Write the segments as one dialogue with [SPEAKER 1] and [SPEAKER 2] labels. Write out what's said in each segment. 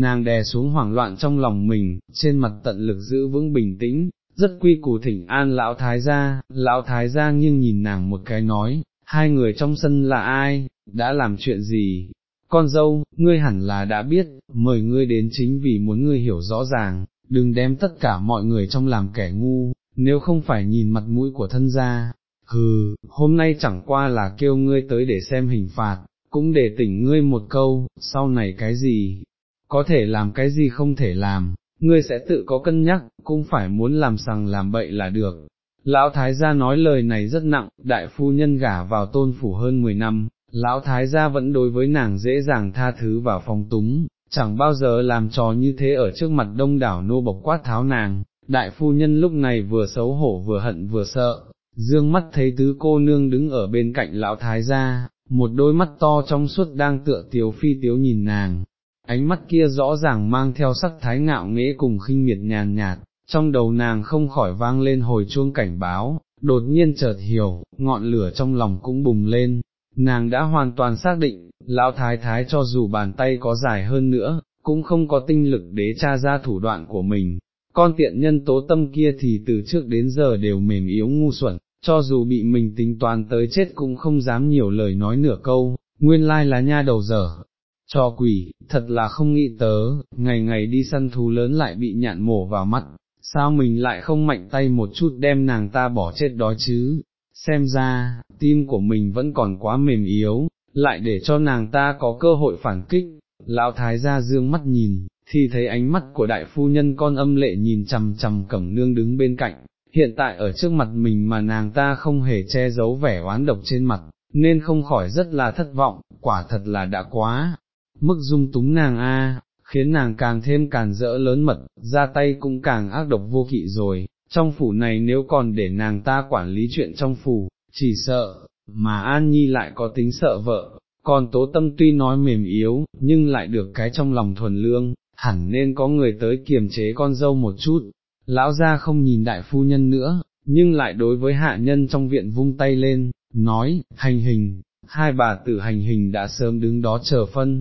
[SPEAKER 1] nàng đè xuống hoảng loạn trong lòng mình, trên mặt tận lực giữ vững bình tĩnh, rất quy củ thỉnh an lão thái gia, lão thái gia nghiêng nhìn nàng một cái nói, hai người trong sân là ai, đã làm chuyện gì, con dâu, ngươi hẳn là đã biết, mời ngươi đến chính vì muốn ngươi hiểu rõ ràng, đừng đem tất cả mọi người trong làm kẻ ngu, nếu không phải nhìn mặt mũi của thân gia, hừ, hôm nay chẳng qua là kêu ngươi tới để xem hình phạt, cũng để tỉnh ngươi một câu, sau này cái gì, có thể làm cái gì không thể làm, ngươi sẽ tự có cân nhắc, cũng phải muốn làm sằng làm bậy là được. Lão Thái gia nói lời này rất nặng, đại phu nhân gả vào tôn phủ hơn 10 năm, lão Thái gia vẫn đối với nàng dễ dàng tha thứ và phong túng, chẳng bao giờ làm trò như thế ở trước mặt đông đảo nô bộc quát tháo nàng, đại phu nhân lúc này vừa xấu hổ vừa hận vừa sợ, dương mắt thấy tứ cô nương đứng ở bên cạnh lão Thái gia, một đôi mắt to trong suốt đang tựa tiếu phi tiếu nhìn nàng, ánh mắt kia rõ ràng mang theo sắc thái ngạo nghễ cùng khinh miệt nhàn nhạt, trong đầu nàng không khỏi vang lên hồi chuông cảnh báo, đột nhiên chợt hiểu, ngọn lửa trong lòng cũng bùng lên, nàng đã hoàn toàn xác định, lão thái thái cho dù bàn tay có dài hơn nữa, cũng không có tinh lực để tra ra thủ đoạn của mình, con tiện nhân tố tâm kia thì từ trước đến giờ đều mềm yếu ngu xuẩn, cho dù bị mình tính toán tới chết cũng không dám nhiều lời nói nửa câu, nguyên lai là nha đầu dở, cho quỷ, thật là không nghĩ tớ, ngày ngày đi săn thú lớn lại bị nhạn mổ vào mắt, sao mình lại không mạnh tay một chút đem nàng ta bỏ chết đó chứ, xem ra, tim của mình vẫn còn quá mềm yếu, lại để cho nàng ta có cơ hội phản kích, lão thái gia dương mắt nhìn, thì thấy ánh mắt của đại phu nhân con âm lệ nhìn chằm chằm cẩm nương đứng bên cạnh, hiện tại ở trước mặt mình mà nàng ta không hề che giấu vẻ oán độc trên mặt, nên không khỏi rất là thất vọng, quả thật là đã quá, mức dung túng nàng a, khiến nàng càng thêm càn rỡ lớn mật, ra tay cũng càng ác độc vô kỵ rồi, trong phủ này nếu còn để nàng ta quản lý chuyện trong phủ, chỉ sợ, mà An Nhi lại có tính sợ vợ, còn tố tâm tuy nói mềm yếu, nhưng lại được cái trong lòng thuần lương, hẳn nên có người tới kiềm chế con dâu một chút, lão gia không nhìn đại phu nhân nữa, nhưng lại đối với hạ nhân trong viện vung tay lên, nói, hành hình, hai bà tử hành hình đã sớm đứng đó chờ phân,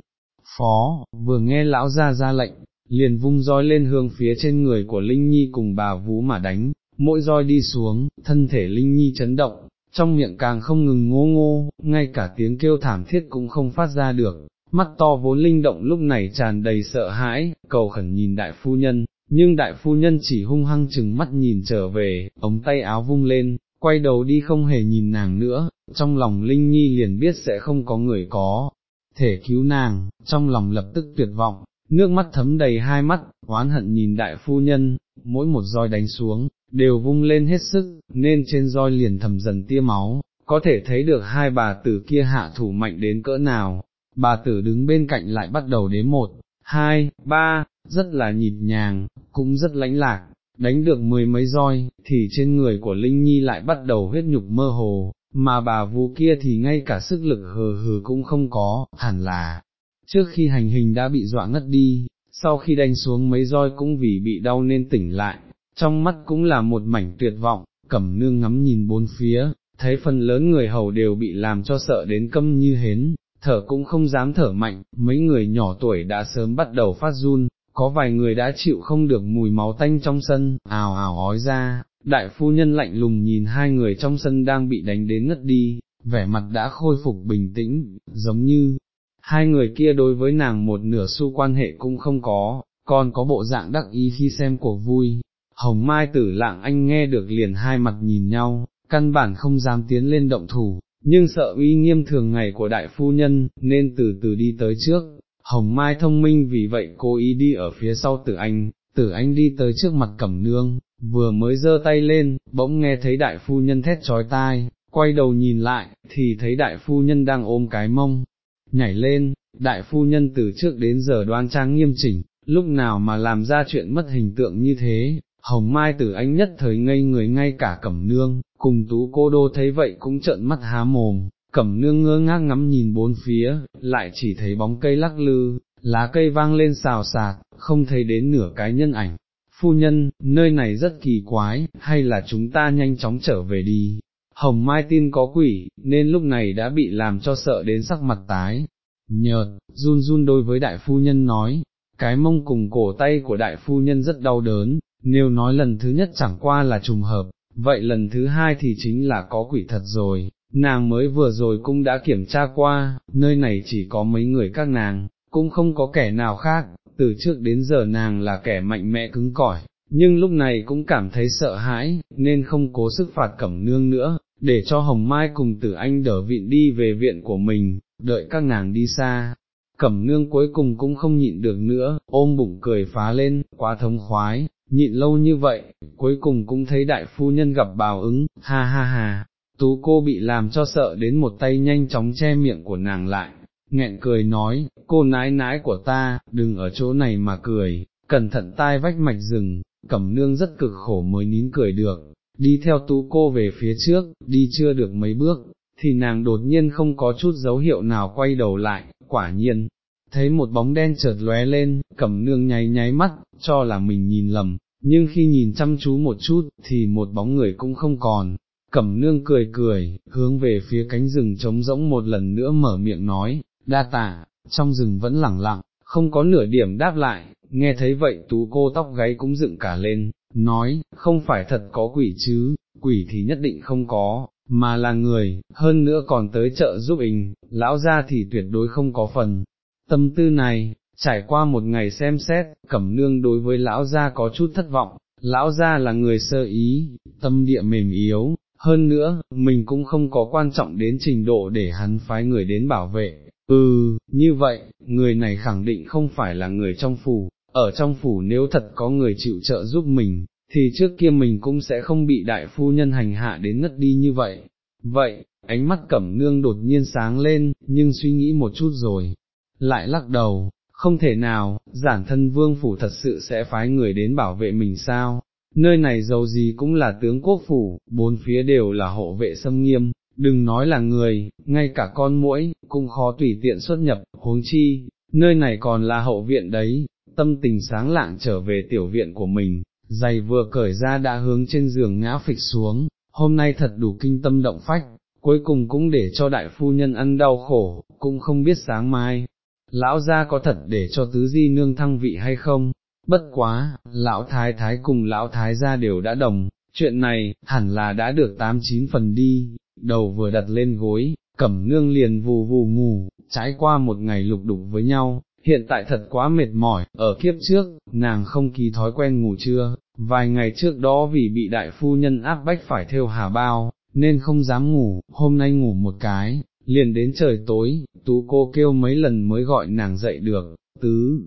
[SPEAKER 1] phó, vừa nghe lão ra ra lệnh, liền vung roi lên hướng phía trên người của Linh Nhi cùng bà Vú mà đánh, mỗi roi đi xuống, thân thể Linh Nhi chấn động, trong miệng càng không ngừng ngô ngô, ngay cả tiếng kêu thảm thiết cũng không phát ra được, mắt to vốn linh động lúc này tràn đầy sợ hãi, cầu khẩn nhìn đại phu nhân, nhưng đại phu nhân chỉ hung hăng chừng mắt nhìn trở về, ống tay áo vung lên, quay đầu đi không hề nhìn nàng nữa, trong lòng Linh Nhi liền biết sẽ không có người có, thể cứu nàng, trong lòng lập tức tuyệt vọng, nước mắt thấm đầy hai mắt, oán hận nhìn đại phu nhân, mỗi một roi đánh xuống, đều vung lên hết sức, nên trên roi liền thầm dần tia máu, có thể thấy được hai bà tử kia hạ thủ mạnh đến cỡ nào, bà tử đứng bên cạnh lại bắt đầu đếm một, hai, ba, rất là nhịp nhàng, cũng rất lãnh lạc, đánh được mười mấy roi, thì trên người của Linh Nhi lại bắt đầu huyết nhục mơ hồ, mà bà vũ kia thì ngay cả sức lực hờ hừ cũng không có, hẳn là, trước khi hành hình đã bị dọa ngất đi, sau khi đánh xuống mấy roi cũng vì bị đau nên tỉnh lại, trong mắt cũng là một mảnh tuyệt vọng, cẩm nương ngắm nhìn bốn phía, thấy phần lớn người hầu đều bị làm cho sợ đến câm như hến, thở cũng không dám thở mạnh, mấy người nhỏ tuổi đã sớm bắt đầu phát run, có vài người đã chịu không được mùi máu tanh trong sân, ào ào ói ra, đại phu nhân lạnh lùng nhìn hai người trong sân đang bị đánh đến ngất đi, vẻ mặt đã khôi phục bình tĩnh, giống như, hai người kia đối với nàng một nửa xu quan hệ cũng không có, còn có bộ dạng đắc ý khi xem của vui. Hồng Mai tử lạng anh nghe được liền hai mặt nhìn nhau, căn bản không dám tiến lên động thủ, nhưng sợ uy nghiêm thường ngày của đại phu nhân, nên từ từ đi tới trước. Hồng Mai thông minh vì vậy cố ý đi ở phía sau tử anh, tử anh đi tới trước mặt cẩm nương, vừa mới giơ tay lên, bỗng nghe thấy đại phu nhân thét trói tai, quay đầu nhìn lại, thì thấy đại phu nhân đang ôm cái mông, nhảy lên, đại phu nhân từ trước đến giờ đoan trang nghiêm chỉnh, lúc nào mà làm ra chuyện mất hình tượng như thế, hồng mai tử anh nhất thời ngây người ngay cả cẩm nương, cùng tú cô đô thấy vậy cũng trợn mắt há mồm, cẩm nương ngơ ngác ngắm nhìn bốn phía, lại chỉ thấy bóng cây lắc lư, lá cây vang lên xào xạc, không thấy đến nửa cái nhân ảnh, phu nhân, nơi này rất kỳ quái, hay là chúng ta nhanh chóng trở về đi. Hồng Mai tin có quỷ, nên lúc này đã bị làm cho sợ đến sắc mặt tái, nhợt, run run đôi với đại phu nhân nói, cái mông cùng cổ tay của đại phu nhân rất đau đớn, nếu nói lần thứ nhất chẳng qua là trùng hợp, vậy lần thứ hai thì chính là có quỷ thật rồi, nàng mới vừa rồi cũng đã kiểm tra qua, nơi này chỉ có mấy người các nàng, cũng không có kẻ nào khác, từ trước đến giờ nàng là kẻ mạnh mẽ cứng cỏi, nhưng lúc này cũng cảm thấy sợ hãi, nên không cố sức phạt cẩm nương nữa, để cho Hồng Mai cùng tử anh đỡ vịn đi về viện của mình, đợi các nàng đi xa. Cẩm nương cuối cùng cũng không nhịn được nữa, ôm bụng cười phá lên, quá thống khoái, nhịn lâu như vậy, cuối cùng cũng thấy đại phu nhân gặp bào ứng, ha ha ha, tú cô bị làm cho sợ đến một tay nhanh chóng che miệng của nàng lại, nghẹn cười nói, cô nái nái của ta, đừng ở chỗ này mà cười, cẩn thận tai vách mạch rừng, cẩm nương rất cực khổ mới nín cười được, đi theo tú cô về phía trước, đi chưa được mấy bước, thì nàng đột nhiên không có chút dấu hiệu nào quay đầu lại, quả nhiên, thấy một bóng đen chợt lóe lên, cẩm nương nháy nháy mắt, cho là mình nhìn lầm, nhưng khi nhìn chăm chú một chút, thì một bóng người cũng không còn. Cẩm nương cười cười, hướng về phía cánh rừng trống rỗng một lần nữa mở miệng nói, đa tả, trong rừng vẫn lẳng lặng, không có nửa điểm đáp lại, nghe thấy vậy tú cô tóc gáy cũng dựng cả lên, nói, không phải thật có quỷ chứ, quỷ thì nhất định không có, mà là người, hơn nữa còn tới chợ giúp mình, lão ra thì tuyệt đối không có phần. Tâm tư này, trải qua một ngày xem xét, cẩm nương đối với lão gia có chút thất vọng, lão gia là người sơ ý, tâm địa mềm yếu, hơn nữa, mình cũng không có quan trọng đến trình độ để hắn phái người đến bảo vệ. Ừ, như vậy, người này khẳng định không phải là người trong phủ, ở trong phủ nếu thật có người chịu trợ giúp mình, thì trước kia mình cũng sẽ không bị đại phu nhân hành hạ đến ngất đi như vậy. Vậy, ánh mắt cẩm nương đột nhiên sáng lên, nhưng suy nghĩ một chút rồi, lại lắc đầu, không thể nào, giản thân vương phủ thật sự sẽ phái người đến bảo vệ mình sao, nơi này giàu gì cũng là tướng quốc phủ, bốn phía đều là hộ vệ xâm nghiêm, đừng nói là người, ngay cả con muỗi, cũng khó tùy tiện xuất nhập, huống chi, nơi này còn là hậu viện đấy, tâm tình sáng lạng trở về tiểu viện của mình, giày vừa cởi ra đã hướng trên giường ngã phịch xuống, hôm nay thật đủ kinh tâm động phách, cuối cùng cũng để cho đại phu nhân ăn đau khổ, cũng không biết sáng mai, lão gia có thật để cho tứ di nương thăng vị hay không, bất quá, lão thái thái cùng lão thái gia đều đã đồng, chuyện này, hẳn là đã được tám chín phần đi, đầu vừa đặt lên gối, cẩm nương liền vù vù ngủ, trái qua một ngày lục đục với nhau, hiện tại thật quá mệt mỏi, ở kiếp trước, nàng không ký thói quen ngủ trưa, vài ngày trước đó vì bị đại phu nhân áp bách phải theo hà bao, nên không dám ngủ, hôm nay ngủ một cái, liền đến trời tối, tú cô kêu mấy lần mới gọi nàng dậy được, tứ,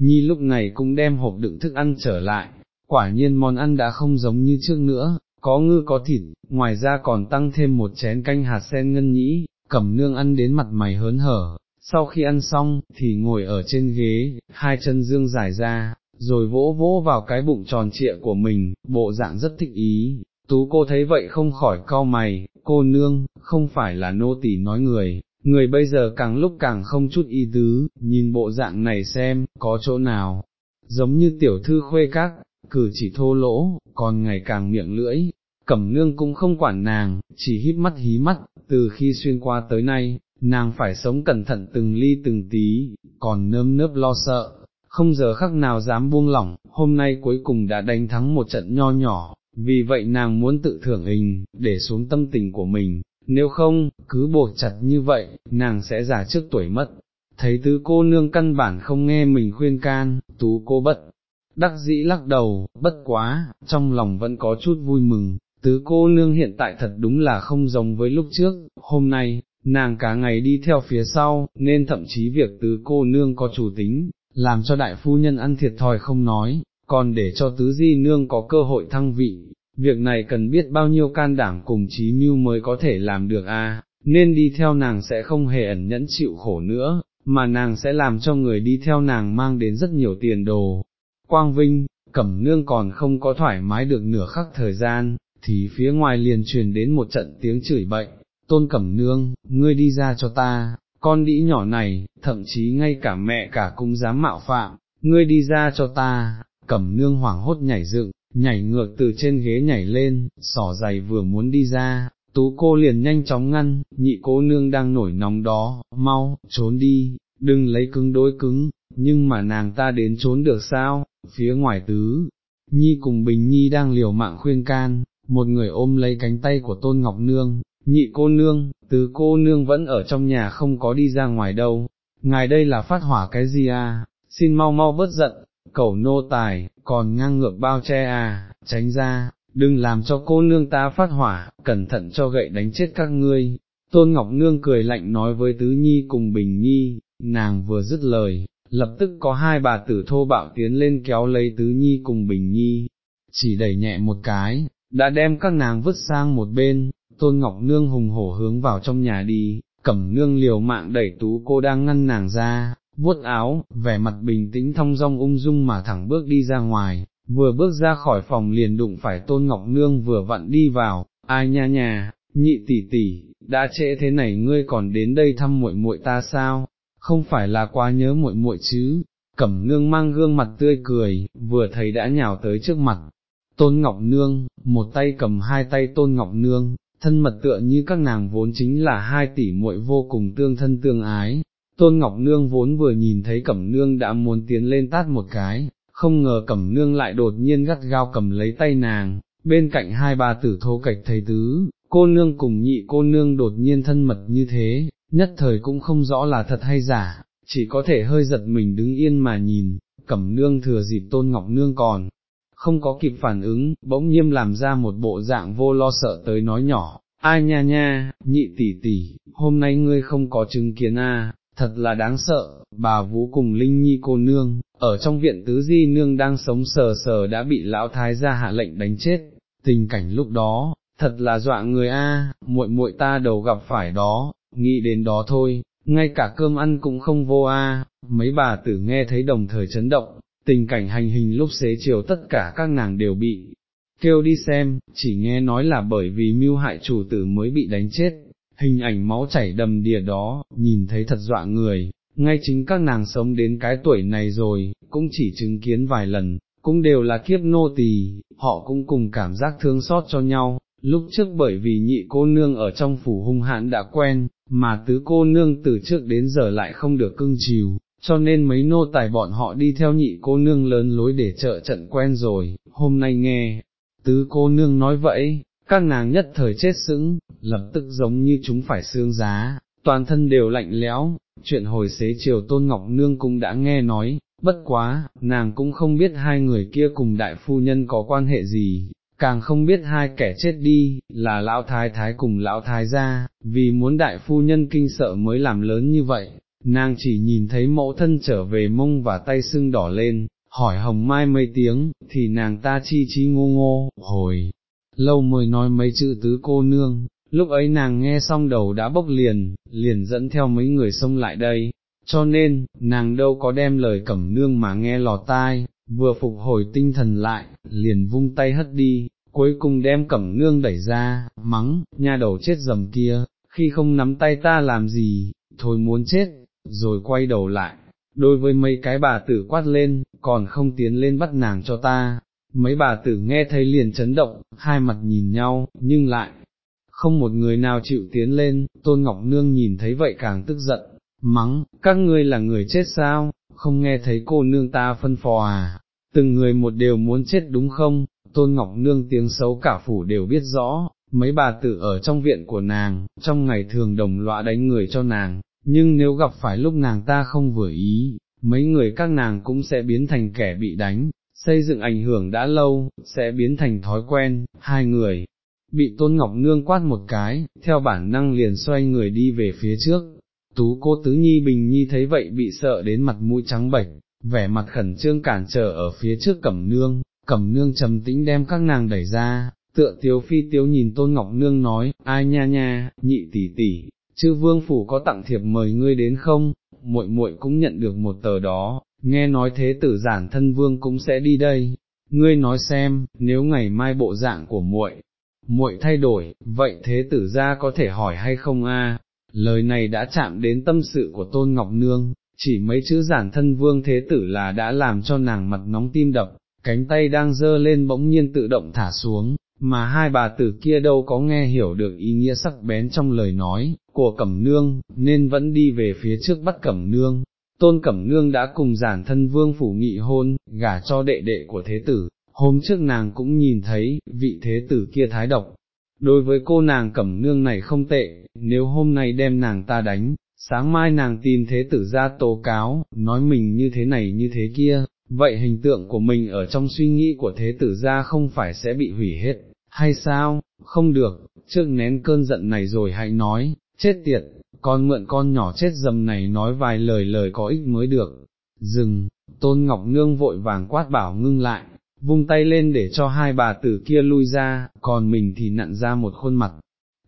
[SPEAKER 1] nhi lúc này cũng đem hộp đựng thức ăn trở lại, quả nhiên món ăn đã không giống như trước nữa, có ngư có thịt, ngoài ra còn tăng thêm một chén canh hạt sen ngân nhĩ, cẩm nương ăn đến mặt mày hớn hở, sau khi ăn xong, thì ngồi ở trên ghế, hai chân dương dài ra, rồi vỗ vỗ vào cái bụng tròn trịa của mình, bộ dạng rất thích ý, tú cô thấy vậy không khỏi cau mày, cô nương, không phải là nô tỳ nói người, người bây giờ càng lúc càng không chút ý tứ, nhìn bộ dạng này xem, có chỗ nào, giống như tiểu thư khuê các, cử chỉ thô lỗ, còn ngày càng miệng lưỡi, cẩm nương cũng không quản nàng, chỉ híp mắt hí mắt, từ khi xuyên qua tới nay, nàng phải sống cẩn thận từng ly từng tí, còn nơm nớp lo sợ, không giờ khắc nào dám buông lỏng, hôm nay cuối cùng đã đánh thắng một trận nho nhỏ, vì vậy nàng muốn tự thưởng hình, để xuống tâm tình của mình, nếu không, cứ buộc chặt như vậy, nàng sẽ già trước tuổi mất. Thấy tứ cô nương căn bản không nghe mình khuyên can, tú cô bất, đắc dĩ lắc đầu, bất quá, trong lòng vẫn có chút vui mừng, tứ cô nương hiện tại thật đúng là không giống với lúc trước, hôm nay, nàng cả ngày đi theo phía sau, nên thậm chí việc tứ cô nương có chủ tính, làm cho đại phu nhân ăn thiệt thòi không nói, còn để cho tứ di nương có cơ hội thăng vị, việc này cần biết bao nhiêu can đảm cùng trí mưu mới có thể làm được a. nên đi theo nàng sẽ không hề ẩn nhẫn chịu khổ nữa, mà nàng sẽ làm cho người đi theo nàng mang đến rất nhiều tiền đồ. Quang Vinh, Cẩm Nương còn không có thoải mái được nửa khắc thời gian, thì phía ngoài liền truyền đến một trận tiếng chửi bậy, tôn Cẩm Nương, ngươi đi ra cho ta, con đĩ nhỏ này, thậm chí ngay cả mẹ cả cũng dám mạo phạm, ngươi đi ra cho ta, Cẩm Nương hoảng hốt nhảy dựng, nhảy ngược từ trên ghế nhảy lên, sỏ giày vừa muốn đi ra, tú cô liền nhanh chóng ngăn, nhị cô nương đang nổi nóng đó, mau, trốn đi, đừng lấy cứng đối cứng, nhưng mà nàng ta đến trốn được sao, phía ngoài tứ, Nhi cùng Bình Nhi đang liều mạng khuyên can, một người ôm lấy cánh tay của Tôn Ngọc Nương, nhị cô nương, tứ cô nương vẫn ở trong nhà không có đi ra ngoài đâu, ngài đây là phát hỏa cái gì à, xin mau mau bớt giận, cẩu nô tài, còn ngang ngược bao che à, tránh ra, đừng làm cho cô nương ta phát hỏa, cẩn thận cho gậy đánh chết các ngươi. Tôn Ngọc Nương cười lạnh nói với Tứ Nhi cùng Bình Nhi, nàng vừa dứt lời, lập tức có hai bà tử thô bạo tiến lên kéo lấy Tứ Nhi cùng Bình Nhi, chỉ đẩy nhẹ một cái, đã đem các nàng vứt sang một bên, Tôn Ngọc Nương hùng hổ hướng vào trong nhà đi, cẩm nương liều mạng đẩy tú cô đang ngăn nàng ra, vuốt áo, vẻ mặt bình tĩnh thong dong ung dung mà thẳng bước đi ra ngoài, vừa bước ra khỏi phòng liền đụng phải Tôn Ngọc Nương vừa vặn đi vào, ai nha nhà, nhị tỷ tỷ, đã trễ thế này ngươi còn đến đây thăm muội muội ta sao, không phải là quá nhớ muội muội chứ, cẩm nương mang gương mặt tươi cười, vừa thấy đã nhào tới trước mặt. Tôn Ngọc Nương, một tay cầm hai tay Tôn Ngọc Nương, thân mật tựa như các nàng vốn chính là hai tỷ muội vô cùng tương thân tương ái. Tôn Ngọc Nương vốn vừa nhìn thấy Cẩm Nương đã muốn tiến lên tát một cái, không ngờ Cẩm Nương lại đột nhiên gắt gao cầm lấy tay nàng, bên cạnh hai bà tử thô cạch thầy tứ, cô nương cùng nhị cô nương đột nhiên thân mật như thế, nhất thời cũng không rõ là thật hay giả, chỉ có thể hơi giật mình đứng yên mà nhìn, Cẩm Nương thừa dịp Tôn Ngọc Nương còn không có kịp phản ứng, bỗng nhiên làm ra một bộ dạng vô lo sợ tới nói nhỏ, ai nha nha, nhị tỷ tỷ, hôm nay ngươi không có chứng kiến a, thật là đáng sợ, bà Vũ cùng Linh Nhi cô nương, ở trong viện tứ di nương đang sống sờ sờ đã bị lão thái gia hạ lệnh đánh chết, tình cảnh lúc đó, thật là dọa người a, muội muội ta đầu gặp phải đó, nghĩ đến đó thôi, ngay cả cơm ăn cũng không vô a, mấy bà tử nghe thấy đồng thời chấn động, tình cảnh hành hình lúc xế chiều tất cả các nàng đều bị kêu đi xem, chỉ nghe nói là bởi vì mưu hại chủ tử mới bị đánh chết, hình ảnh máu chảy đầm đìa đó, nhìn thấy thật dọa người, ngay chính các nàng sống đến cái tuổi này rồi, cũng chỉ chứng kiến vài lần, cũng đều là kiếp nô tỳ, họ cũng cùng cảm giác thương xót cho nhau, lúc trước bởi vì nhị cô nương ở trong phủ hung hãn đã quen, mà tứ cô nương từ trước đến giờ lại không được cưng chiều, cho nên mấy nô tài bọn họ đi theo nhị cô nương lớn lối để trợ trận quen rồi, hôm nay nghe, tứ cô nương nói vậy, các nàng nhất thời chết sững, lập tức giống như chúng phải xương giá, toàn thân đều lạnh lẽo, chuyện hồi xế chiều tôn ngọc nương cũng đã nghe nói, bất quá, nàng cũng không biết hai người kia cùng đại phu nhân có quan hệ gì, càng không biết hai kẻ chết đi, là lão thái thái cùng lão thái gia, vì muốn đại phu nhân kinh sợ mới làm lớn như vậy, nàng chỉ nhìn thấy mẫu thân trở về mông và tay sưng đỏ lên, hỏi hồng mai mấy tiếng, thì nàng ta chi chi ngô ngô, hồi, lâu mới nói mấy chữ tứ cô nương, lúc ấy nàng nghe xong đầu đã bốc liền, liền dẫn theo mấy người xông lại đây, cho nên, nàng đâu có đem lời cẩm nương mà nghe lò tai, vừa phục hồi tinh thần lại, liền vung tay hất đi, cuối cùng đem cẩm nương đẩy ra, mắng, nha đầu chết dầm kia, khi không nắm tay ta làm gì, thôi muốn chết, rồi quay đầu lại, đối với mấy cái bà tử quát lên, còn không tiến lên bắt nàng cho ta, mấy bà tử nghe thấy liền chấn động, hai mặt nhìn nhau, nhưng lại, không một người nào chịu tiến lên, Tôn Ngọc Nương nhìn thấy vậy càng tức giận, mắng, các ngươi là người chết sao, không nghe thấy cô nương ta phân phò à, từng người một đều muốn chết đúng không, Tôn Ngọc Nương tiếng xấu cả phủ đều biết rõ, mấy bà tử ở trong viện của nàng, trong ngày thường đồng lõa đánh người cho nàng, nhưng nếu gặp phải lúc nàng ta không vừa ý, mấy người các nàng cũng sẽ biến thành kẻ bị đánh, xây dựng ảnh hưởng đã lâu, sẽ biến thành thói quen, hai người, bị Tôn Ngọc Nương quát một cái, theo bản năng liền xoay người đi về phía trước, tú cô tứ nhi bình nhi thấy vậy bị sợ đến mặt mũi trắng bệch, vẻ mặt khẩn trương cản trở ở phía trước cẩm nương, cẩm nương trầm tĩnh đem các nàng đẩy ra, tựa tiếu phi tiếu nhìn Tôn Ngọc Nương nói, ai nha nha, nhị tỷ tỷ, chư vương phủ có tặng thiệp mời ngươi đến không, muội muội cũng nhận được một tờ đó, nghe nói thế tử giản thân vương cũng sẽ đi đây, ngươi nói xem, nếu ngày mai bộ dạng của muội, muội thay đổi, vậy thế tử gia có thể hỏi hay không a? Lời này đã chạm đến tâm sự của Tôn Ngọc Nương, chỉ mấy chữ giản thân vương thế tử là đã làm cho nàng mặt nóng tim đập, cánh tay đang dơ lên bỗng nhiên tự động thả xuống, mà hai bà tử kia đâu có nghe hiểu được ý nghĩa sắc bén trong lời nói, của Cẩm Nương, nên vẫn đi về phía trước bắt Cẩm Nương. Tôn Cẩm Nương đã cùng giản thân vương phủ nghị hôn, gả cho đệ đệ của thế tử, hôm trước nàng cũng nhìn thấy, vị thế tử kia thái độc. Đối với cô nàng Cẩm Nương này không tệ, nếu hôm nay đem nàng ta đánh, sáng mai nàng tìm thế tử ra tố cáo, nói mình như thế này như thế kia, vậy hình tượng của mình ở trong suy nghĩ của thế tử ra không phải sẽ bị hủy hết, hay sao, không được, trước nén cơn giận này rồi hãy nói, chết tiệt, con mượn con nhỏ chết dầm này nói vài lời lời có ích mới được, dừng, tôn ngọc nương vội vàng quát bảo ngưng lại, vung tay lên để cho hai bà tử kia lui ra, còn mình thì nặn ra một khuôn mặt,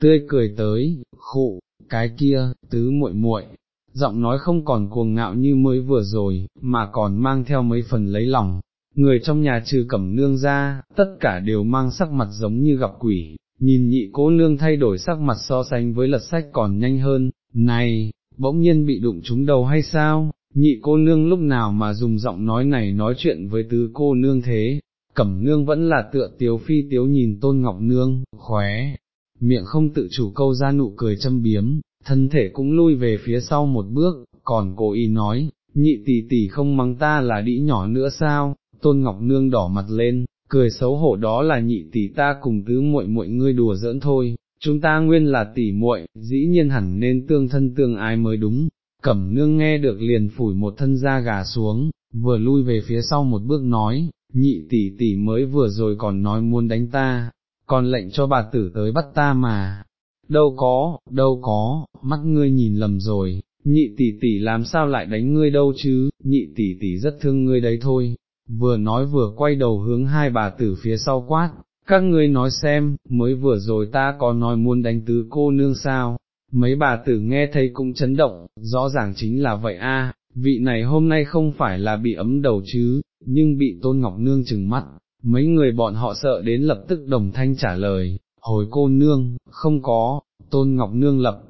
[SPEAKER 1] tươi cười tới, khụ, cái kia, tứ muội muội, giọng nói không còn cuồng ngạo như mới vừa rồi, mà còn mang theo mấy phần lấy lòng. Người trong nhà trừ cẩm nương ra, tất cả đều mang sắc mặt giống như gặp quỷ, nhìn nhị cố nương thay đổi sắc mặt so sánh với lật sách còn nhanh hơn, này, bỗng nhiên bị đụng trúng đầu hay sao, nhị cô nương lúc nào mà dùng giọng nói này nói chuyện với tứ cô nương thế, cẩm nương vẫn là tựa tiếu phi tiếu nhìn tôn ngọc nương, khóe, miệng không tự chủ câu ra nụ cười châm biếm, thân thể cũng lui về phía sau một bước, còn cô y nói, nhị tỷ tỷ không mắng ta là đĩ nhỏ nữa sao, tôn ngọc nương đỏ mặt lên, cười xấu hổ đó là nhị tỷ ta cùng tứ muội muội ngươi đùa giỡn thôi, chúng ta nguyên là tỷ muội, dĩ nhiên hẳn nên tương thân tương ai mới đúng. Cẩm nương nghe được liền phủi một thân da gà xuống, vừa lui về phía sau một bước nói, nhị tỷ tỷ mới vừa rồi còn nói muốn đánh ta, còn lệnh cho bà tử tới bắt ta mà, đâu có, đâu có, mắt ngươi nhìn lầm rồi, nhị tỷ tỷ làm sao lại đánh ngươi đâu chứ, nhị tỷ tỷ rất thương ngươi đấy thôi, vừa nói vừa quay đầu hướng hai bà tử phía sau quát, các ngươi nói xem, mới vừa rồi ta có nói muốn đánh tứ cô nương sao, mấy bà tử nghe thấy cũng chấn động, rõ ràng chính là vậy a. vị này hôm nay không phải là bị ấm đầu chứ, nhưng bị tôn ngọc nương chừng mắt, mấy người bọn họ sợ đến lập tức đồng thanh trả lời, hồi cô nương, không có, tôn ngọc nương lập,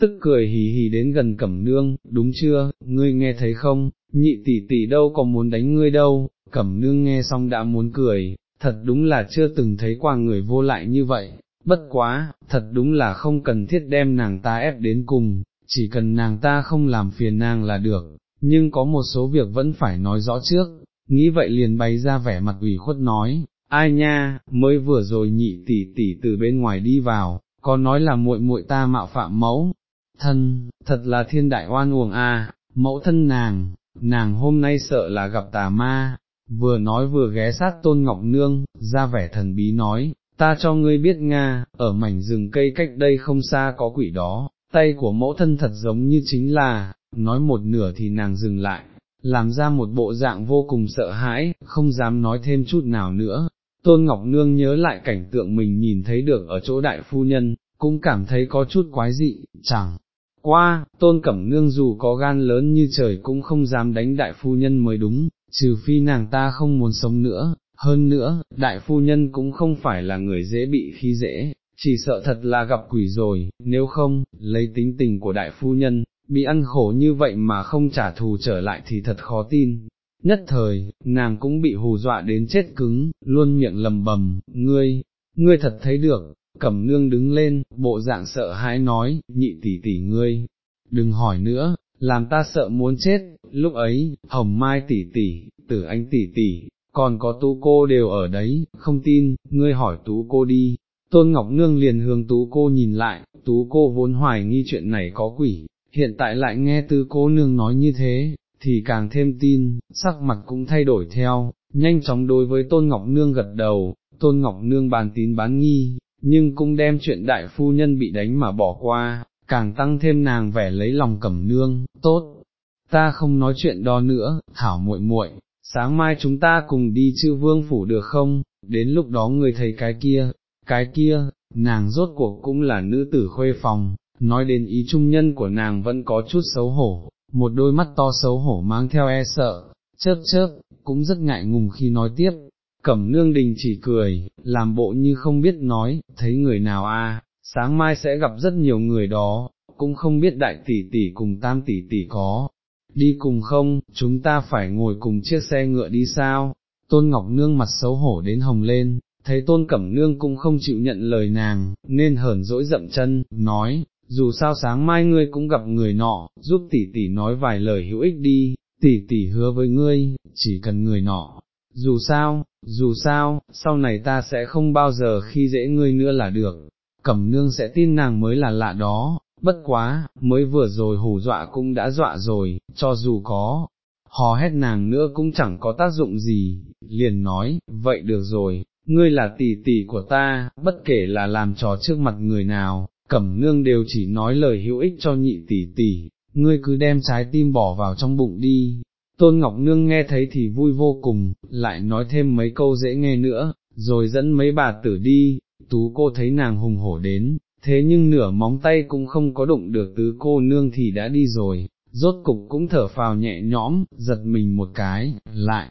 [SPEAKER 1] tức cười hì hì đến gần cẩm nương, đúng chưa, ngươi nghe thấy không, nhị tỷ tỷ đâu có muốn đánh ngươi đâu, cẩm nương nghe xong đã muốn cười, thật đúng là chưa từng thấy qua người vô lại như vậy, bất quá, thật đúng là không cần thiết đem nàng ta ép đến cùng, chỉ cần nàng ta không làm phiền nàng là được, nhưng có một số việc vẫn phải nói rõ trước, nghĩ vậy liền bày ra vẻ mặt ủy khuất nói, ai nha, mới vừa rồi nhị tỷ tỷ từ bên ngoài đi vào, có nói là muội muội ta mạo phạm mẫu, thân, thật là thiên đại oan uổng a, mẫu thân nàng, nàng hôm nay sợ là gặp tà ma, vừa nói vừa ghé sát tôn ngọc nương, ra vẻ thần bí nói, ta cho ngươi biết Nga, ở mảnh rừng cây cách đây không xa có quỷ đó, tay của mẫu thân thật giống như chính là, nói một nửa thì nàng dừng lại, làm ra một bộ dạng vô cùng sợ hãi, không dám nói thêm chút nào nữa. Tôn Ngọc Nương nhớ lại cảnh tượng mình nhìn thấy được ở chỗ đại phu nhân, cũng cảm thấy có chút quái dị, chẳng qua, Tôn Cẩm Nương dù có gan lớn như trời cũng không dám đánh đại phu nhân mới đúng, trừ phi nàng ta không muốn sống nữa, hơn nữa, đại phu nhân cũng không phải là người dễ bị khi dễ, chỉ sợ thật là gặp quỷ rồi, nếu không, lấy tính tình của đại phu nhân, bị ăn khổ như vậy mà không trả thù trở lại thì thật khó tin. Nhất thời, nàng cũng bị hù dọa đến chết cứng, luôn miệng lầm bầm, ngươi, ngươi thật thấy được, cẩm nương đứng lên, bộ dạng sợ hãi nói, nhị tỷ tỷ ngươi, đừng hỏi nữa, làm ta sợ muốn chết, lúc ấy, hồng mai tỷ tỷ, tử anh tỷ tỷ, còn có tú cô đều ở đấy, không tin, ngươi hỏi tú cô đi. Tôn Ngọc Nương liền hướng tú cô nhìn lại, tú cô vốn hoài nghi chuyện này có quỷ, hiện tại lại nghe tư cô nương nói như thế, thì càng thêm tin, sắc mặt cũng thay đổi theo, nhanh chóng đối với Tôn Ngọc Nương gật đầu, Tôn Ngọc Nương bàn tín bán nghi, nhưng cũng đem chuyện đại phu nhân bị đánh mà bỏ qua, càng tăng thêm nàng vẻ lấy lòng cẩm nương, tốt, ta không nói chuyện đó nữa, thảo muội muội, sáng mai chúng ta cùng đi chư vương phủ được không, đến lúc đó người thấy cái kia, cái kia, nàng rốt cuộc cũng là nữ tử khuê phòng, nói đến ý trung nhân của nàng vẫn có chút xấu hổ, một đôi mắt to xấu hổ mang theo e sợ, chớp chớp, cũng rất ngại ngùng khi nói tiếp. Cẩm nương đình chỉ cười, làm bộ như không biết nói, thấy người nào a, sáng mai sẽ gặp rất nhiều người đó, cũng không biết đại tỷ tỷ cùng tam tỷ tỷ có, đi cùng không, chúng ta phải ngồi cùng chiếc xe ngựa đi sao, tôn ngọc nương mặt xấu hổ đến hồng lên, thấy tôn cẩm nương cũng không chịu nhận lời nàng, nên hờn dỗi dậm chân, nói, dù sao sáng mai ngươi cũng gặp người nọ, giúp tỷ tỷ nói vài lời hữu ích đi, tỷ tỷ hứa với ngươi, chỉ cần người nọ. Dù sao, dù sao, sau này ta sẽ không bao giờ khi dễ ngươi nữa là được, cẩm nương sẽ tin nàng mới là lạ đó, bất quá, mới vừa rồi hù dọa cũng đã dọa rồi, cho dù có, hò hét nàng nữa cũng chẳng có tác dụng gì, liền nói, vậy được rồi, ngươi là tỷ tỷ của ta, bất kể là làm trò trước mặt người nào, cẩm nương đều chỉ nói lời hữu ích cho nhị tỷ tỷ, ngươi cứ đem trái tim bỏ vào trong bụng đi. Tôn Ngọc Nương nghe thấy thì vui vô cùng, lại nói thêm mấy câu dễ nghe nữa, rồi dẫn mấy bà tử đi, tú cô thấy nàng hùng hổ đến, thế nhưng nửa móng tay cũng không có đụng được tứ cô nương thì đã đi rồi, rốt cục cũng thở phào nhẹ nhõm, giật mình một cái, lại,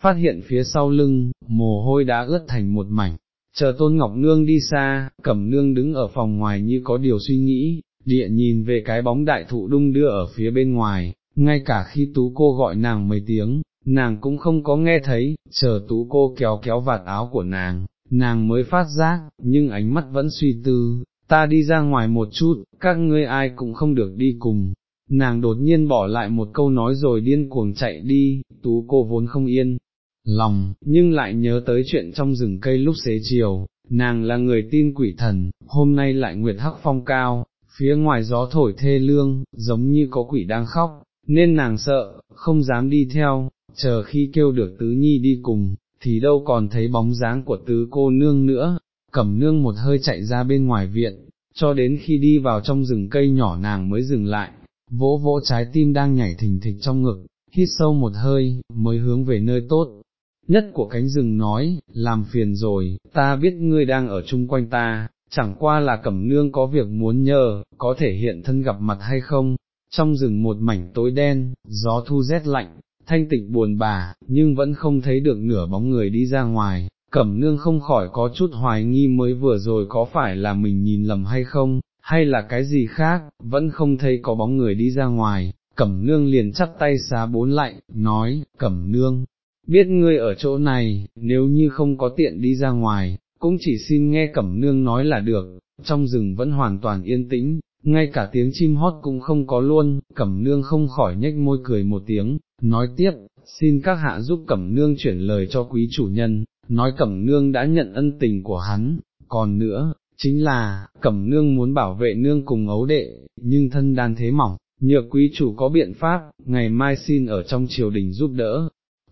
[SPEAKER 1] phát hiện phía sau lưng, mồ hôi đã ướt thành một mảnh, chờ tôn ngọc nương đi xa, cẩm nương đứng ở phòng ngoài như có điều suy nghĩ, địa nhìn về cái bóng đại thụ đung đưa ở phía bên ngoài, ngay cả khi tú cô gọi nàng mấy tiếng, nàng cũng không có nghe thấy, chờ tú cô kéo kéo vạt áo của nàng, nàng mới phát giác, nhưng ánh mắt vẫn suy tư, ta đi ra ngoài một chút, các ngươi ai cũng không được đi cùng. Nàng đột nhiên bỏ lại một câu nói rồi điên cuồng chạy đi, tú cô vốn không yên, lòng, nhưng lại nhớ tới chuyện trong rừng cây lúc xế chiều, nàng là người tin quỷ thần, hôm nay lại nguyệt hắc phong cao, phía ngoài gió thổi thê lương, giống như có quỷ đang khóc, nên nàng sợ, không dám đi theo, chờ khi kêu được tứ nhi đi cùng, thì đâu còn thấy bóng dáng của tứ cô nương nữa, cẩm nương một hơi chạy ra bên ngoài viện, cho đến khi đi vào trong rừng cây nhỏ nàng mới dừng lại, vỗ vỗ trái tim đang nhảy thình thịch trong ngực, hít sâu một hơi, mới hướng về nơi tốt. Nhất của cánh rừng nói, làm phiền rồi, ta biết ngươi đang ở chung quanh ta, chẳng qua là cẩm nương có việc muốn nhờ, có thể hiện thân gặp mặt hay không, trong rừng một mảnh tối đen, gió thu rét lạnh, thanh tịnh buồn bà, nhưng vẫn không thấy được nửa bóng người đi ra ngoài, cẩm nương không khỏi có chút hoài nghi mới vừa rồi có phải là mình nhìn lầm hay không, hay là cái gì khác, vẫn không thấy có bóng người đi ra ngoài, cẩm nương liền chắp tay xá bốn lạnh, nói, cẩm nương, biết ngươi ở chỗ này, nếu như không có tiện đi ra ngoài, cũng chỉ xin nghe cẩm nương nói là được, trong rừng vẫn hoàn toàn yên tĩnh, ngay cả tiếng chim hót cũng không có luôn, cẩm nương không khỏi nhếch môi cười một tiếng, nói tiếp, xin các hạ giúp cẩm nương chuyển lời cho quý chủ nhân, nói cẩm nương đã nhận ân tình của hắn, còn nữa, chính là, cẩm nương muốn bảo vệ nương cùng ấu đệ, nhưng thân đan thế mỏng, nhược quý chủ có biện pháp, ngày mai xin ở trong triều đình giúp đỡ,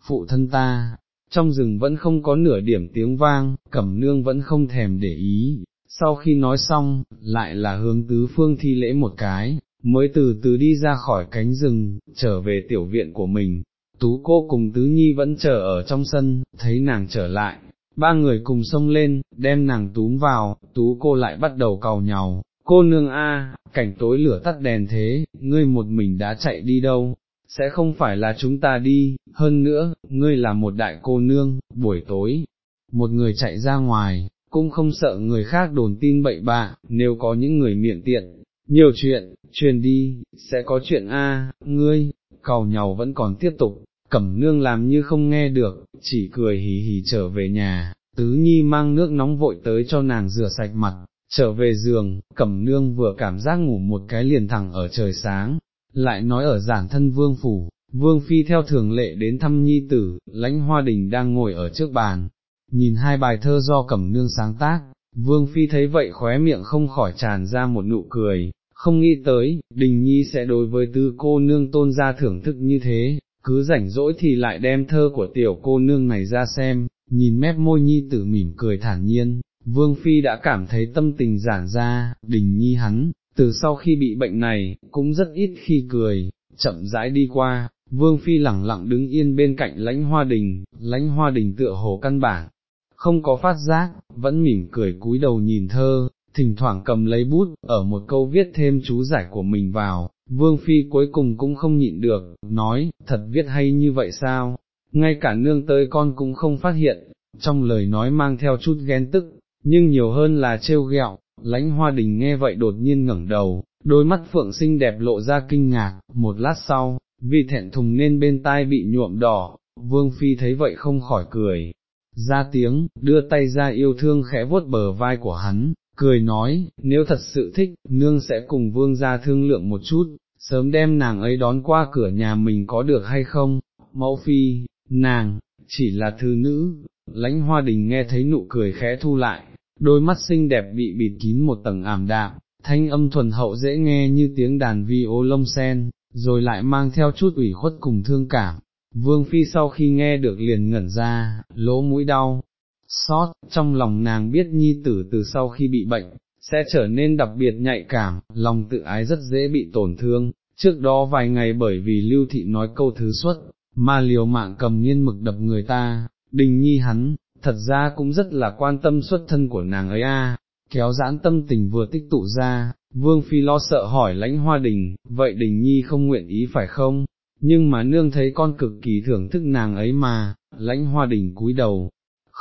[SPEAKER 1] phụ thân ta, trong rừng vẫn không có nửa điểm tiếng vang, cẩm nương vẫn không thèm để ý, sau khi nói xong, lại là hướng tứ phương thi lễ một cái, mới từ từ đi ra khỏi cánh rừng, trở về tiểu viện của mình. Tú cô cùng tứ nhi vẫn chờ ở trong sân, thấy nàng trở lại, ba người cùng xông lên, đem nàng túm vào, tú cô lại bắt đầu cầu nhau. cô nương a, cảnh tối lửa tắt đèn thế, ngươi một mình đã chạy đi đâu, sẽ không phải là chúng ta đi, hơn nữa, ngươi là một đại cô nương, buổi tối, một người chạy ra ngoài, cũng không sợ người khác đồn tin bậy bạ, nếu có những người miệng tiện, nhiều chuyện, truyền đi, sẽ có chuyện a, ngươi, cầu nhau vẫn còn tiếp tục, cẩm nương làm như không nghe được, chỉ cười hì hì trở về nhà, tứ nhi mang nước nóng vội tới cho nàng rửa sạch mặt, trở về giường, cẩm nương vừa cảm giác ngủ một cái liền thẳng ở trời sáng, lại nói ở giản thân vương phủ, vương phi theo thường lệ đến thăm nhi tử, lãnh hoa đình đang ngồi ở trước bàn, nhìn hai bài thơ do cẩm nương sáng tác, vương phi thấy vậy khóe miệng không khỏi tràn ra một nụ cười, không nghĩ tới, đình nhi sẽ đối với tư cô nương tôn ra thưởng thức như thế, cứ rảnh rỗi thì lại đem thơ của tiểu cô nương này ra xem, nhìn mép môi nhi tử mỉm cười thản nhiên, vương phi đã cảm thấy tâm tình giản ra, đình nhi hắn, từ sau khi bị bệnh này, cũng rất ít khi cười, chậm rãi đi qua, vương phi lẳng lặng đứng yên bên cạnh lãnh hoa đình, lãnh hoa đình tựa hồ căn bản, không có phát giác, vẫn mỉm cười cúi đầu nhìn thơ, thỉnh thoảng cầm lấy bút, ở một câu viết thêm chú giải của mình vào, vương phi cuối cùng cũng không nhịn được, nói, thật viết hay như vậy sao, ngay cả nương tới con cũng không phát hiện, trong lời nói mang theo chút ghen tức, nhưng nhiều hơn là trêu ghẹo, lãnh hoa đình nghe vậy đột nhiên ngẩng đầu, đôi mắt phượng xinh đẹp lộ ra kinh ngạc, một lát sau, vì thẹn thùng nên bên tai bị nhuộm đỏ, vương phi thấy vậy không khỏi cười, ra tiếng, đưa tay ra yêu thương khẽ vuốt bờ vai của hắn, cười nói, nếu thật sự thích, nương sẽ cùng vương ra thương lượng một chút, sớm đem nàng ấy đón qua cửa nhà mình có được hay không, mẫu phi, nàng, chỉ là thư nữ, lãnh hoa đình nghe thấy nụ cười khẽ thu lại, đôi mắt xinh đẹp bị bịt kín một tầng ảm đạm, thanh âm thuần hậu dễ nghe như tiếng đàn vi ô lông sen, rồi lại mang theo chút ủy khuất cùng thương cảm. Vương Phi sau khi nghe được liền ngẩn ra, lỗ mũi đau, xót, trong lòng nàng biết nhi tử từ sau khi bị bệnh, sẽ trở nên đặc biệt nhạy cảm, lòng tự ái rất dễ bị tổn thương, trước đó vài ngày bởi vì lưu thị nói câu thứ xuất, mà liều mạng cầm nghiên mực đập người ta, đình nhi hắn, thật ra cũng rất là quan tâm xuất thân của nàng ấy a. kéo giãn tâm tình vừa tích tụ ra, vương phi lo sợ hỏi lãnh hoa đình, vậy đình nhi không nguyện ý phải không, nhưng mà nương thấy con cực kỳ thưởng thức nàng ấy mà, lãnh hoa đình cúi đầu,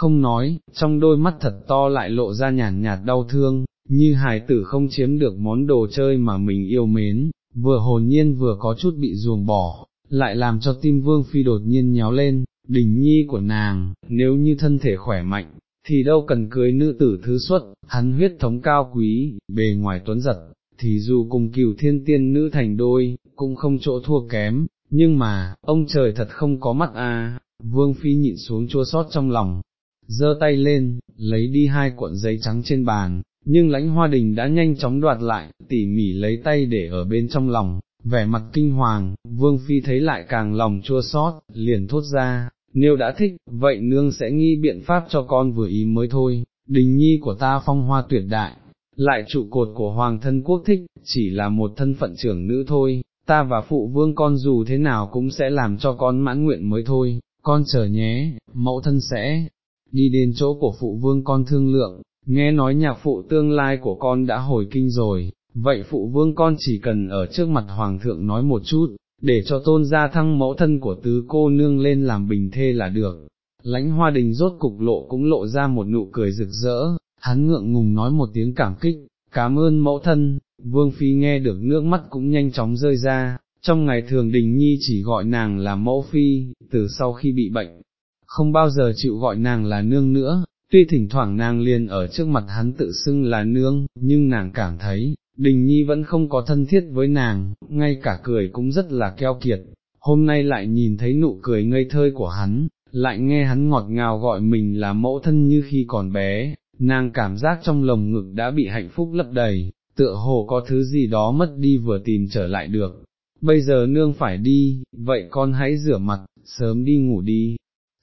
[SPEAKER 1] không nói, trong đôi mắt thật to lại lộ ra nhàn nhạt đau thương, như hài tử không chiếm được món đồ chơi mà mình yêu mến, vừa hồn nhiên vừa có chút bị ruồng bỏ, lại làm cho tim vương phi đột nhiên nhéo lên, đỉnh nhi của nàng, nếu như thân thể khỏe mạnh, thì đâu cần cưới nữ tử thứ xuất, hắn huyết thống cao quý, bề ngoài tuấn giật, thì dù cùng cửu thiên tiên nữ thành đôi, cũng không chỗ thua kém, nhưng mà, ông trời thật không có mắt à, vương phi nhịn xuống chua sót trong lòng, giơ tay lên, lấy đi hai cuộn giấy trắng trên bàn, nhưng lãnh hoa đình đã nhanh chóng đoạt lại, tỉ mỉ lấy tay để ở bên trong lòng, vẻ mặt kinh hoàng, vương phi thấy lại càng lòng chua xót, liền thốt ra, nếu đã thích, vậy nương sẽ nghi biện pháp cho con vừa ý mới thôi, đình nhi của ta phong hoa tuyệt đại, lại trụ cột của hoàng thân quốc thích, chỉ là một thân phận trưởng nữ thôi, ta và phụ vương con dù thế nào cũng sẽ làm cho con mãn nguyện mới thôi, con chờ nhé, mẫu thân sẽ đi đến chỗ của phụ vương con thương lượng, nghe nói nhạc phụ tương lai của con đã hồi kinh rồi, vậy phụ vương con chỉ cần ở trước mặt hoàng thượng nói một chút, để cho tôn gia thăng mẫu thân của tứ cô nương lên làm bình thê là được. Lãnh hoa đình rốt cục lộ cũng lộ ra một nụ cười rực rỡ, hắn ngượng ngùng nói một tiếng cảm kích, cảm ơn mẫu thân, vương phi nghe được nước mắt cũng nhanh chóng rơi ra, trong ngày thường đình nhi chỉ gọi nàng là mẫu phi, từ sau khi bị bệnh, không bao giờ chịu gọi nàng là nương nữa, tuy thỉnh thoảng nàng liền ở trước mặt hắn tự xưng là nương, nhưng nàng cảm thấy, đình nhi vẫn không có thân thiết với nàng, ngay cả cười cũng rất là keo kiệt, hôm nay lại nhìn thấy nụ cười ngây thơi của hắn, lại nghe hắn ngọt ngào gọi mình là mẫu thân như khi còn bé, nàng cảm giác trong lồng ngực đã bị hạnh phúc lấp đầy, tựa hồ có thứ gì đó mất đi vừa tìm trở lại được. Bây giờ nương phải đi, vậy con hãy rửa mặt, sớm đi ngủ đi,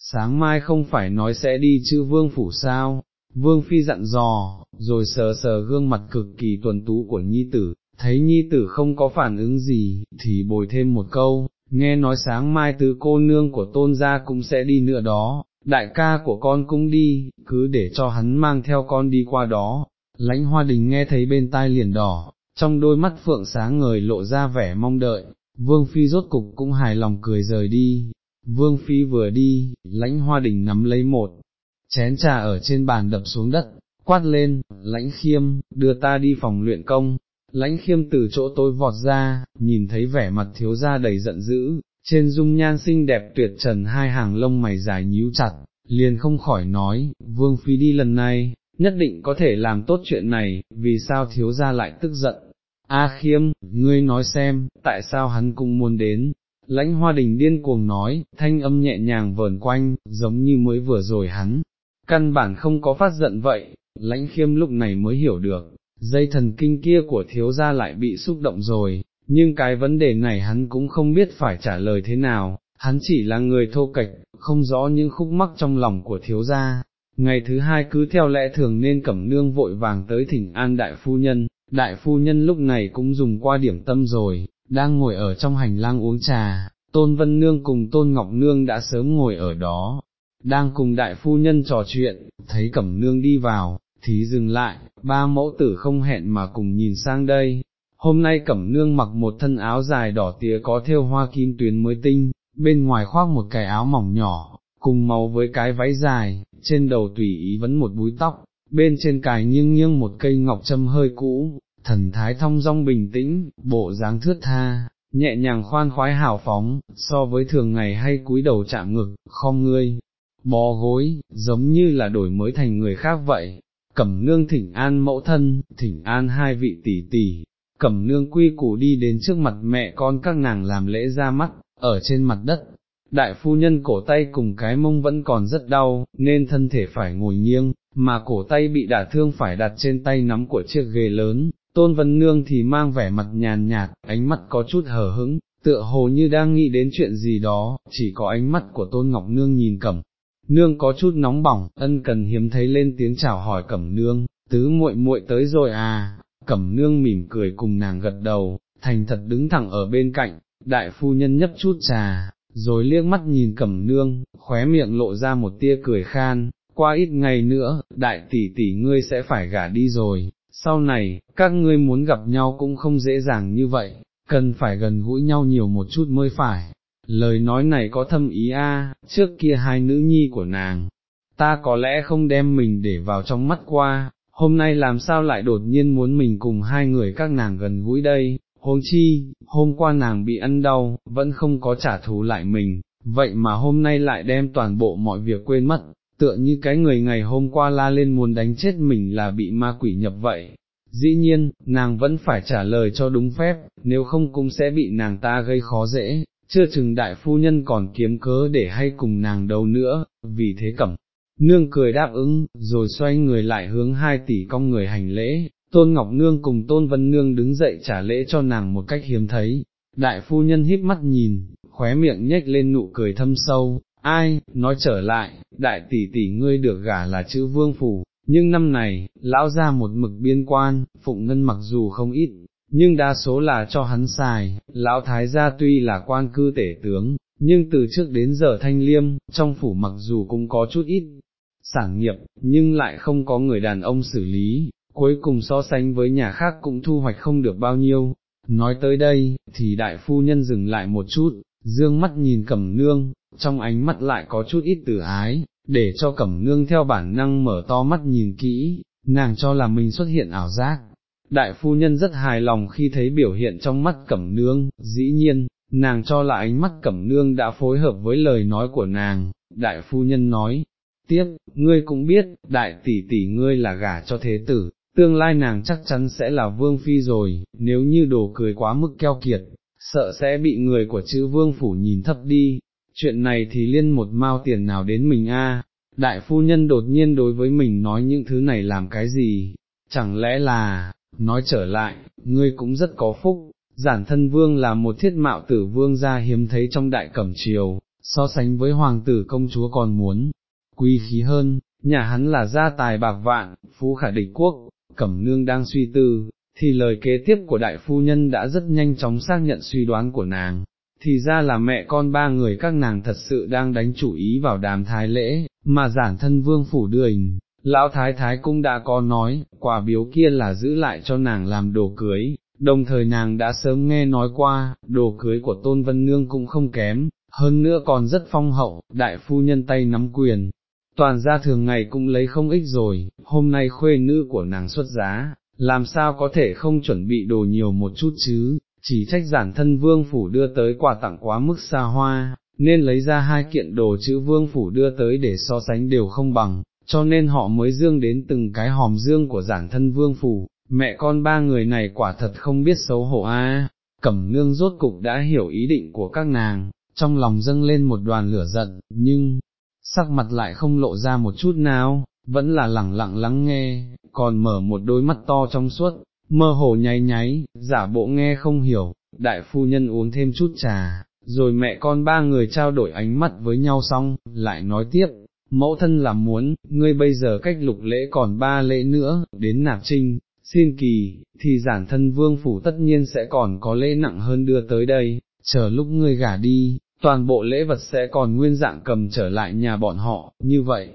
[SPEAKER 1] sáng mai không phải nói sẽ đi chữ vương phủ sao, vương phi dặn dò, rồi sờ sờ gương mặt cực kỳ tuần tú của nhi tử, thấy nhi tử không có phản ứng gì, thì bồi thêm một câu, nghe nói sáng mai tứ cô nương của tôn gia cũng sẽ đi nữa đó, đại ca của con cũng đi, cứ để cho hắn mang theo con đi qua đó, lãnh hoa đình nghe thấy bên tai liền đỏ, trong đôi mắt phượng sáng ngời lộ ra vẻ mong đợi, vương phi rốt cục cũng hài lòng cười rời đi, Vương Phi vừa đi, lãnh hoa đình nắm lấy một, chén trà ở trên bàn đập xuống đất, quát lên, lãnh khiêm, đưa ta đi phòng luyện công, lãnh khiêm từ chỗ tôi vọt ra, nhìn thấy vẻ mặt thiếu gia đầy giận dữ, trên dung nhan xinh đẹp tuyệt trần hai hàng lông mày dài nhíu chặt, liền không khỏi nói, Vương Phi đi lần này, nhất định có thể làm tốt chuyện này, vì sao thiếu gia lại tức giận. A khiêm, ngươi nói xem, tại sao hắn cũng muốn đến, lãnh hoa đình điên cuồng nói, thanh âm nhẹ nhàng vờn quanh, giống như mới vừa rồi hắn, căn bản không có phát giận vậy, lãnh khiêm lúc này mới hiểu được, dây thần kinh kia của thiếu gia lại bị xúc động rồi, nhưng cái vấn đề này hắn cũng không biết phải trả lời thế nào, hắn chỉ là người thô kệch, không rõ những khúc mắc trong lòng của thiếu gia. Ngày thứ hai cứ theo lẽ thường nên cẩm nương vội vàng tới thỉnh an đại phu nhân, đại phu nhân lúc này cũng dùng qua điểm tâm rồi, đang ngồi ở trong hành lang uống trà, Tôn Vân Nương cùng Tôn Ngọc Nương đã sớm ngồi ở đó, đang cùng đại phu nhân trò chuyện, thấy Cẩm Nương đi vào, thì dừng lại, ba mẫu tử không hẹn mà cùng nhìn sang đây. Hôm nay Cẩm Nương mặc một thân áo dài đỏ tía có thêu hoa kim tuyến mới tinh, bên ngoài khoác một cái áo mỏng nhỏ, cùng màu với cái váy dài, trên đầu tùy ý vấn một búi tóc, bên trên cài nghiêng nghiêng một cây ngọc châm hơi cũ, thần thái thong dong bình tĩnh, bộ dáng thướt tha, nhẹ nhàng khoan khoái hào phóng, so với thường ngày hay cúi đầu chạm ngực, khom ngươi, bò gối, giống như là đổi mới thành người khác vậy. cẩm nương thỉnh an mẫu thân, thỉnh an hai vị tỷ tỷ, cẩm nương quy củ đi đến trước mặt mẹ con các nàng làm lễ ra mắt, ở trên mặt đất, đại phu nhân cổ tay cùng cái mông vẫn còn rất đau, nên thân thể phải ngồi nghiêng, mà cổ tay bị đả thương phải đặt trên tay nắm của chiếc ghế lớn, tôn vân nương thì mang vẻ mặt nhàn nhạt, ánh mắt có chút hờ hững, tựa hồ như đang nghĩ đến chuyện gì đó, chỉ có ánh mắt của tôn ngọc nương nhìn cẩm. Nương có chút nóng bỏng, ân cần hiếm thấy lên tiếng chào hỏi cẩm nương, tứ muội muội tới rồi à, cẩm nương mỉm cười cùng nàng gật đầu, thành thật đứng thẳng ở bên cạnh, đại phu nhân nhấp chút trà, rồi liếc mắt nhìn cẩm nương, khóe miệng lộ ra một tia cười khan, qua ít ngày nữa, đại tỷ tỷ ngươi sẽ phải gả đi rồi, sau này, các ngươi muốn gặp nhau cũng không dễ dàng như vậy, cần phải gần gũi nhau nhiều một chút mới phải. Lời nói này có thâm ý a, trước kia hai nữ nhi của nàng, ta có lẽ không đem mình để vào trong mắt qua, hôm nay làm sao lại đột nhiên muốn mình cùng hai người các nàng gần gũi đây, Hôn chi, hôm qua nàng bị ăn đau, vẫn không có trả thù lại mình, vậy mà hôm nay lại đem toàn bộ mọi việc quên mất, tựa như cái người ngày hôm qua la lên muốn đánh chết mình là bị ma quỷ nhập vậy. Dĩ nhiên, nàng vẫn phải trả lời cho đúng phép, nếu không cũng sẽ bị nàng ta gây khó dễ, chưa chừng đại phu nhân còn kiếm cớ để hay cùng nàng đâu nữa, vì thế cẩm. Nương cười đáp ứng, rồi xoay người lại hướng hai tỷ cong người hành lễ, Tôn Ngọc Nương cùng Tôn Vân Nương đứng dậy trả lễ cho nàng một cách hiếm thấy, đại phu nhân híp mắt nhìn, khóe miệng nhếch lên nụ cười thâm sâu, ai, nói trở lại, đại tỷ tỷ ngươi được gả là chữ vương phủ, nhưng năm này, lão ra một mực biên quan, phụng ngân mặc dù không ít, nhưng đa số là cho hắn xài, lão thái gia tuy là quan cư tể tướng, nhưng từ trước đến giờ thanh liêm, trong phủ mặc dù cũng có chút ít sản nghiệp, nhưng lại không có người đàn ông xử lý, cuối cùng so sánh với nhà khác cũng thu hoạch không được bao nhiêu. Nói tới đây, thì đại phu nhân dừng lại một chút, dương mắt nhìn cẩm nương, trong ánh mắt lại có chút ít tử ái, để cho cẩm nương theo bản năng mở to mắt nhìn kỹ, nàng cho là mình xuất hiện ảo giác. Đại phu nhân rất hài lòng khi thấy biểu hiện trong mắt cẩm nương, dĩ nhiên, nàng cho là ánh mắt cẩm nương đã phối hợp với lời nói của nàng, đại phu nhân nói, tiếp, ngươi cũng biết, đại tỷ tỷ ngươi là gả cho thế tử, tương lai nàng chắc chắn sẽ là vương phi rồi, nếu như đồ cười quá mức keo kiệt, sợ sẽ bị người của chữ vương phủ nhìn thấp đi, chuyện này thì liên một mao tiền nào đến mình a. đại phu nhân đột nhiên đối với mình nói những thứ này làm cái gì, chẳng lẽ là, nói trở lại, ngươi cũng rất có phúc, giản thân vương là một thiết mạo tử vương gia hiếm thấy trong đại cẩm triều, so sánh với hoàng tử công chúa còn muốn, quý khí hơn, nhà hắn là gia tài bạc vạn, phú khả địch quốc, cẩm nương đang suy tư, thì lời kế tiếp của đại phu nhân đã rất nhanh chóng xác nhận suy đoán của nàng, thì ra là mẹ con ba người các nàng thật sự đang đánh chủ ý vào đàm thái lễ, mà giản thân vương phủ đường. Lão thái thái cũng đã có nói, quà biếu kia là giữ lại cho nàng làm đồ cưới, đồng thời nàng đã sớm nghe nói qua, đồ cưới của Tôn Vân Nương cũng không kém, hơn nữa còn rất phong hậu, đại phu nhân tay nắm quyền, toàn gia thường ngày cũng lấy không ích rồi, hôm nay khuê nữ của nàng xuất giá, làm sao có thể không chuẩn bị đồ nhiều một chút chứ, chỉ trách giản thân vương phủ đưa tới quà tặng quá mức xa hoa, nên lấy ra hai kiện đồ chữ vương phủ đưa tới để so sánh đều không bằng, cho nên họ mới dương đến từng cái hòm dương của giản thân vương phủ, mẹ con ba người này quả thật không biết xấu hổ a. Cẩm nương rốt cục đã hiểu ý định của các nàng, trong lòng dâng lên một đoàn lửa giận, nhưng, sắc mặt lại không lộ ra một chút nào, vẫn là lẳng lặng lắng nghe, còn mở một đôi mắt to trong suốt, mơ hồ nháy nháy, giả bộ nghe không hiểu, đại phu nhân uống thêm chút trà, rồi mẹ con ba người trao đổi ánh mắt với nhau xong, lại nói tiếp, mẫu thân làm muốn, ngươi bây giờ cách lục lễ còn ba lễ nữa, đến nạp trinh, xin kỳ, thì giản thân vương phủ tất nhiên sẽ còn có lễ nặng hơn đưa tới đây, chờ lúc ngươi gả đi, toàn bộ lễ vật sẽ còn nguyên dạng cầm trở lại nhà bọn họ, như vậy,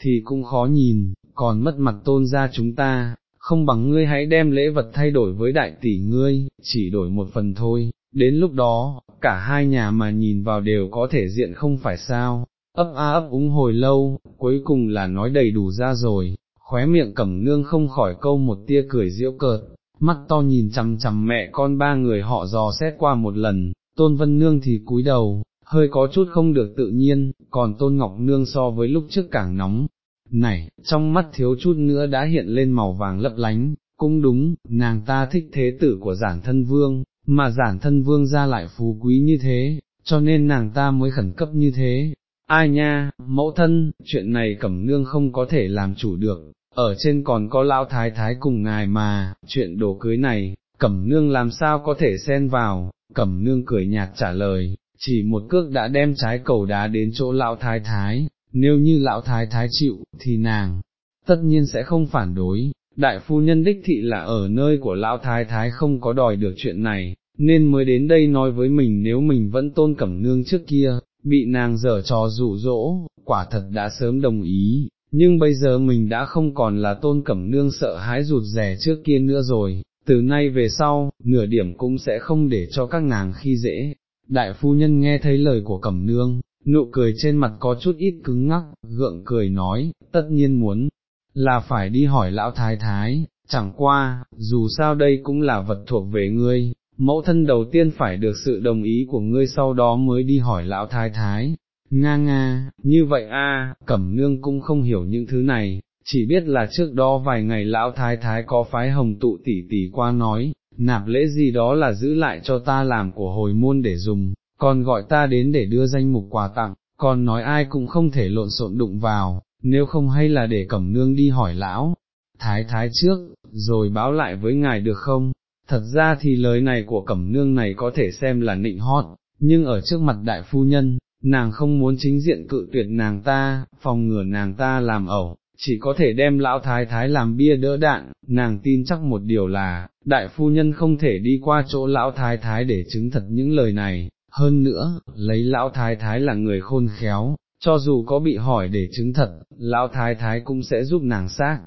[SPEAKER 1] thì cũng khó nhìn, còn mất mặt tôn ra chúng ta, không bằng ngươi hãy đem lễ vật thay đổi với đại tỷ ngươi, chỉ đổi một phần thôi, đến lúc đó, cả hai nhà mà nhìn vào đều có thể diện không phải sao, ấp a ấp úng hồi lâu, cuối cùng là nói đầy đủ ra rồi, khóe miệng cẩm nương không khỏi câu một tia cười diễu cợt, mắt to nhìn chằm chằm mẹ con ba người họ dò xét qua một lần, tôn vân nương thì cúi đầu, hơi có chút không được tự nhiên, còn tôn ngọc nương so với lúc trước càng nóng, này, trong mắt thiếu chút nữa đã hiện lên màu vàng lấp lánh, cũng đúng, nàng ta thích thế tử của giản thân vương, mà giản thân vương ra lại phú quý như thế, cho nên nàng ta mới khẩn cấp như thế. Ai nha, mẫu thân, chuyện này cẩm nương không có thể làm chủ được, ở trên còn có lão thái thái cùng ngài mà, chuyện đồ cưới này, cẩm nương làm sao có thể xen vào, cẩm nương cười nhạt trả lời, chỉ một cước đã đem trái cầu đá đến chỗ lão thái thái, nếu như lão thái thái chịu, thì nàng, tất nhiên sẽ không phản đối, đại phu nhân đích thị là ở nơi của lão thái thái không có đòi được chuyện này, nên mới đến đây nói với mình nếu mình vẫn tôn cẩm nương trước kia, bị nàng dở trò dụ dỗ, quả thật đã sớm đồng ý, nhưng bây giờ mình đã không còn là tôn cẩm nương sợ hãi rụt rè trước kia nữa rồi, từ nay về sau, nửa điểm cũng sẽ không để cho các nàng khi dễ. Đại phu nhân nghe thấy lời của cẩm nương, nụ cười trên mặt có chút ít cứng ngắc, gượng cười nói, tất nhiên muốn, là phải đi hỏi lão thái thái, chẳng qua, dù sao đây cũng là vật thuộc về ngươi, mẫu thân đầu tiên phải được sự đồng ý của ngươi sau đó mới đi hỏi lão thái thái. Nga nga, như vậy a, cẩm nương cũng không hiểu những thứ này, chỉ biết là trước đó vài ngày lão thái thái có phái hồng tụ tỷ tỷ qua nói, nạp lễ gì đó là giữ lại cho ta làm của hồi môn để dùng, còn gọi ta đến để đưa danh mục quà tặng, còn nói ai cũng không thể lộn xộn đụng vào, nếu không hay là để cẩm nương đi hỏi lão, thái thái trước, rồi báo lại với ngài được không? Thật ra thì lời này của cẩm nương này có thể xem là nịnh hót, nhưng ở trước mặt đại phu nhân, nàng không muốn chính diện cự tuyệt nàng ta, phòng ngừa nàng ta làm ẩu, chỉ có thể đem lão thái thái làm bia đỡ đạn, nàng tin chắc một điều là, đại phu nhân không thể đi qua chỗ lão thái thái để chứng thật những lời này, hơn nữa, lấy lão thái thái là người khôn khéo, cho dù có bị hỏi để chứng thật, lão thái thái cũng sẽ giúp nàng xác.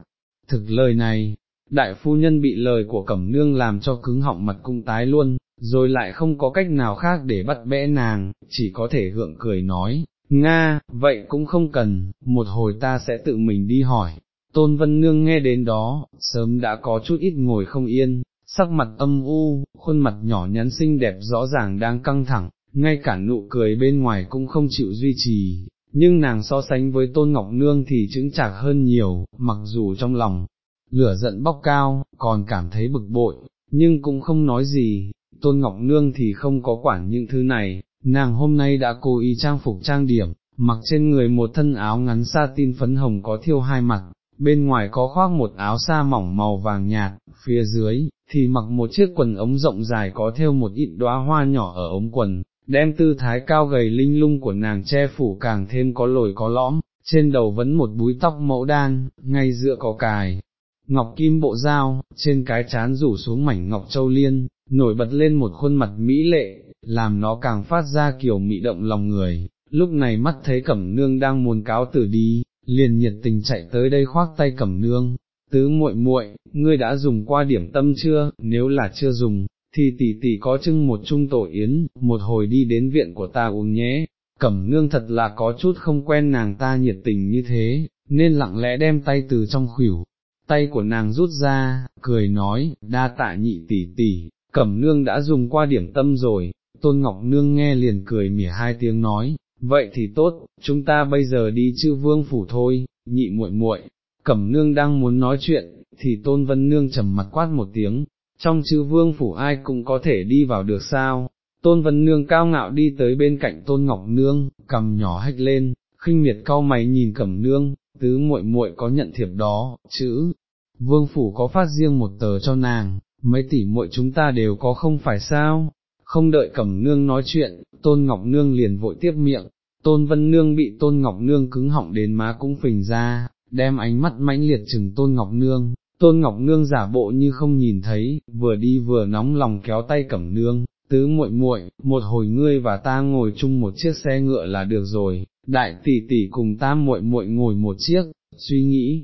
[SPEAKER 1] Thực lời này, đại phu nhân bị lời của cẩm nương làm cho cứng họng mặt cung tái luôn, rồi lại không có cách nào khác để bắt bẽ nàng, chỉ có thể gượng cười nói, Nga, vậy cũng không cần, một hồi ta sẽ tự mình đi hỏi. Tôn Vân Nương nghe đến đó, sớm đã có chút ít ngồi không yên, sắc mặt âm u, khuôn mặt nhỏ nhắn xinh đẹp rõ ràng đang căng thẳng, ngay cả nụ cười bên ngoài cũng không chịu duy trì, nhưng nàng so sánh với Tôn Ngọc Nương thì chứng chạc hơn nhiều, mặc dù trong lòng, lửa giận bốc cao, còn cảm thấy bực bội, nhưng cũng không nói gì, Tôn Ngọc Nương thì không có quản những thứ này, nàng hôm nay đã cố ý trang phục trang điểm, mặc trên người một thân áo ngắn sa tin phấn hồng có thiêu hai mặt, bên ngoài có khoác một áo sa mỏng màu vàng nhạt, phía dưới, thì mặc một chiếc quần ống rộng dài có thêu một ít đóa hoa nhỏ ở ống quần, đem tư thái cao gầy linh lung của nàng che phủ càng thêm có lồi có lõm, trên đầu vẫn một búi tóc mẫu đan, ngay giữa có cài, ngọc kim bộ dao, trên cái chán rủ xuống mảnh ngọc châu liên, nổi bật lên một khuôn mặt mỹ lệ, làm nó càng phát ra kiểu mị động lòng người, lúc này mắt thấy cẩm nương đang muốn cáo tử đi, liền nhiệt tình chạy tới đây khoác tay cẩm nương, tứ muội muội, ngươi đã dùng qua điểm tâm chưa, nếu là chưa dùng, thì tỷ tỷ có trưng một chung tổ yến, một hồi đi đến viện của ta uống nhé, cẩm nương thật là có chút không quen nàng ta nhiệt tình như thế, nên lặng lẽ đem tay từ trong khỉu, tay của nàng rút ra, cười nói, đa tạ nhị tỷ tỷ, cẩm nương đã dùng qua điểm tâm rồi, tôn ngọc nương nghe liền cười mỉa hai tiếng nói, vậy thì tốt, chúng ta bây giờ đi chư vương phủ thôi, nhị muội muội. Cẩm nương đang muốn nói chuyện, thì tôn vân nương trầm mặt quát một tiếng, trong chữ vương phủ ai cũng có thể đi vào được sao, tôn vân nương cao ngạo đi tới bên cạnh tôn ngọc nương, cầm nhỏ hách lên, khinh miệt cau mày nhìn cẩm nương, tứ muội muội có nhận thiệp đó, chữ, vương phủ có phát riêng một tờ cho nàng, mấy tỷ muội chúng ta đều có không phải sao, không đợi cẩm nương nói chuyện, tôn ngọc nương liền vội tiếp miệng, tôn vân nương bị tôn ngọc nương cứng họng đến má cũng phình ra, đem ánh mắt mãnh liệt chừng tôn ngọc nương, tôn ngọc nương giả bộ như không nhìn thấy, vừa đi vừa nóng lòng kéo tay cẩm nương, tứ muội muội, một hồi ngươi và ta ngồi chung một chiếc xe ngựa là được rồi, đại tỷ tỷ cùng ta muội muội ngồi một chiếc, suy nghĩ,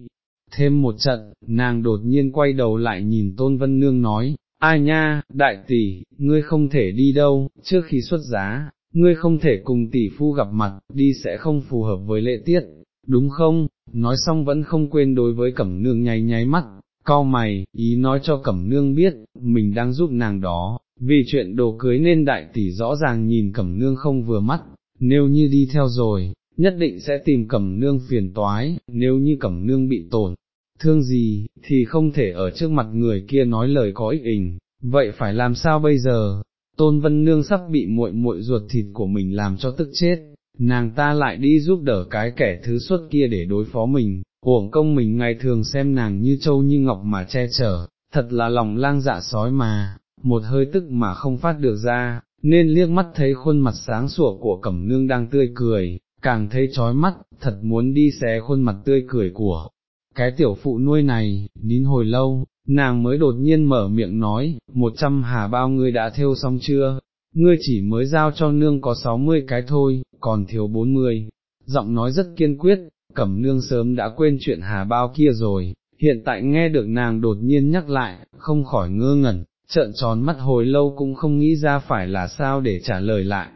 [SPEAKER 1] thêm một trận, nàng đột nhiên quay đầu lại nhìn tôn vân nương nói, ai nha, đại tỷ, ngươi không thể đi đâu, trước khi xuất giá, ngươi không thể cùng tỷ phu gặp mặt, đi sẽ không phù hợp với lễ tiết, đúng không, nói xong vẫn không quên đối với cẩm nương nháy nháy mắt, cau mày, ý nói cho cẩm nương biết, mình đang giúp nàng đó, vì chuyện đồ cưới nên đại tỷ rõ ràng nhìn cẩm nương không vừa mắt, nếu như đi theo rồi, nhất định sẽ tìm cẩm nương phiền toái, nếu như cẩm nương bị tổn, thương gì, thì không thể ở trước mặt người kia nói lời có ích ình, vậy phải làm sao bây giờ? Tôn Vân Nương sắp bị muội muội ruột thịt của mình làm cho tức chết, nàng ta lại đi giúp đỡ cái kẻ thứ xuất kia để đối phó mình, uổng công mình ngày thường xem nàng như châu như ngọc mà che chở, thật là lòng lang dạ sói mà, một hơi tức mà không phát được ra, nên liếc mắt thấy khuôn mặt sáng sủa của cẩm nương đang tươi cười, càng thấy chói mắt, thật muốn đi xé khuôn mặt tươi cười của cái tiểu phụ nuôi này, nín hồi lâu, nàng mới đột nhiên mở miệng nói, một trăm hà bao ngươi đã theo xong chưa, ngươi chỉ mới giao cho nương có sáu mươi cái thôi, còn thiếu bốn mươi, giọng nói rất kiên quyết, cẩm nương sớm đã quên chuyện hà bao kia rồi, hiện tại nghe được nàng đột nhiên nhắc lại, không khỏi ngơ ngẩn, trợn tròn mắt hồi lâu cũng không nghĩ ra phải là sao để trả lời lại.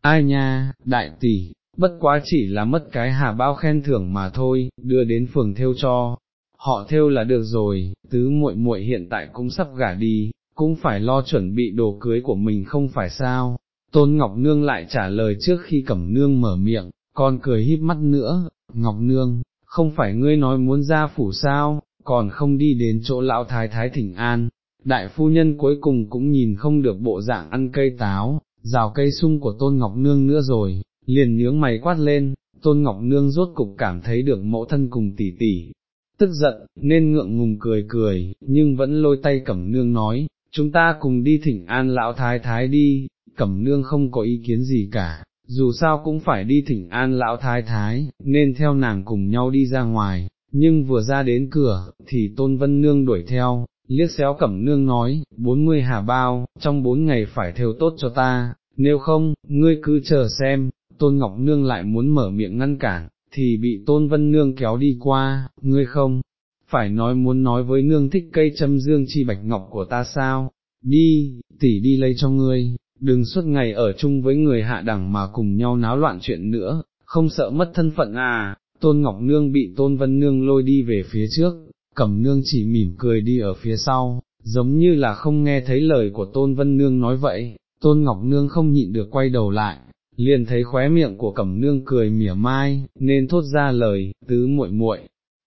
[SPEAKER 1] Ai nha, đại tỷ, bất quá chỉ là mất cái hà bao khen thưởng mà thôi, đưa đến phường theo cho, họ theo là được rồi, tứ muội muội hiện tại cũng sắp gả đi, cũng phải lo chuẩn bị đồ cưới của mình không phải sao. Tôn Ngọc Nương lại trả lời trước khi Cẩm Nương mở miệng, còn cười híp mắt nữa, Ngọc Nương, không phải ngươi nói muốn ra phủ sao, còn không đi đến chỗ lão thái thái thỉnh an, đại phu nhân cuối cùng cũng nhìn không được bộ dạng ăn cây táo, rào cây sung của Tôn Ngọc Nương nữa rồi, liền nhướng mày quát lên, Tôn Ngọc Nương rốt cục cảm thấy được mẫu thân cùng tỷ tỷ, tức giận, nên ngượng ngùng cười cười, nhưng vẫn lôi tay Cẩm Nương nói, chúng ta cùng đi thỉnh an lão thái thái đi, Cẩm Nương không có ý kiến gì cả, dù sao cũng phải đi thỉnh an lão thái thái, nên theo nàng cùng nhau đi ra ngoài, nhưng vừa ra đến cửa, thì Tôn Vân Nương đuổi theo, liếc xéo Cẩm Nương nói, bốn mươi hà bao, trong bốn ngày phải theo tốt cho ta, nếu không, ngươi cứ chờ xem, Tôn Ngọc Nương lại muốn mở miệng ngăn cản, thì bị Tôn Vân Nương kéo đi qua, ngươi không, phải nói muốn nói với nương thích cây châm dương chi bạch ngọc của ta sao, đi, tỷ đi lấy cho ngươi, đừng suốt ngày ở chung với người hạ đẳng mà cùng nhau náo loạn chuyện nữa, không sợ mất thân phận à, Tôn Ngọc Nương bị Tôn Vân Nương lôi đi về phía trước, Cẩm Nương chỉ mỉm cười đi ở phía sau, giống như là không nghe thấy lời của Tôn Vân Nương nói vậy, Tôn Ngọc Nương không nhịn được quay đầu lại, liền thấy khóe miệng của Cẩm Nương cười mỉa mai, nên thốt ra lời, tứ muội muội,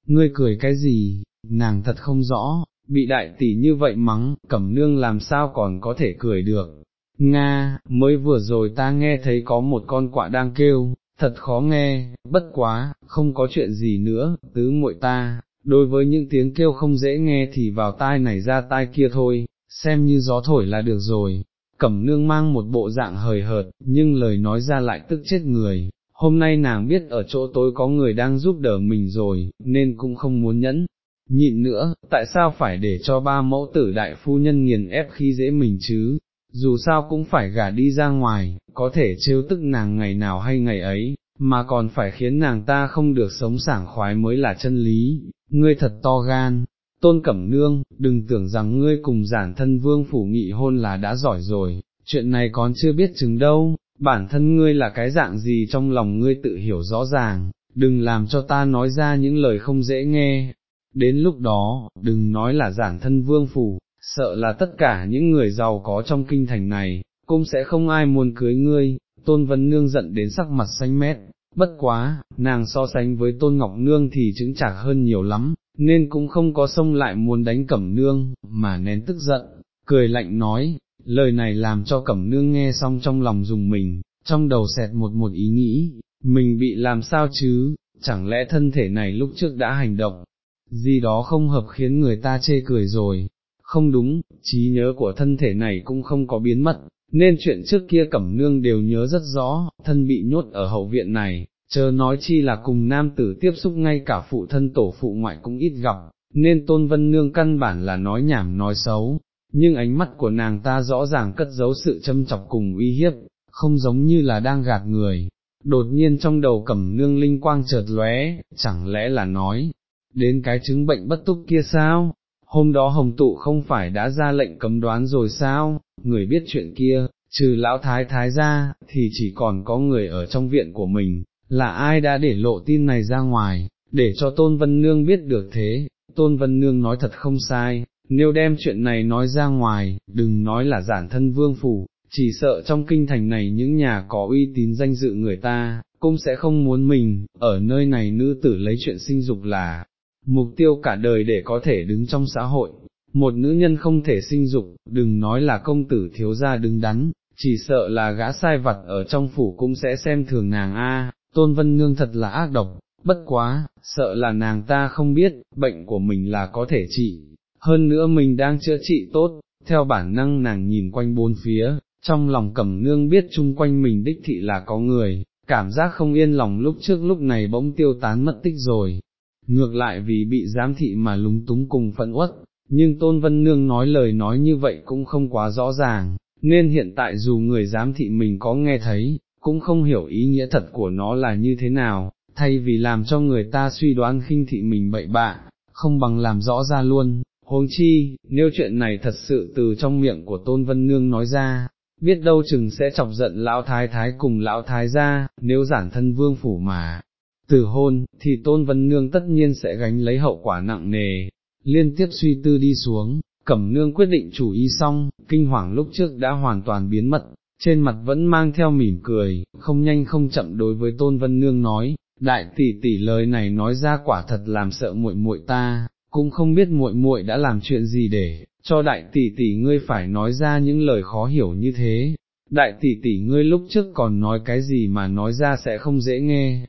[SPEAKER 1] ngươi cười cái gì, nàng thật không rõ, bị đại tỷ như vậy mắng, Cẩm Nương làm sao còn có thể cười được. Nga, mới vừa rồi ta nghe thấy có một con quạ đang kêu, thật khó nghe, bất quá, không có chuyện gì nữa, tứ muội ta, đối với những tiếng kêu không dễ nghe thì vào tai này ra tai kia thôi, xem như gió thổi là được rồi, cẩm nương mang một bộ dạng hời hợt, nhưng lời nói ra lại tức chết người, hôm nay nàng biết ở chỗ tối có người đang giúp đỡ mình rồi, nên cũng không muốn nhẫn. Nhịn nữa, tại sao phải để cho ba mẫu tử đại phu nhân nghiền ép khi dễ mình chứ, dù sao cũng phải gả đi ra ngoài, có thể trêu tức nàng ngày nào hay ngày ấy, mà còn phải khiến nàng ta không được sống sảng khoái mới là chân lý, ngươi thật to gan, tôn cẩm nương, đừng tưởng rằng ngươi cùng giản thân vương phủ nghị hôn là đã giỏi rồi, chuyện này còn chưa biết chứng đâu, bản thân ngươi là cái dạng gì trong lòng ngươi tự hiểu rõ ràng, đừng làm cho ta nói ra những lời không dễ nghe, đến lúc đó, đừng nói là giản thân vương phủ, sợ là tất cả những người giàu có trong kinh thành này, cũng sẽ không ai muốn cưới ngươi, tôn vân nương giận đến sắc mặt xanh mét, bất quá, nàng so sánh với tôn ngọc nương thì chứng chạc hơn nhiều lắm, nên cũng không có sông lại muốn đánh cẩm nương, mà nén tức giận, cười lạnh nói, lời này làm cho cẩm nương nghe xong trong lòng dùng mình, trong đầu xẹt một một ý nghĩ, mình bị làm sao chứ, chẳng lẽ thân thể này lúc trước đã hành động, gì đó không hợp khiến người ta chê cười rồi, không đúng, trí nhớ của thân thể này cũng không có biến mất, nên chuyện trước kia cẩm nương đều nhớ rất rõ, thân bị nhốt ở hậu viện này, chờ nói chi là cùng nam tử tiếp xúc ngay cả phụ thân tổ phụ ngoại cũng ít gặp, nên tôn vân nương căn bản là nói nhảm nói xấu, nhưng ánh mắt của nàng ta rõ ràng cất giấu sự châm chọc cùng uy hiếp, không giống như là đang gạt người. Đột nhiên trong đầu cẩm nương linh quang chợt lóe, chẳng lẽ là nói, đến cái chứng bệnh bất túc kia sao, hôm đó hồng tụ không phải đã ra lệnh cấm đoán rồi sao, người biết chuyện kia, trừ lão thái thái ra, thì chỉ còn có người ở trong viện của mình, là ai đã để lộ tin này ra ngoài, để cho Tôn Vân Nương biết được thế, Tôn Vân Nương nói thật không sai, nếu đem chuyện này nói ra ngoài, đừng nói là giản thân vương phủ, chỉ sợ trong kinh thành này những nhà có uy tín danh dự người ta, cũng sẽ không muốn mình, ở nơi này nữ tử lấy chuyện sinh dục là, mục tiêu cả đời để có thể đứng trong xã hội, một nữ nhân không thể sinh dục, đừng nói là công tử thiếu gia đứng đắn, chỉ sợ là gã sai vặt ở trong phủ cũng sẽ xem thường nàng a. tôn vân nương thật là ác độc, bất quá, sợ là nàng ta không biết, bệnh của mình là có thể trị, hơn nữa mình đang chữa trị tốt, theo bản năng nàng nhìn quanh bốn phía, trong lòng cẩm nương biết chung quanh mình đích thị là có người, cảm giác không yên lòng lúc trước lúc này bỗng tiêu tán mất tích rồi, ngược lại vì bị giám thị mà lúng túng cùng phẫn uất, nhưng Tôn Vân Nương nói lời nói như vậy cũng không quá rõ ràng, nên hiện tại dù người giám thị mình có nghe thấy, cũng không hiểu ý nghĩa thật của nó là như thế nào, thay vì làm cho người ta suy đoán khinh thị mình bậy bạ, không bằng làm rõ ra luôn, huống chi, nếu chuyện này thật sự từ trong miệng của Tôn Vân Nương nói ra, biết đâu chừng sẽ chọc giận lão thái thái cùng lão thái gia, nếu giản thân vương phủ mà. Từ hôn, thì Tôn Vân Nương tất nhiên sẽ gánh lấy hậu quả nặng nề, liên tiếp suy tư đi xuống, Cẩm Nương quyết định chủ ý xong, kinh hoàng lúc trước đã hoàn toàn biến mất, trên mặt vẫn mang theo mỉm cười, không nhanh không chậm đối với Tôn Vân Nương nói, đại tỷ tỷ lời này nói ra quả thật làm sợ muội muội ta, cũng không biết muội muội đã làm chuyện gì để cho đại tỷ tỷ ngươi phải nói ra những lời khó hiểu như thế. Đại tỷ tỷ ngươi lúc trước còn nói cái gì mà nói ra sẽ không dễ nghe.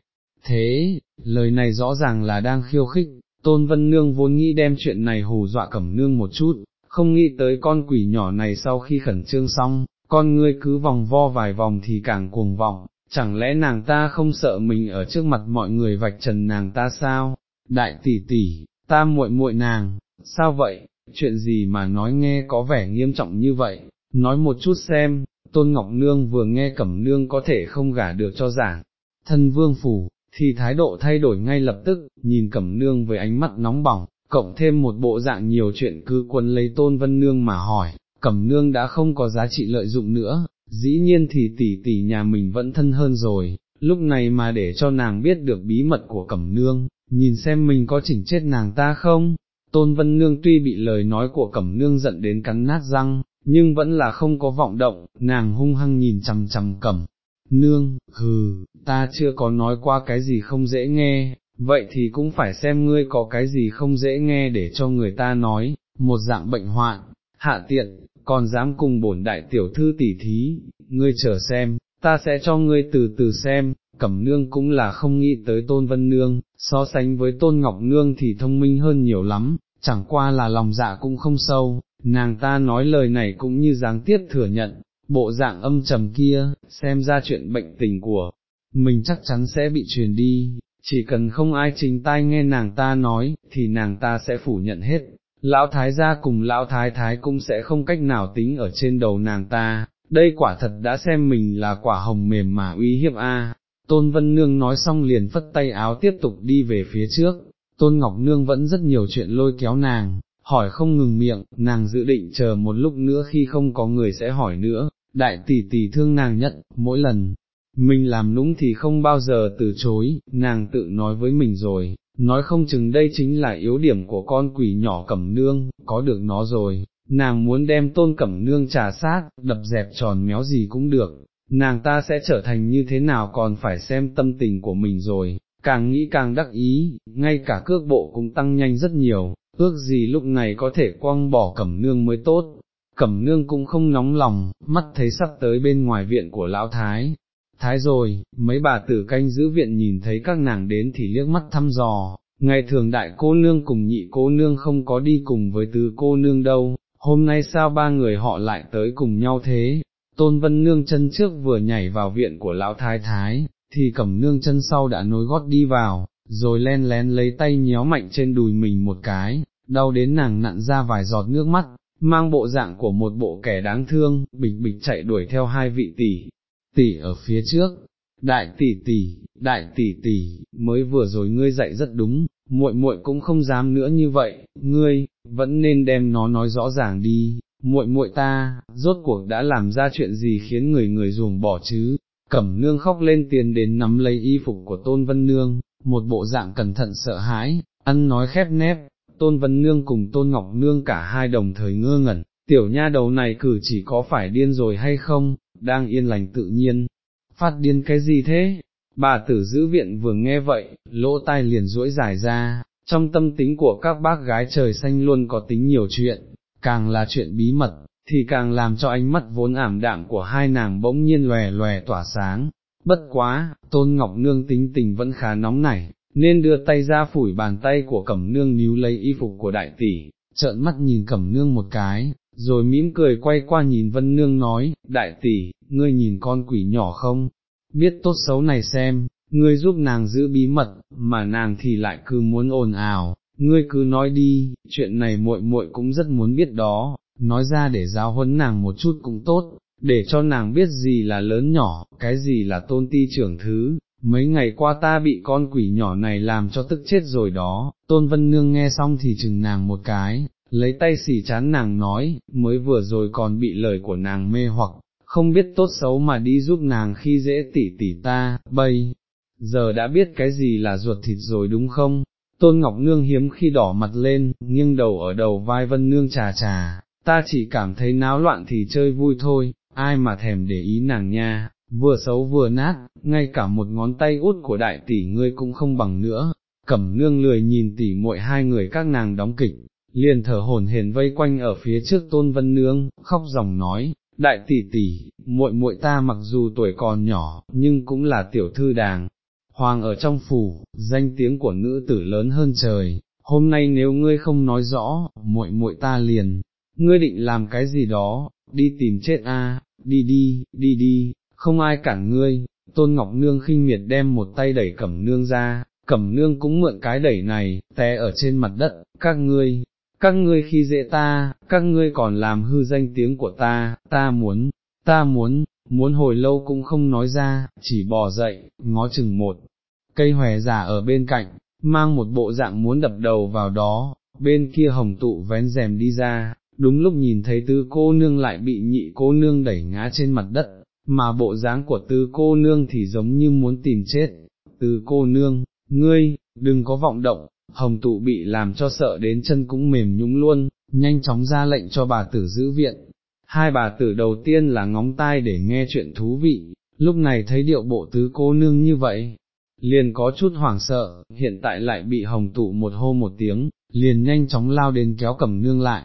[SPEAKER 1] Thế, lời này rõ ràng là đang khiêu khích, Tôn Vân Nương vốn nghĩ đem chuyện này hù dọa Cẩm Nương một chút, không nghĩ tới con quỷ nhỏ này sau khi khẩn trương xong, con ngươi cứ vòng vo vài vòng thì càng cuồng vọng, chẳng lẽ nàng ta không sợ mình ở trước mặt mọi người vạch trần nàng ta sao? Đại tỷ tỷ, ta muội muội nàng, sao vậy, chuyện gì mà nói nghe có vẻ nghiêm trọng như vậy, nói một chút xem, Tôn Ngọc Nương vừa nghe Cẩm Nương có thể không gả được cho giảng, thân vương phủ, thì thái độ thay đổi ngay lập tức, nhìn Cẩm Nương với ánh mắt nóng bỏng, cộng thêm một bộ dạng nhiều chuyện cứ quân lấy Tôn Vân Nương mà hỏi, Cẩm Nương đã không có giá trị lợi dụng nữa, dĩ nhiên thì tỷ tỷ nhà mình vẫn thân hơn rồi, lúc này mà để cho nàng biết được bí mật của Cẩm Nương, nhìn xem mình có chỉnh chết nàng ta không, Tôn Vân Nương tuy bị lời nói của Cẩm Nương giận đến cắn nát răng, nhưng vẫn là không có vọng động, nàng hung hăng nhìn chằm chằm Cẩm. Nương, hừ, ta chưa có nói qua cái gì không dễ nghe, vậy thì cũng phải xem ngươi có cái gì không dễ nghe để cho người ta nói, một dạng bệnh hoạn, hạ tiện, còn dám cùng bổn đại tiểu thư tỉ thí, ngươi chờ xem, ta sẽ cho ngươi từ từ xem, Cẩm Nương cũng là không nghĩ tới Tôn Vân Nương, so sánh với Tôn Ngọc Nương thì thông minh hơn nhiều lắm, chẳng qua là lòng dạ cũng không sâu, nàng ta nói lời này cũng như dáng tiết thừa nhận, bộ dạng âm trầm kia, xem ra chuyện bệnh tình của mình chắc chắn sẽ bị truyền đi, chỉ cần không ai chính tai nghe nàng ta nói, thì nàng ta sẽ phủ nhận hết, lão thái gia cùng lão thái thái cũng sẽ không cách nào tính ở trên đầu nàng ta, đây quả thật đã xem mình là quả hồng mềm mà uy hiếp a. Tôn Vân Nương nói xong liền phất tay áo tiếp tục đi về phía trước, Tôn Ngọc Nương vẫn rất nhiều chuyện lôi kéo nàng, hỏi không ngừng miệng, nàng dự định chờ một lúc nữa khi không có người sẽ hỏi nữa, đại tỷ tỷ thương nàng nhất, mỗi lần, mình làm nũng thì không bao giờ từ chối, nàng tự nói với mình rồi, nói không chừng đây chính là yếu điểm của con quỷ nhỏ cẩm nương, có được nó rồi, nàng muốn đem tôn cẩm nương trà sát, đập dẹp tròn méo gì cũng được, nàng ta sẽ trở thành như thế nào còn phải xem tâm tình của mình rồi, càng nghĩ càng đắc ý, ngay cả cước bộ cũng tăng nhanh rất nhiều, ước gì lúc này có thể quăng bỏ cẩm nương mới tốt. Cẩm nương cũng không nóng lòng, mắt thấy sắp tới bên ngoài viện của lão thái, thái rồi, mấy bà tử canh giữ viện nhìn thấy các nàng đến thì liếc mắt thăm dò, ngày thường đại cô nương cùng nhị cô nương không có đi cùng với tứ cô nương đâu, hôm nay sao ba người họ lại tới cùng nhau thế, tôn vân nương chân trước vừa nhảy vào viện của lão thái thái, thì cẩm nương chân sau đã nối gót đi vào, rồi len lén lấy tay nhéo mạnh trên đùi mình một cái, đau đến nàng nặn ra vài giọt nước mắt, mang bộ dạng của một bộ kẻ đáng thương, bịch bịch chạy đuổi theo hai vị tỷ, tỷ ở phía trước, đại tỷ tỷ, đại tỷ tỷ, mới vừa rồi ngươi dạy rất đúng, muội muội cũng không dám nữa như vậy, ngươi, vẫn nên đem nó nói rõ ràng đi, muội muội ta, rốt cuộc đã làm ra chuyện gì khiến người người ruồng bỏ chứ, cẩm nương khóc lên tiền đến nắm lấy y phục của tôn vân nương, một bộ dạng cẩn thận sợ hãi, ăn nói khép nép, tôn vân nương cùng tôn ngọc nương cả hai đồng thời ngơ ngẩn, tiểu nha đầu này cử chỉ có phải điên rồi hay không, đang yên lành tự nhiên, phát điên cái gì thế, bà tử giữ viện vừa nghe vậy, lỗ tai liền duỗi dài ra, trong tâm tính của các bác gái trời xanh luôn có tính nhiều chuyện, càng là chuyện bí mật, thì càng làm cho ánh mắt vốn ảm đạm của hai nàng bỗng nhiên lòe lòe tỏa sáng. Bất quá, Tôn Ngọc Nương tính tình vẫn khá nóng nảy, nên đưa tay ra phủi bàn tay của Cẩm Nương níu lấy y phục của đại tỷ, trợn mắt nhìn Cẩm Nương một cái, rồi mỉm cười quay qua nhìn Vân Nương nói, đại tỷ, ngươi nhìn con quỷ nhỏ không, biết tốt xấu này xem, ngươi giúp nàng giữ bí mật, mà nàng thì lại cứ muốn ồn ào, ngươi cứ nói đi, chuyện này muội muội cũng rất muốn biết đó, nói ra để giáo huấn nàng một chút cũng tốt, để cho nàng biết gì là lớn nhỏ, cái gì là tôn ti trưởng thứ. Mấy ngày qua ta bị con quỷ nhỏ này làm cho tức chết rồi đó, tôn vân nương nghe xong thì chừng nàng một cái, lấy tay xì chán nàng nói, mới vừa rồi còn bị lời của nàng mê hoặc, không biết tốt xấu mà đi giúp nàng khi dễ tỉ tỉ ta, bây, giờ đã biết cái gì là ruột thịt rồi đúng không? Tôn Ngọc Nương hiếm khi đỏ mặt lên, nghiêng đầu ở đầu vai Vân Nương trà trà, ta chỉ cảm thấy náo loạn thì chơi vui thôi, ai mà thèm để ý nàng nha, vừa xấu vừa nát, ngay cả một ngón tay út của đại tỷ ngươi cũng không bằng nữa. Cẩm nương lười nhìn tỷ muội hai người các nàng đóng kịch, liền thở hổn hển vây quanh ở phía trước tôn vân nương, khóc dòng nói, đại tỷ tỷ, muội muội ta mặc dù tuổi còn nhỏ, nhưng cũng là tiểu thư đàng, hoàng ở trong phủ, danh tiếng của nữ tử lớn hơn trời, hôm nay nếu ngươi không nói rõ, muội muội ta liền, ngươi định làm cái gì đó, đi tìm chết a, đi đi, đi đi, không ai cản ngươi, tôn ngọc nương khinh miệt đem một tay đẩy cẩm nương ra, cẩm nương cũng mượn cái đẩy này, té ở trên mặt đất, các ngươi, các ngươi khi dễ ta, các ngươi còn làm hư danh tiếng của ta, ta muốn, ta muốn, muốn hồi lâu cũng không nói ra, chỉ bò dậy, ngó chừng một, cây hòe giả ở bên cạnh, mang một bộ dạng muốn đập đầu vào đó, bên kia hồng tụ vén rèm đi ra, đúng lúc nhìn thấy tứ cô nương lại bị nhị cô nương đẩy ngã trên mặt đất, mà bộ dáng của tứ cô nương thì giống như muốn tìm chết, tứ cô nương, ngươi, đừng có vọng động, hồng tụ bị làm cho sợ đến chân cũng mềm nhũng luôn, nhanh chóng ra lệnh cho bà tử giữ viện. Hai bà tử đầu tiên là ngóng tai để nghe chuyện thú vị, lúc này thấy điệu bộ tứ cô nương như vậy, liền có chút hoảng sợ, hiện tại lại bị hồng tụ một hô một tiếng, liền nhanh chóng lao đến kéo cẩm nương lại,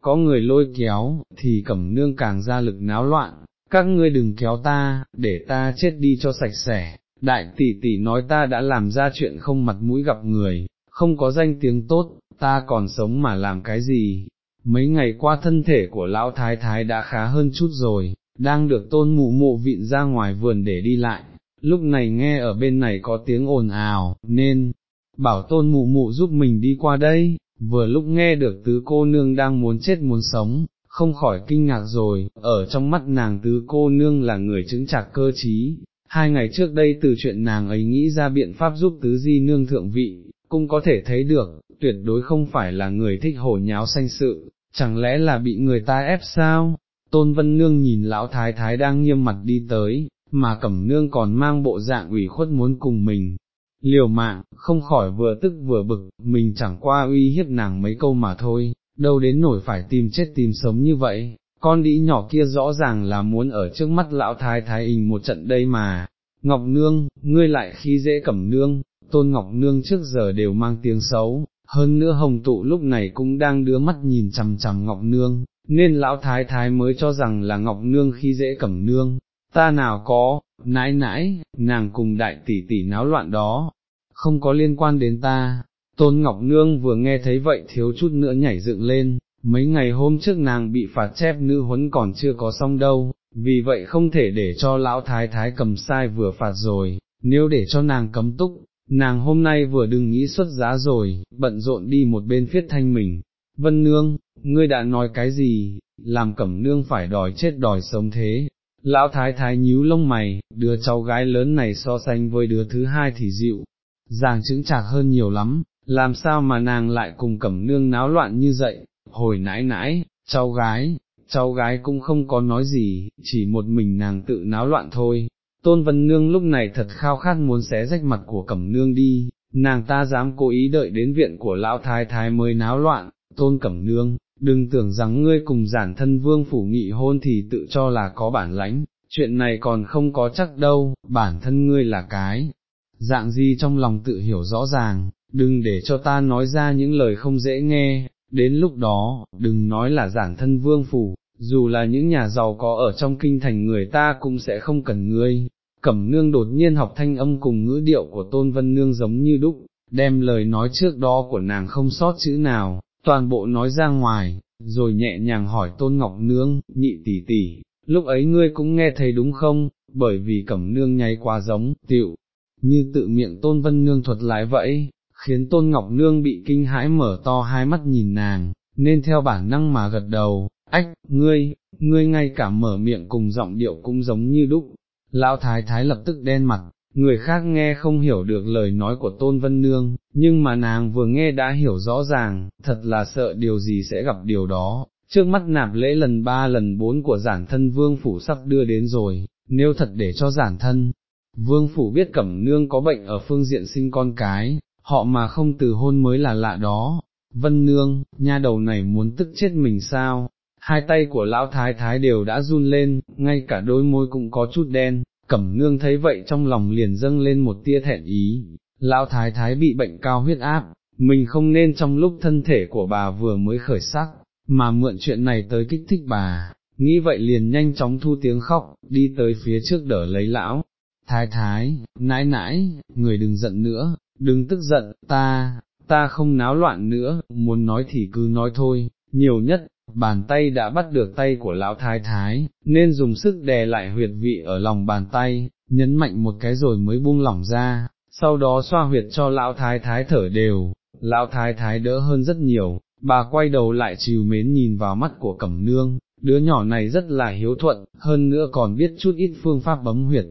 [SPEAKER 1] có người lôi kéo, thì cẩm nương càng ra lực náo loạn, các ngươi đừng kéo ta, để ta chết đi cho sạch sẽ, đại tỷ tỷ nói ta đã làm ra chuyện không mặt mũi gặp người, không có danh tiếng tốt, ta còn sống mà làm cái gì, mấy ngày qua thân thể của lão thái thái đã khá hơn chút rồi, đang được tôn mụ mụ vịn ra ngoài vườn để đi lại, lúc này nghe ở bên này có tiếng ồn ào, nên, bảo tôn mụ mụ giúp mình đi qua đây, vừa lúc nghe được tứ cô nương đang muốn chết muốn sống, không khỏi kinh ngạc rồi, ở trong mắt nàng tứ cô nương là người chứng chạc cơ trí. Hai ngày trước đây từ chuyện nàng ấy nghĩ ra biện pháp giúp tứ di nương thượng vị, cũng có thể thấy được, tuyệt đối không phải là người thích hổ nháo sanh sự, chẳng lẽ là bị người ta ép sao? Tôn Vân Nương nhìn lão thái thái đang nghiêm mặt đi tới, mà Cẩm Nương còn mang bộ dạng ủy khuất muốn cùng mình, liều mạng, không khỏi vừa tức vừa bực, mình chẳng qua uy hiếp nàng mấy câu mà thôi, đâu đến nổi phải tìm chết tìm sống như vậy, con đĩ nhỏ kia rõ ràng là muốn ở trước mắt lão thái thái hình một trận đây mà, Ngọc Nương, ngươi lại khi dễ cẩm nương, tôn Ngọc Nương trước giờ đều mang tiếng xấu, hơn nữa hồng tụ lúc này cũng đang đưa mắt nhìn chằm chằm Ngọc Nương, nên lão thái thái mới cho rằng là Ngọc Nương khi dễ cẩm nương, ta nào có, nãi nãi, nàng cùng đại tỷ tỷ náo loạn đó, không có liên quan đến ta. Tôn Ngọc Nương vừa nghe thấy vậy thiếu chút nữa nhảy dựng lên, mấy ngày hôm trước nàng bị phạt chép nữ huấn còn chưa có xong đâu, vì vậy không thể để cho lão thái thái cầm sai vừa phạt rồi, nếu để cho nàng cấm túc, nàng hôm nay vừa đừng nghĩ xuất giá rồi, bận rộn đi một bên phiết thanh mình. Vân Nương, ngươi đã nói cái gì, làm cẩm nương phải đòi chết đòi sống thế, Lão thái thái nhíu lông mày, đứa cháu gái lớn này so sánh với đứa thứ hai thì dịu, dàng chứng chạc hơn nhiều lắm, làm sao mà nàng lại cùng cẩm nương náo loạn như vậy, hồi nãi nãi, cháu gái, cháu gái cũng không có nói gì, chỉ một mình nàng tự náo loạn thôi. Tôn Vân Nương lúc này thật khao khát muốn xé rách mặt của Cẩm Nương đi, nàng ta dám cố ý đợi đến viện của Lão Thái Thái mới náo loạn, Tôn Cẩm Nương, đừng tưởng rằng ngươi cùng giản thân vương phủ nghị hôn thì tự cho là có bản lãnh, chuyện này còn không có chắc đâu, bản thân ngươi là cái, dạng gì trong lòng tự hiểu rõ ràng, đừng để cho ta nói ra những lời không dễ nghe, đến lúc đó, đừng nói là giản thân vương phủ, dù là những nhà giàu có ở trong kinh thành người ta cũng sẽ không cần ngươi. Cẩm nương đột nhiên học thanh âm cùng ngữ điệu của tôn vân nương giống như đúc, đem lời nói trước đó của nàng không sót chữ nào, toàn bộ nói ra ngoài, rồi nhẹ nhàng hỏi tôn ngọc nương, nhị tỷ tỷ, lúc ấy ngươi cũng nghe thấy đúng không, bởi vì cẩm nương nháy quá giống, tiệu, như tự miệng tôn vân nương thuật lại vậy, khiến tôn ngọc nương bị kinh hãi mở to hai mắt nhìn nàng, nên theo bản năng mà gật đầu, ách, ngươi, ngươi ngay cả mở miệng cùng giọng điệu cũng giống như đúc, lão thái thái lập tức đen mặt, người khác nghe không hiểu được lời nói của tôn vân nương, nhưng mà nàng vừa nghe đã hiểu rõ ràng, thật là sợ điều gì sẽ gặp điều đó. Trước mắt nạp lễ lần ba lần bốn của giản thân vương phủ sắp đưa đến rồi, nếu thật để cho giản thân, vương phủ biết cẩm nương có bệnh ở phương diện sinh con cái, họ mà không từ hôn mới là lạ đó, vân nương, nha đầu này muốn tức chết mình sao, hai tay của lão thái thái đều đã run lên, ngay cả đôi môi cũng có chút đen, cẩm nương thấy vậy trong lòng liền dâng lên một tia thẹn ý, lão thái thái bị bệnh cao huyết áp, mình không nên trong lúc thân thể của bà vừa mới khởi sắc, mà mượn chuyện này tới kích thích bà, nghĩ vậy liền nhanh chóng thu tiếng khóc, đi tới phía trước đỡ lấy lão. Thái thái, nãi nãi, người đừng giận nữa, đừng tức giận, ta, ta không náo loạn nữa, muốn nói thì cứ nói thôi, nhiều nhất, bàn tay đã bắt được tay của lão thái thái, nên dùng sức đè lại huyệt vị ở lòng bàn tay, nhấn mạnh một cái rồi mới buông lỏng ra, sau đó xoa huyệt cho lão thái thái thở đều, lão thái thái đỡ hơn rất nhiều, bà quay đầu lại chiều mến nhìn vào mắt của cẩm nương, đứa nhỏ này rất là hiếu thuận, hơn nữa còn biết chút ít phương pháp bấm huyệt.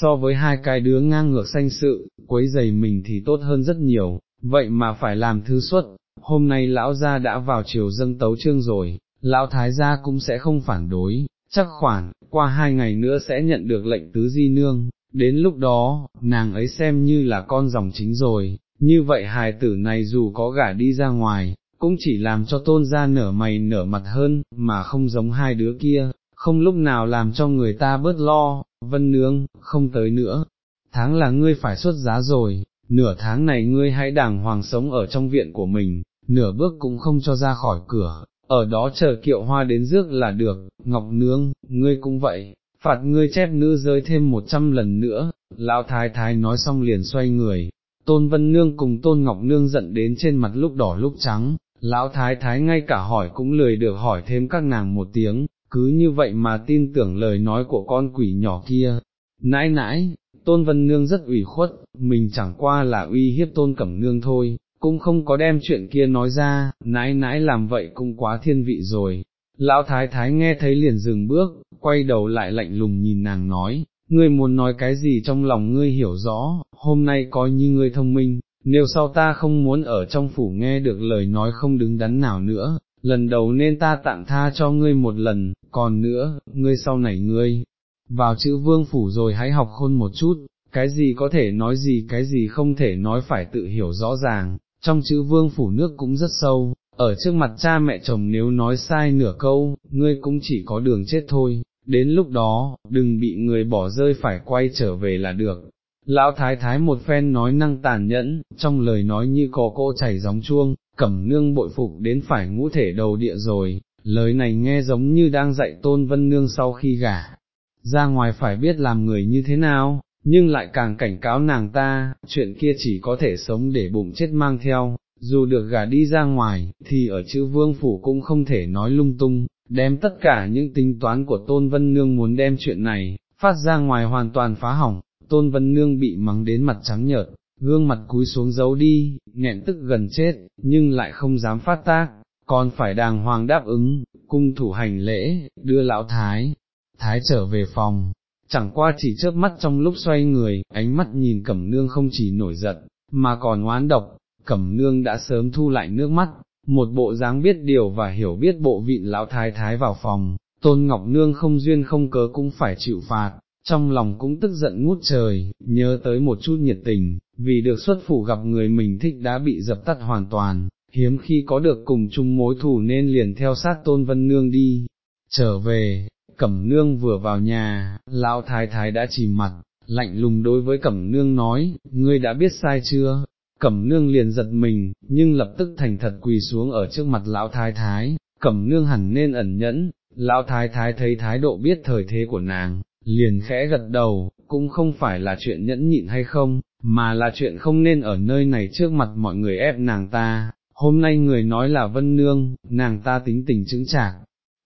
[SPEAKER 1] So với hai cái đứa ngang ngược sanh sự, quấy giày mình thì tốt hơn rất nhiều, vậy mà phải làm thứ suất, hôm nay lão gia đã vào chiều dâng tấu trương rồi, lão thái gia cũng sẽ không phản đối, chắc khoản, qua hai ngày nữa sẽ nhận được lệnh tứ di nương, đến lúc đó, nàng ấy xem như là con dòng chính rồi, như vậy hài tử này dù có gả đi ra ngoài, cũng chỉ làm cho tôn gia nở mày nở mặt hơn, mà không giống hai đứa kia, không lúc nào làm cho người ta bớt lo, vân nương, không tới nữa, tháng là ngươi phải xuất giá rồi, nửa tháng này ngươi hãy đàng hoàng sống ở trong viện của mình, nửa bước cũng không cho ra khỏi cửa, ở đó chờ kiệu hoa đến rước là được, ngọc nương, ngươi cũng vậy, phạt ngươi chép nữ giới thêm một trăm lần nữa, lão thái thái nói xong liền xoay người, tôn vân nương cùng tôn ngọc nương giận đến trên mặt lúc đỏ lúc trắng, lão thái thái ngay cả hỏi cũng lười được hỏi thêm các nàng một tiếng, cứ như vậy mà tin tưởng lời nói của con quỷ nhỏ kia, nãi nãi, tôn vân nương rất ủy khuất, mình chẳng qua là uy hiếp tôn cẩm nương thôi, cũng không có đem chuyện kia nói ra, nãi nãi làm vậy cũng quá thiên vị rồi. Lão thái thái nghe thấy liền dừng bước, quay đầu lại lạnh lùng nhìn nàng nói, ngươi muốn nói cái gì trong lòng ngươi hiểu rõ, hôm nay coi như ngươi thông minh, nếu sau ta không muốn ở trong phủ nghe được lời nói không đứng đắn nào nữa, lần đầu nên ta tặng tha cho ngươi một lần, còn nữa, ngươi sau này ngươi, vào chữ vương phủ rồi hãy học khôn một chút, cái gì có thể nói gì cái gì không thể nói phải tự hiểu rõ ràng, trong chữ vương phủ nước cũng rất sâu, ở trước mặt cha mẹ chồng nếu nói sai nửa câu, ngươi cũng chỉ có đường chết thôi, đến lúc đó, đừng bị người bỏ rơi phải quay trở về là được. Lão thái thái một phen nói năng tàn nhẫn, trong lời nói như có cô chảy gióng chuông, cẩm nương bội phục đến phải ngũ thể đầu địa rồi, lời này nghe giống như đang dạy tôn vân nương sau khi gả, ra ngoài phải biết làm người như thế nào, nhưng lại càng cảnh cáo nàng ta, chuyện kia chỉ có thể sống để bụng chết mang theo, dù được gả đi ra ngoài, thì ở chữ vương phủ cũng không thể nói lung tung, đem tất cả những tính toán của Tôn Vân Nương muốn đem chuyện này, phát ra ngoài hoàn toàn phá hỏng, Tôn Vân Nương bị mắng đến mặt trắng nhợt, gương mặt cúi xuống giấu đi, nghẹn tức gần chết, nhưng lại không dám phát tác, còn phải đàng hoàng đáp ứng, cung thủ hành lễ, đưa lão thái, thái trở về phòng, chẳng qua chỉ chớp mắt trong lúc xoay người, ánh mắt nhìn cẩm nương không chỉ nổi giận, mà còn oán độc, cẩm nương đã sớm thu lại nước mắt, một bộ dáng biết điều và hiểu biết bộ vịn lão thái thái vào phòng, tôn ngọc nương không duyên không cớ cũng phải chịu phạt, trong lòng cũng tức giận ngút trời, nhớ tới một chút nhiệt tình, vì được xuất phủ gặp người mình thích đã bị dập tắt hoàn toàn, hiếm khi có được cùng chung mối thù nên liền theo sát tôn vân nương đi, trở về, cẩm nương vừa vào nhà, lão thái thái đã chìm mặt, lạnh lùng đối với cẩm nương nói, ngươi đã biết sai chưa? Cẩm nương liền giật mình, nhưng lập tức thành thật quỳ xuống ở trước mặt lão thái thái, cẩm nương hẳn nên ẩn nhẫn, lão thái thái thấy thái độ biết thời thế của nàng, liền khẽ gật đầu, cũng không phải là chuyện nhẫn nhịn hay không, mà là chuyện không nên ở nơi này trước mặt mọi người ép nàng ta, hôm nay người nói là vân nương, nàng ta tính tình chứng chạc,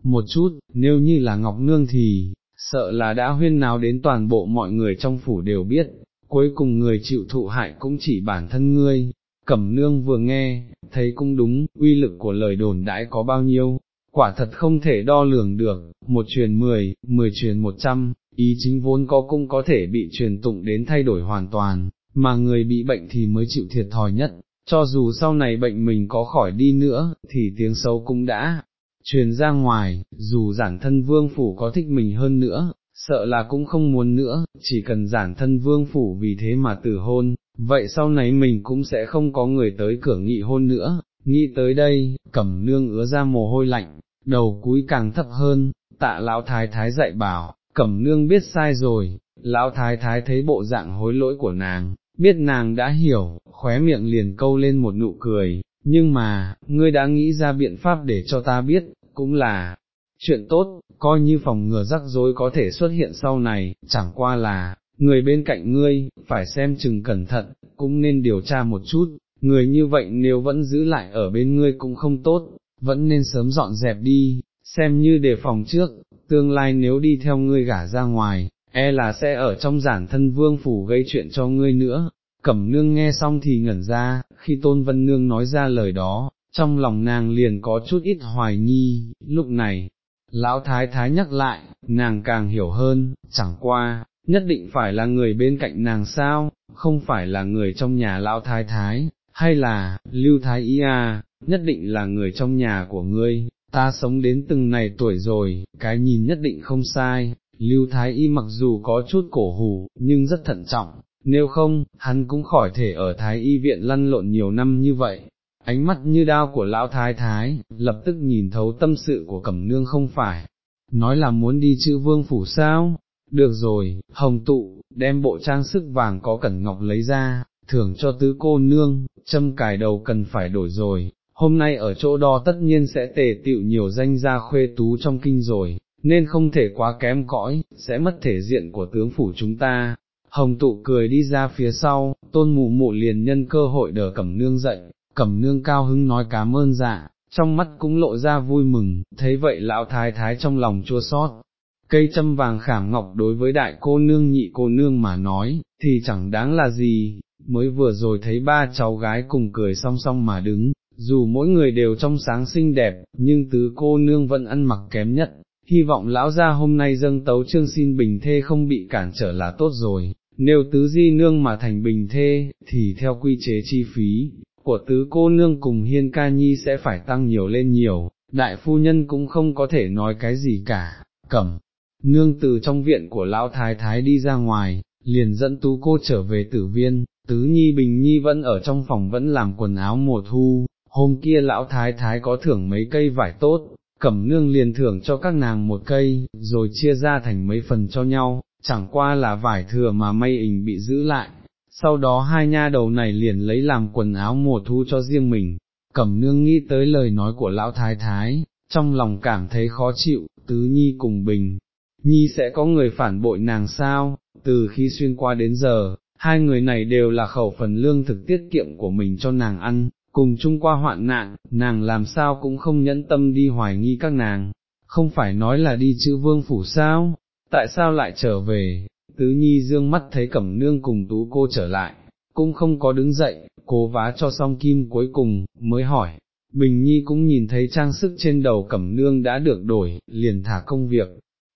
[SPEAKER 1] một chút, nếu như là ngọc nương thì, sợ là đã huyên nào đến toàn bộ mọi người trong phủ đều biết, cuối cùng người chịu thụ hại cũng chỉ bản thân ngươi. Cẩm nương vừa nghe, thấy cũng đúng, uy lực của lời đồn đãi có bao nhiêu, quả thật không thể đo lường được, một truyền mười, mười truyền một trăm, ý chính vốn có cũng có thể bị truyền tụng đến thay đổi hoàn toàn, mà người bị bệnh thì mới chịu thiệt thòi nhất, cho dù sau này bệnh mình có khỏi đi nữa, thì tiếng xấu cũng đã truyền ra ngoài, dù giản thân vương phủ có thích mình hơn nữa, sợ là cũng không muốn nữa, chỉ cần giản thân vương phủ vì thế mà tử hôn, vậy sau này mình cũng sẽ không có người tới cửa nghị hôn nữa, nghĩ tới đây, cẩm nương ứa ra mồ hôi lạnh, đầu cúi càng thấp hơn, tạ lão thái thái dạy bảo, cẩm nương biết sai rồi, lão thái thái thấy bộ dạng hối lỗi của nàng, biết nàng đã hiểu, khóe miệng liền câu lên một nụ cười, nhưng mà, ngươi đã nghĩ ra biện pháp để cho ta biết, cũng là chuyện tốt, coi như phòng ngừa rắc rối có thể xuất hiện sau này, chẳng qua là, người bên cạnh ngươi, phải xem chừng cẩn thận, cũng nên điều tra một chút, người như vậy nếu vẫn giữ lại ở bên ngươi cũng không tốt, vẫn nên sớm dọn dẹp đi, xem như đề phòng trước, tương lai nếu đi theo ngươi gả ra ngoài, e là sẽ ở trong giản thân vương phủ gây chuyện cho ngươi nữa. Cẩm nương nghe xong thì ngẩn ra, khi tôn vân nương nói ra lời đó, trong lòng nàng liền có chút ít hoài nghi, lúc này, lão thái thái nhắc lại, nàng càng hiểu hơn, chẳng qua, nhất định phải là người bên cạnh nàng sao, không phải là người trong nhà lão thái thái, hay là, lưu thái y à, nhất định là người trong nhà của ngươi, ta sống đến từng này tuổi rồi, cái nhìn nhất định không sai, lưu thái y mặc dù có chút cổ hủ, nhưng rất thận trọng, nếu không, hắn cũng khỏi thể ở thái y viện lăn lộn nhiều năm như vậy. Ánh mắt như đao của lão thái thái, lập tức nhìn thấu tâm sự của cẩm nương không phải, nói là muốn đi chữ vương phủ sao, được rồi, hồng tụ, đem bộ trang sức vàng có cẩn ngọc lấy ra, thưởng cho tứ cô nương, châm cài đầu cần phải đổi rồi, hôm nay ở chỗ đó tất nhiên sẽ tề tiệu nhiều danh gia khuê tú trong kinh rồi, nên không thể quá kém cõi, sẽ mất thể diện của tướng phủ chúng ta. Hồng tụ cười đi ra phía sau, tôn mụ mụ liền nhân cơ hội đỡ cẩm nương dậy, cẩm nương cao hứng nói cảm ơn dạ, trong mắt cũng lộ ra vui mừng, thấy vậy lão thái thái trong lòng chua sót. Cây châm vàng khảm ngọc đối với đại cô nương nhị cô nương mà nói, thì chẳng đáng là gì, mới vừa rồi thấy ba cháu gái cùng cười song song mà đứng, dù mỗi người đều trong sáng xinh đẹp, nhưng tứ cô nương vẫn ăn mặc kém nhất, hy vọng lão gia hôm nay dâng tấu trương xin bình thê không bị cản trở là tốt rồi, nếu tứ di nương mà thành bình thê, thì theo quy chế chi phí, của tứ cô nương cùng hiên ca nhi sẽ phải tăng nhiều lên nhiều, đại phu nhân cũng không có thể nói cái gì cả, cẩm, nương từ trong viện của lão thái thái đi ra ngoài, liền dẫn tú cô trở về tử viên, tứ nhi bình nhi vẫn ở trong phòng vẫn làm quần áo mùa thu, hôm kia lão thái thái có thưởng mấy cây vải tốt, cẩm nương liền thưởng cho các nàng một cây, rồi chia ra thành mấy phần cho nhau, chẳng qua là vải thừa mà may ình bị giữ lại. Sau đó hai nha đầu này liền lấy làm quần áo mùa thu cho riêng mình, cẩm nương nghĩ tới lời nói của lão thái thái, trong lòng cảm thấy khó chịu, tứ nhi cùng bình, nhi sẽ có người phản bội nàng sao, từ khi xuyên qua đến giờ, hai người này đều là khẩu phần lương thực tiết kiệm của mình cho nàng ăn, cùng chung qua hoạn nạn, nàng làm sao cũng không nhẫn tâm đi hoài nghi các nàng, không phải nói là đi chữ vương phủ sao, tại sao lại trở về, tứ nhi dương mắt thấy cẩm nương cùng tú cô trở lại, cũng không có đứng dậy, cố vá cho xong kim cuối cùng, mới hỏi, Bình Nhi cũng nhìn thấy trang sức trên đầu cẩm nương đã được đổi, liền thả công việc,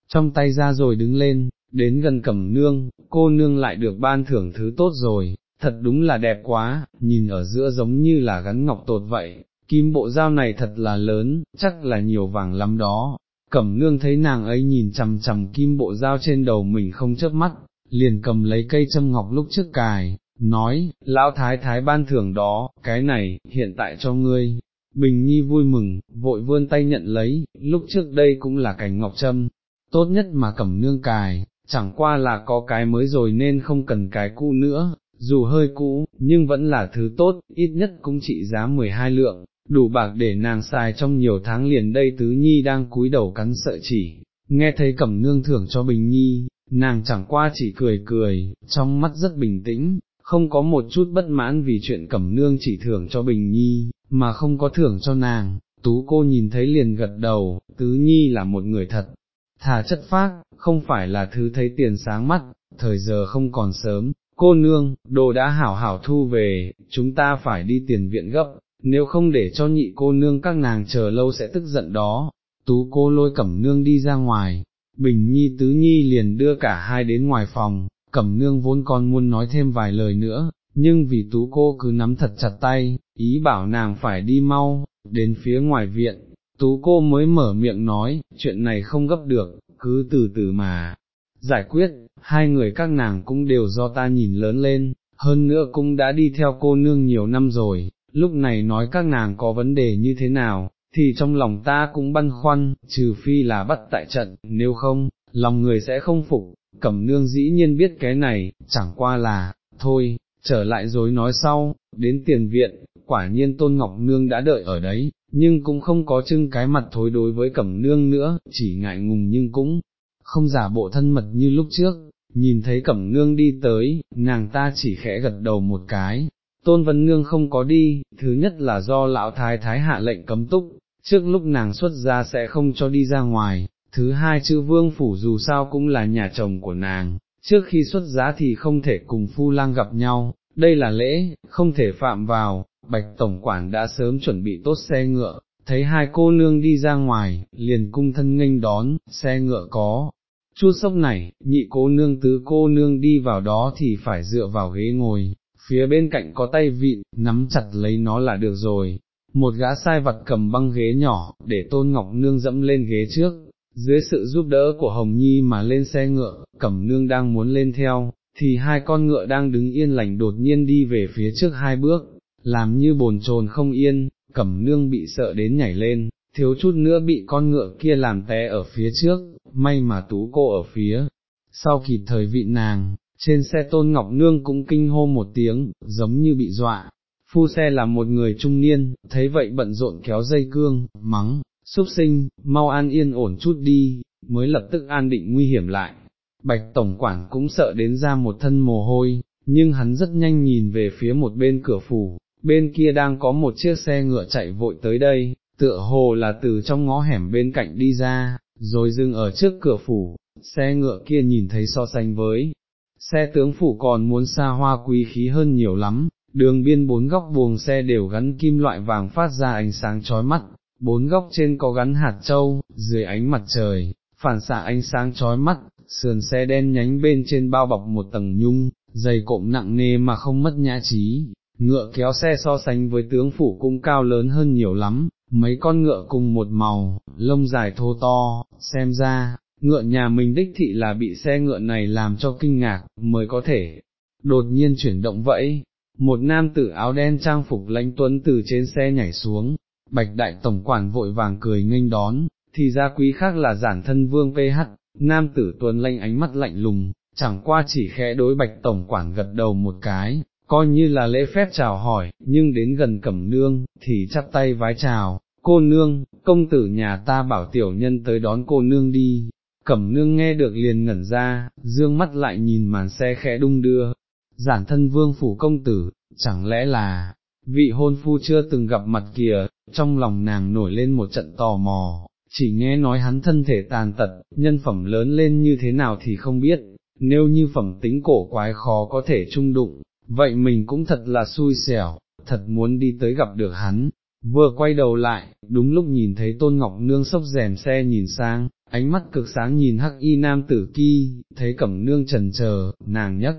[SPEAKER 1] trong tay ra rồi đứng lên, đến gần cẩm nương, cô nương lại được ban thưởng thứ tốt rồi, thật đúng là đẹp quá, nhìn ở giữa giống như là gắn ngọc tột vậy, kim bộ dao này thật là lớn, chắc là nhiều vàng lắm đó. Cẩm nương thấy nàng ấy nhìn chằm chằm kim bộ dao trên đầu mình không chớp mắt, liền cầm lấy cây châm ngọc lúc trước cài, nói, lão thái thái ban thưởng đó, cái này, hiện tại cho ngươi. Bình Nhi vui mừng, vội vươn tay nhận lấy, lúc trước đây cũng là cảnh ngọc châm, tốt nhất mà cẩm nương cài, chẳng qua là có cái mới rồi nên không cần cái cũ nữa, dù hơi cũ, nhưng vẫn là thứ tốt, ít nhất cũng trị giá 12 lượng, đủ bạc để nàng xài trong nhiều tháng liền đây tứ nhi đang cúi đầu cắn sợi chỉ, nghe thấy cẩm nương thưởng cho bình nhi, nàng chẳng qua chỉ cười cười, trong mắt rất bình tĩnh, không có một chút bất mãn vì chuyện cẩm nương chỉ thưởng cho bình nhi, mà không có thưởng cho nàng, tú cô nhìn thấy liền gật đầu, tứ nhi là một người thật, thà chất phác, không phải là thứ thấy tiền sáng mắt, thời giờ không còn sớm, cô nương, đồ đã hảo hảo thu về, chúng ta phải đi tiền viện gấp, nếu không để cho nhị cô nương các nàng chờ lâu sẽ tức giận đó, tú cô lôi cẩm nương đi ra ngoài, bình nhi tứ nhi liền đưa cả hai đến ngoài phòng, cẩm nương vốn còn muốn nói thêm vài lời nữa, nhưng vì tú cô cứ nắm thật chặt tay, ý bảo nàng phải đi mau, đến phía ngoài viện, tú cô mới mở miệng nói, chuyện này không gấp được, cứ từ từ mà. Giải quyết, hai người các nàng cũng đều do ta nhìn lớn lên, hơn nữa cũng đã đi theo cô nương nhiều năm rồi, lúc này nói các nàng có vấn đề như thế nào, thì trong lòng ta cũng băn khoăn, trừ phi là bắt tại trận, nếu không, lòng người sẽ không phục, cẩm nương dĩ nhiên biết cái này, chẳng qua là, thôi, trở lại rồi nói sau, đến tiền viện, quả nhiên tôn ngọc nương đã đợi ở đấy, nhưng cũng không có trưng cái mặt thối đối với cẩm nương nữa, chỉ ngại ngùng nhưng cũng không giả bộ thân mật như lúc trước, nhìn thấy cẩm nương đi tới, nàng ta chỉ khẽ gật đầu một cái, tôn Vấn nương không có đi, thứ nhất là do lão thái thái hạ lệnh cấm túc, trước lúc nàng xuất ra sẽ không cho đi ra ngoài, thứ hai chữ vương phủ dù sao cũng là nhà chồng của nàng, trước khi xuất giá thì không thể cùng phu lang gặp nhau, đây là lễ, không thể phạm vào, bạch tổng quản đã sớm chuẩn bị tốt xe ngựa, thấy hai cô nương đi ra ngoài, liền cung thân nghênh đón, xe ngựa có. Chu sốc này, nhị cô nương tứ cô nương đi vào đó thì phải dựa vào ghế ngồi, phía bên cạnh có tay vịn, nắm chặt lấy nó là được rồi. Một gã sai vật cầm băng ghế nhỏ, để tôn ngọc nương dẫm lên ghế trước, dưới sự giúp đỡ của Hồng Nhi mà lên xe ngựa, cẩm nương đang muốn lên theo, thì hai con ngựa đang đứng yên lành đột nhiên đi về phía trước hai bước, làm như bồn chồn không yên, cẩm nương bị sợ đến nhảy lên, thiếu chút nữa bị con ngựa kia làm té ở phía trước, may mà tú cô ở phía, sau kịp thời vị nàng, trên xe tôn ngọc nương cũng kinh hô một tiếng, giống như bị dọa. Phu xe là một người trung niên, thấy vậy bận rộn kéo dây cương, mắng, súc sinh, mau an yên ổn chút đi, mới lập tức an định nguy hiểm lại. Bạch Tổng Quản cũng sợ đến ra một thân mồ hôi, nhưng hắn rất nhanh nhìn về phía một bên cửa phủ, bên kia đang có một chiếc xe ngựa chạy vội tới đây, tựa hồ là từ trong ngõ hẻm bên cạnh đi ra, rồi dừng ở trước cửa phủ, xe ngựa kia nhìn thấy so sánh với, xe tướng phủ còn muốn xa hoa quý khí hơn nhiều lắm, đường biên bốn góc buồng xe đều gắn kim loại vàng phát ra ánh sáng chói mắt, bốn góc trên có gắn hạt châu, dưới ánh mặt trời, phản xạ ánh sáng chói mắt, sườn xe đen nhánh bên trên bao bọc một tầng nhung, dày cộm nặng nề mà không mất nhã trí, ngựa kéo xe so sánh với tướng phủ cũng cao lớn hơn nhiều lắm, mấy con ngựa cùng một màu, lông dài thô to, xem ra, ngựa nhà mình đích thị là bị xe ngựa này làm cho kinh ngạc, mới có thể, đột nhiên chuyển động vẫy, một nam tử áo đen trang phục lãnh tuấn từ trên xe nhảy xuống, bạch đại tổng quản vội vàng cười nghênh đón, thì ra quý khác là giản thân vương PH, nam tử tuấn lanh ánh mắt lạnh lùng, chẳng qua chỉ khẽ đối bạch tổng quản gật đầu một cái, coi như là lễ phép chào hỏi, nhưng đến gần cẩm nương, thì chắp tay vái chào, cô nương, công tử nhà ta bảo tiểu nhân tới đón cô nương đi, cẩm nương nghe được liền ngẩn ra, dương mắt lại nhìn màn xe khẽ đung đưa, giản thân vương phủ công tử, chẳng lẽ là, vị hôn phu chưa từng gặp mặt kìa, trong lòng nàng nổi lên một trận tò mò, chỉ nghe nói hắn thân thể tàn tật, nhân phẩm lớn lên như thế nào thì không biết, nếu như phẩm tính cổ quái khó có thể trung đụng, vậy mình cũng thật là xui xẻo, thật muốn đi tới gặp được hắn. Vừa quay đầu lại, đúng lúc nhìn thấy Tôn Ngọc Nương sốc rèm xe nhìn sang, ánh mắt cực sáng nhìn hắc y nam tử ki, thấy cẩm nương trần chờ, nàng nhấc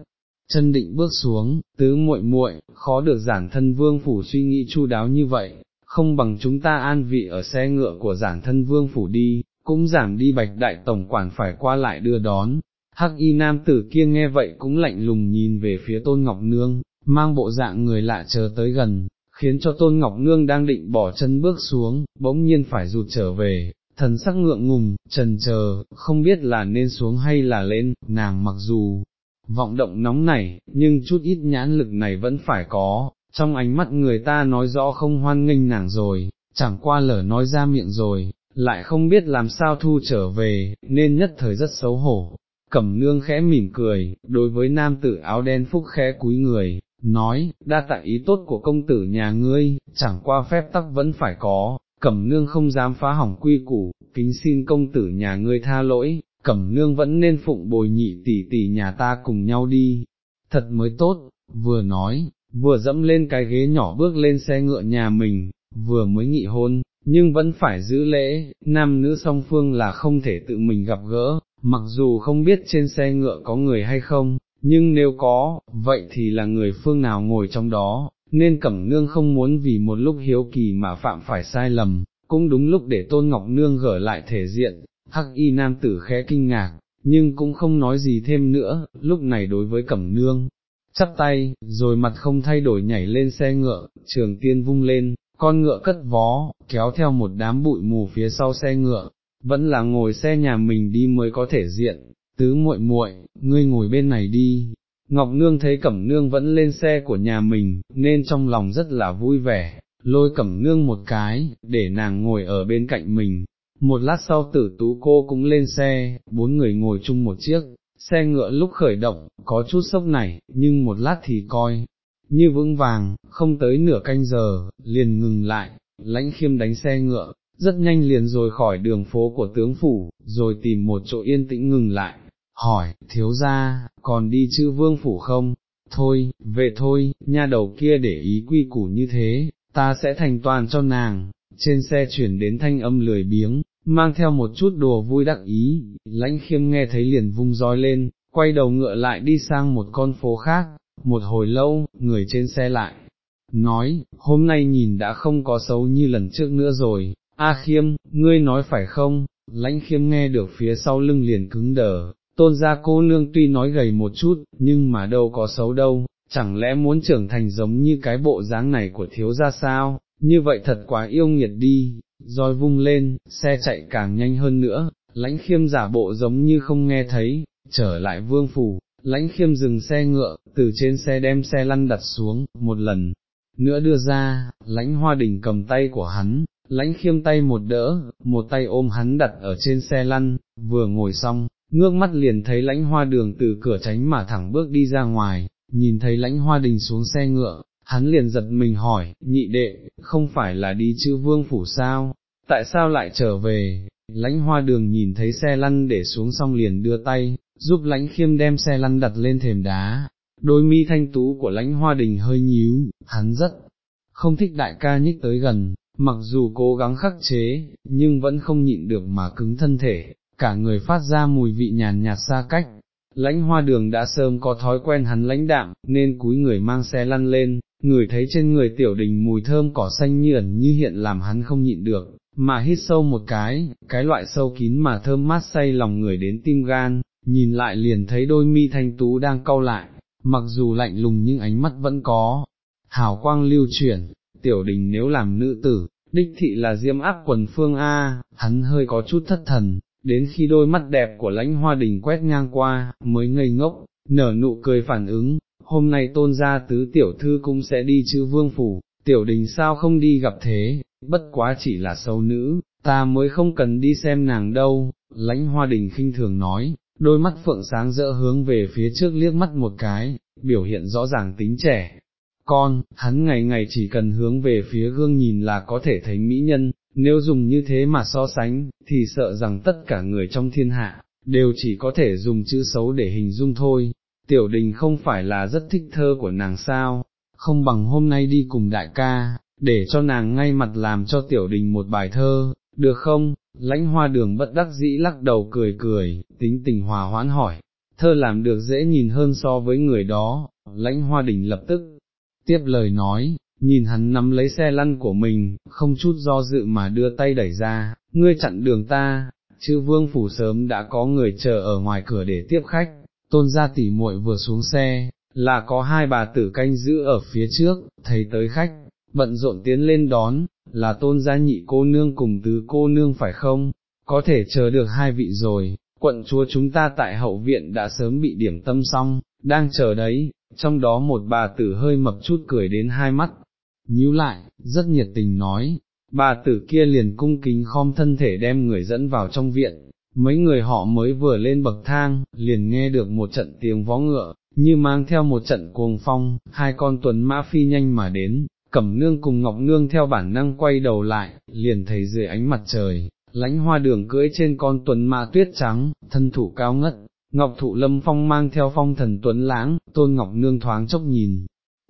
[SPEAKER 1] chân định bước xuống, tứ muội muội, khó được giản thân vương phủ suy nghĩ chu đáo như vậy, không bằng chúng ta an vị ở xe ngựa của giản thân vương phủ đi, cũng giảm đi bạch đại tổng quản phải qua lại đưa đón. Hắc y nam tử kia nghe vậy cũng lạnh lùng nhìn về phía tôn ngọc nương, mang bộ dạng người lạ chờ tới gần, khiến cho tôn ngọc nương đang định bỏ chân bước xuống, bỗng nhiên phải rụt trở về, thần sắc ngượng ngùng, trần chờ, không biết là nên xuống hay là lên, nàng mặc dù vọng động nóng nảy, nhưng chút ít nhãn lực này vẫn phải có, trong ánh mắt người ta nói rõ không hoan nghênh nàng rồi, chẳng qua lở nói ra miệng rồi, lại không biết làm sao thu trở về, nên nhất thời rất xấu hổ. Cẩm nương khẽ mỉm cười, đối với nam tử áo đen phúc khẽ cúi người, nói, đa tạ ý tốt của công tử nhà ngươi, chẳng qua phép tắc vẫn phải có, cẩm nương không dám phá hỏng quy củ, kính xin công tử nhà ngươi tha lỗi, cẩm nương vẫn nên phụng bồi nhị tỷ tỷ nhà ta cùng nhau đi, thật mới tốt, vừa nói, vừa dẫm lên cái ghế nhỏ bước lên xe ngựa nhà mình, vừa mới nghị hôn, nhưng vẫn phải giữ lễ, nam nữ song phương là không thể tự mình gặp gỡ, mặc dù không biết trên xe ngựa có người hay không, nhưng nếu có, vậy thì là người phương nào ngồi trong đó, nên Cẩm Nương không muốn vì một lúc hiếu kỳ mà phạm phải sai lầm, cũng đúng lúc để Tôn Ngọc Nương gỡ lại thể diện, hắc y nam tử khẽ kinh ngạc, nhưng cũng không nói gì thêm nữa, lúc này đối với Cẩm Nương, chắp tay, rồi mặt không thay đổi nhảy lên xe ngựa, trường tiên vung lên, con ngựa cất vó, kéo theo một đám bụi mù phía sau xe ngựa, vẫn là ngồi xe nhà mình đi mới có thể diện, tứ muội muội, ngươi ngồi bên này đi. Ngọc Nương thấy Cẩm Nương vẫn lên xe của nhà mình, nên trong lòng rất là vui vẻ, lôi Cẩm Nương một cái, để nàng ngồi ở bên cạnh mình. Một lát sau tử tú cô cũng lên xe, bốn người ngồi chung một chiếc, xe ngựa lúc khởi động, có chút sốc này, nhưng một lát thì coi, như vững vàng, không tới nửa canh giờ, liền ngừng lại, lãnh khiêm đánh xe ngựa, rất nhanh liền rồi khỏi đường phố của tướng phủ, rồi tìm một chỗ yên tĩnh ngừng lại, hỏi, thiếu ra, còn đi chư vương phủ không? Thôi, về thôi, nha đầu kia để ý quy củ như thế, ta sẽ thành toàn cho nàng, trên xe chuyển đến thanh âm lười biếng, mang theo một chút đùa vui đắc ý, lãnh khiêm nghe thấy liền vung roi lên, quay đầu ngựa lại đi sang một con phố khác, một hồi lâu, người trên xe lại, nói, hôm nay nhìn đã không có xấu như lần trước nữa rồi, A khiêm, ngươi nói phải không, lãnh khiêm nghe được phía sau lưng liền cứng đờ, tôn gia cô nương tuy nói gầy một chút, nhưng mà đâu có xấu đâu, chẳng lẽ muốn trưởng thành giống như cái bộ dáng này của thiếu gia sao, như vậy thật quá yêu nghiệt đi, roi vung lên, xe chạy càng nhanh hơn nữa, lãnh khiêm giả bộ giống như không nghe thấy, trở lại vương phủ, lãnh khiêm dừng xe ngựa, từ trên xe đem xe lăn đặt xuống, một lần nữa đưa ra, lãnh hoa đình cầm tay của hắn, lãnh khiêm tay một đỡ, một tay ôm hắn đặt ở trên xe lăn, vừa ngồi xong, ngước mắt liền thấy lãnh hoa đường từ cửa tránh mà thẳng bước đi ra ngoài, nhìn thấy lãnh hoa đình xuống xe ngựa, hắn liền giật mình hỏi, nhị đệ, không phải là đi chữ vương phủ sao, tại sao lại trở về, lãnh hoa đường nhìn thấy xe lăn để xuống xong liền đưa tay, giúp lãnh khiêm đem xe lăn đặt lên thềm đá, đôi mi thanh tú của lãnh hoa đình hơi nhíu, hắn rất không thích đại ca nhích tới gần, mặc dù cố gắng khắc chế, nhưng vẫn không nhịn được mà cứng thân thể, cả người phát ra mùi vị nhàn nhạt xa cách. Lãnh hoa đường đã sớm có thói quen hắn lãnh đạm, nên cúi người mang xe lăn lên, người thấy trên người tiểu đình mùi thơm cỏ xanh như ẩn như hiện làm hắn không nhịn được, mà hít sâu một cái, cái loại sâu kín mà thơm mát say lòng người đến tim gan, nhìn lại liền thấy đôi mi thanh tú đang cau lại, mặc dù lạnh lùng nhưng ánh mắt vẫn có, hào quang lưu chuyển, tiểu đình nếu làm nữ tử, đích thị là diêm áp quần phương A, hắn hơi có chút thất thần, đến khi đôi mắt đẹp của lãnh hoa đình quét ngang qua, mới ngây ngốc, nở nụ cười phản ứng, hôm nay tôn gia tứ tiểu thư cũng sẽ đi chữ vương phủ, tiểu đình sao không đi gặp thế, bất quá chỉ là sâu nữ, ta mới không cần đi xem nàng đâu, lãnh hoa đình khinh thường nói, đôi mắt phượng sáng rỡ hướng về phía trước liếc mắt một cái, biểu hiện rõ ràng tính trẻ. Con, hắn ngày ngày chỉ cần hướng về phía gương nhìn là có thể thấy mỹ nhân, nếu dùng như thế mà so sánh, thì sợ rằng tất cả người trong thiên hạ, đều chỉ có thể dùng chữ xấu để hình dung thôi. Tiểu đình không phải là rất thích thơ của nàng sao, không bằng hôm nay đi cùng đại ca, để cho nàng ngay mặt làm cho tiểu đình một bài thơ, được không? Lãnh hoa đường bất đắc dĩ lắc đầu cười cười, tính tình hòa hoãn hỏi, thơ làm được dễ nhìn hơn so với người đó, lãnh hoa đình lập tức, tiếp lời nói, nhìn hắn nắm lấy xe lăn của mình, không chút do dự mà đưa tay đẩy ra, ngươi chặn đường ta, chư vương phủ sớm đã có người chờ ở ngoài cửa để tiếp khách, tôn gia tỉ muội vừa xuống xe, là có hai bà tử canh giữ ở phía trước, thấy tới khách, bận rộn tiến lên đón, là tôn gia nhị cô nương cùng tứ cô nương phải không, có thể chờ được hai vị rồi, quận chúa chúng ta tại hậu viện đã sớm bị điểm tâm xong, đang chờ đấy, trong đó một bà tử hơi mập chút cười đến hai mắt, nhíu lại, rất nhiệt tình nói, bà tử kia liền cung kính khom thân thể đem người dẫn vào trong viện, mấy người họ mới vừa lên bậc thang, liền nghe được một trận tiếng vó ngựa, như mang theo một trận cuồng phong, hai con tuấn mã phi nhanh mà đến, cẩm nương cùng ngọc nương theo bản năng quay đầu lại, liền thấy dưới ánh mặt trời, lãnh hoa đường cưỡi trên con tuần mã tuyết trắng, thân thủ cao ngất, ngọc thụ lâm phong mang theo phong thần tuấn lãng, tôn ngọc nương thoáng chốc nhìn.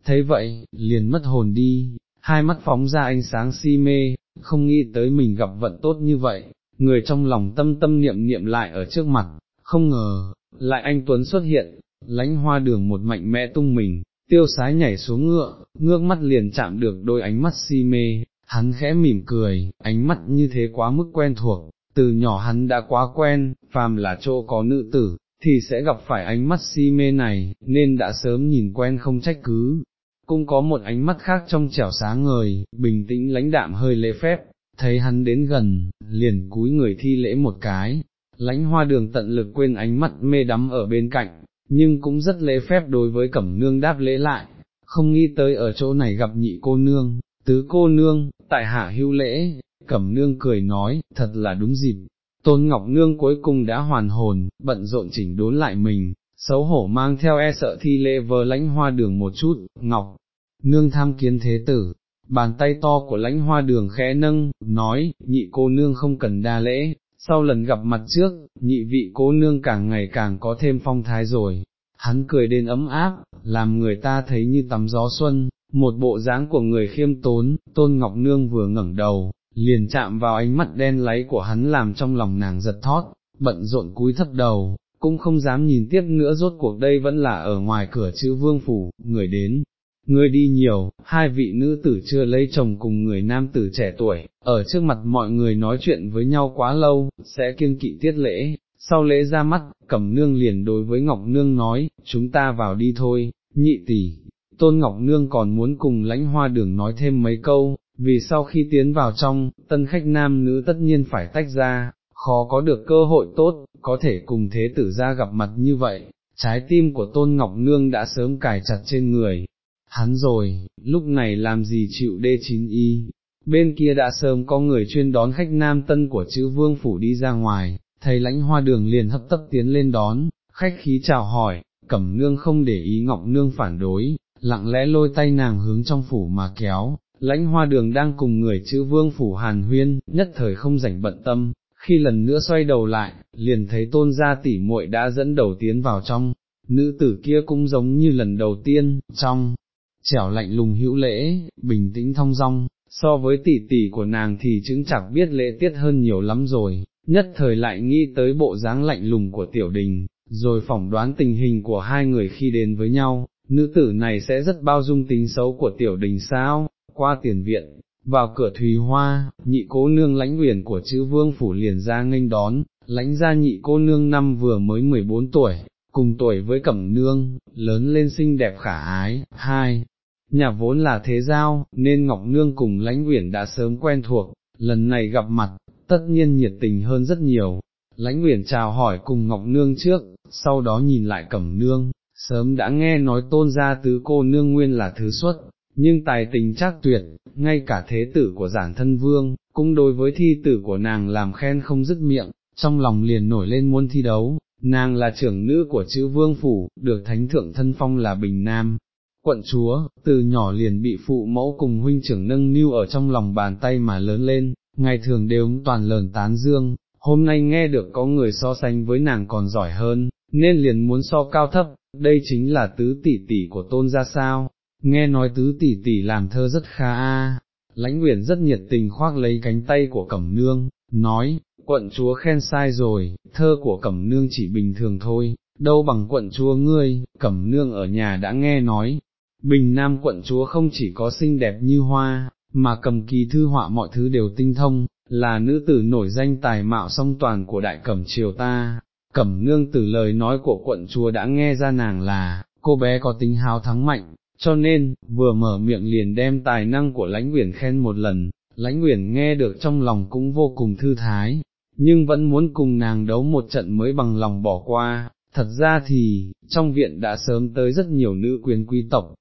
[SPEAKER 1] Thấy vậy, liền mất hồn đi, hai mắt phóng ra ánh sáng si mê, không nghĩ tới mình gặp vận tốt như vậy, người trong lòng tâm tâm niệm niệm lại ở trước mặt, không ngờ, lại anh Tuấn xuất hiện, lánh hoa đường một mạnh mẽ tung mình, tiêu sái nhảy xuống ngựa, ngước mắt liền chạm được đôi ánh mắt si mê, hắn khẽ mỉm cười, ánh mắt như thế quá mức quen thuộc, từ nhỏ hắn đã quá quen, phàm là chỗ có nữ tử, thì sẽ gặp phải ánh mắt si mê này, nên đã sớm nhìn quen không trách cứ. Cũng có một ánh mắt khác trong trẻo sáng ngời, bình tĩnh lãnh đạm hơi lễ phép, thấy hắn đến gần, liền cúi người thi lễ một cái, lãnh hoa đường tận lực quên ánh mắt mê đắm ở bên cạnh, nhưng cũng rất lễ phép đối với cẩm nương đáp lễ lại, không nghĩ tới ở chỗ này gặp nhị cô nương, tứ cô nương, tại hạ hưu lễ, cẩm nương cười nói, thật là đúng dịp. Tôn Ngọc Nương cuối cùng đã hoàn hồn, bận rộn chỉnh đốn lại mình, xấu hổ mang theo e sợ thi lễ vờ lãnh hoa đường một chút, Ngọc, Nương tham kiến thế tử, bàn tay to của lãnh hoa đường khẽ nâng, nói, nhị cô nương không cần đa lễ, sau lần gặp mặt trước, nhị vị cô nương càng ngày càng có thêm phong thái rồi, hắn cười đến ấm áp, làm người ta thấy như tắm gió xuân, một bộ dáng của người khiêm tốn, tôn ngọc nương vừa ngẩng đầu, liền chạm vào ánh mắt đen láy của hắn làm trong lòng nàng giật thót, bận rộn cúi thấp đầu, cũng không dám nhìn tiếp nữa rốt cuộc đây vẫn là ở ngoài cửa chữ vương phủ, người đến, người đi nhiều, hai vị nữ tử chưa lấy chồng cùng người nam tử trẻ tuổi, ở trước mặt mọi người nói chuyện với nhau quá lâu, sẽ kiêng kỵ tiết lễ, sau lễ ra mắt, cẩm nương liền đối với Ngọc Nương nói, chúng ta vào đi thôi, nhị tỷ. Tôn Ngọc Nương còn muốn cùng lãnh hoa đường nói thêm mấy câu, vì sau khi tiến vào trong, tân khách nam nữ tất nhiên phải tách ra, khó có được cơ hội tốt, có thể cùng thế tử ra gặp mặt như vậy, trái tim của Tôn Ngọc Nương đã sớm cài chặt trên người, hắn rồi, lúc này làm gì chịu đê chín y, bên kia đã sớm có người chuyên đón khách nam tân của chữ vương phủ đi ra ngoài, thầy lãnh hoa đường liền hấp tấp tiến lên đón, khách khí chào hỏi, cẩm nương không để ý ngọc nương phản đối, lặng lẽ lôi tay nàng hướng trong phủ mà kéo, lãnh hoa đường đang cùng người chữ vương phủ hàn huyên, nhất thời không rảnh bận tâm, khi lần nữa xoay đầu lại, liền thấy tôn gia tỷ muội đã dẫn đầu tiến vào trong, nữ tử kia cũng giống như lần đầu tiên, trong, trẻo lạnh lùng hữu lễ, bình tĩnh thong dong, so với tỷ tỷ của nàng thì chứng chẳng biết lễ tiết hơn nhiều lắm rồi, nhất thời lại nghĩ tới bộ dáng lạnh lùng của tiểu đình, rồi phỏng đoán tình hình của hai người khi đến với nhau, nữ tử này sẽ rất bao dung tính xấu của tiểu đình sao, qua tiền viện, vào cửa thùy hoa, nhị cố nương lãnh uyển của chữ vương phủ liền ra nghênh đón, lãnh ra nhị cô nương năm vừa mới 14 tuổi, cùng tuổi với cẩm nương, lớn lên xinh đẹp khả ái, hai, nhà vốn là thế giao, nên Ngọc Nương cùng lãnh uyển đã sớm quen thuộc, lần này gặp mặt, tất nhiên nhiệt tình hơn rất nhiều. Lãnh uyển chào hỏi cùng Ngọc Nương trước, sau đó nhìn lại Cẩm Nương, sớm đã nghe nói tôn gia tứ cô nương nguyên là thứ xuất, nhưng tài tình chắc tuyệt, ngay cả thế tử của giản thân vương, cũng đối với thi tử của nàng làm khen không dứt miệng, trong lòng liền nổi lên muốn thi đấu, nàng là trưởng nữ của chữ vương phủ, được thánh thượng thân phong là bình nam, quận chúa, từ nhỏ liền bị phụ mẫu cùng huynh trưởng nâng niu ở trong lòng bàn tay mà lớn lên, ngày thường đều toàn lờn tán dương, hôm nay nghe được có người so sánh với nàng còn giỏi hơn, nên liền muốn so cao thấp, đây chính là tứ tỷ tỷ của tôn gia sao, nghe nói tứ tỷ tỷ làm thơ rất khá a. Lãnh Nguyễn rất nhiệt tình khoác lấy cánh tay của Cẩm Nương, nói, quận chúa khen sai rồi, thơ của Cẩm Nương chỉ bình thường thôi, đâu bằng quận chúa ngươi, Cẩm Nương ở nhà đã nghe nói, Bình Nam quận chúa không chỉ có xinh đẹp như hoa, mà cầm kỳ thư họa mọi thứ đều tinh thông, là nữ tử nổi danh tài mạo song toàn của đại cẩm triều ta. Cẩm nương từ lời nói của quận chúa đã nghe ra nàng là, cô bé có tính hào thắng mạnh, cho nên, vừa mở miệng liền đem tài năng của lãnh quyển khen một lần, lãnh quyển nghe được trong lòng cũng vô cùng thư thái, nhưng vẫn muốn cùng nàng đấu một trận mới bằng lòng bỏ qua, thật ra thì, trong viện đã sớm tới rất nhiều nữ quyền quý tộc,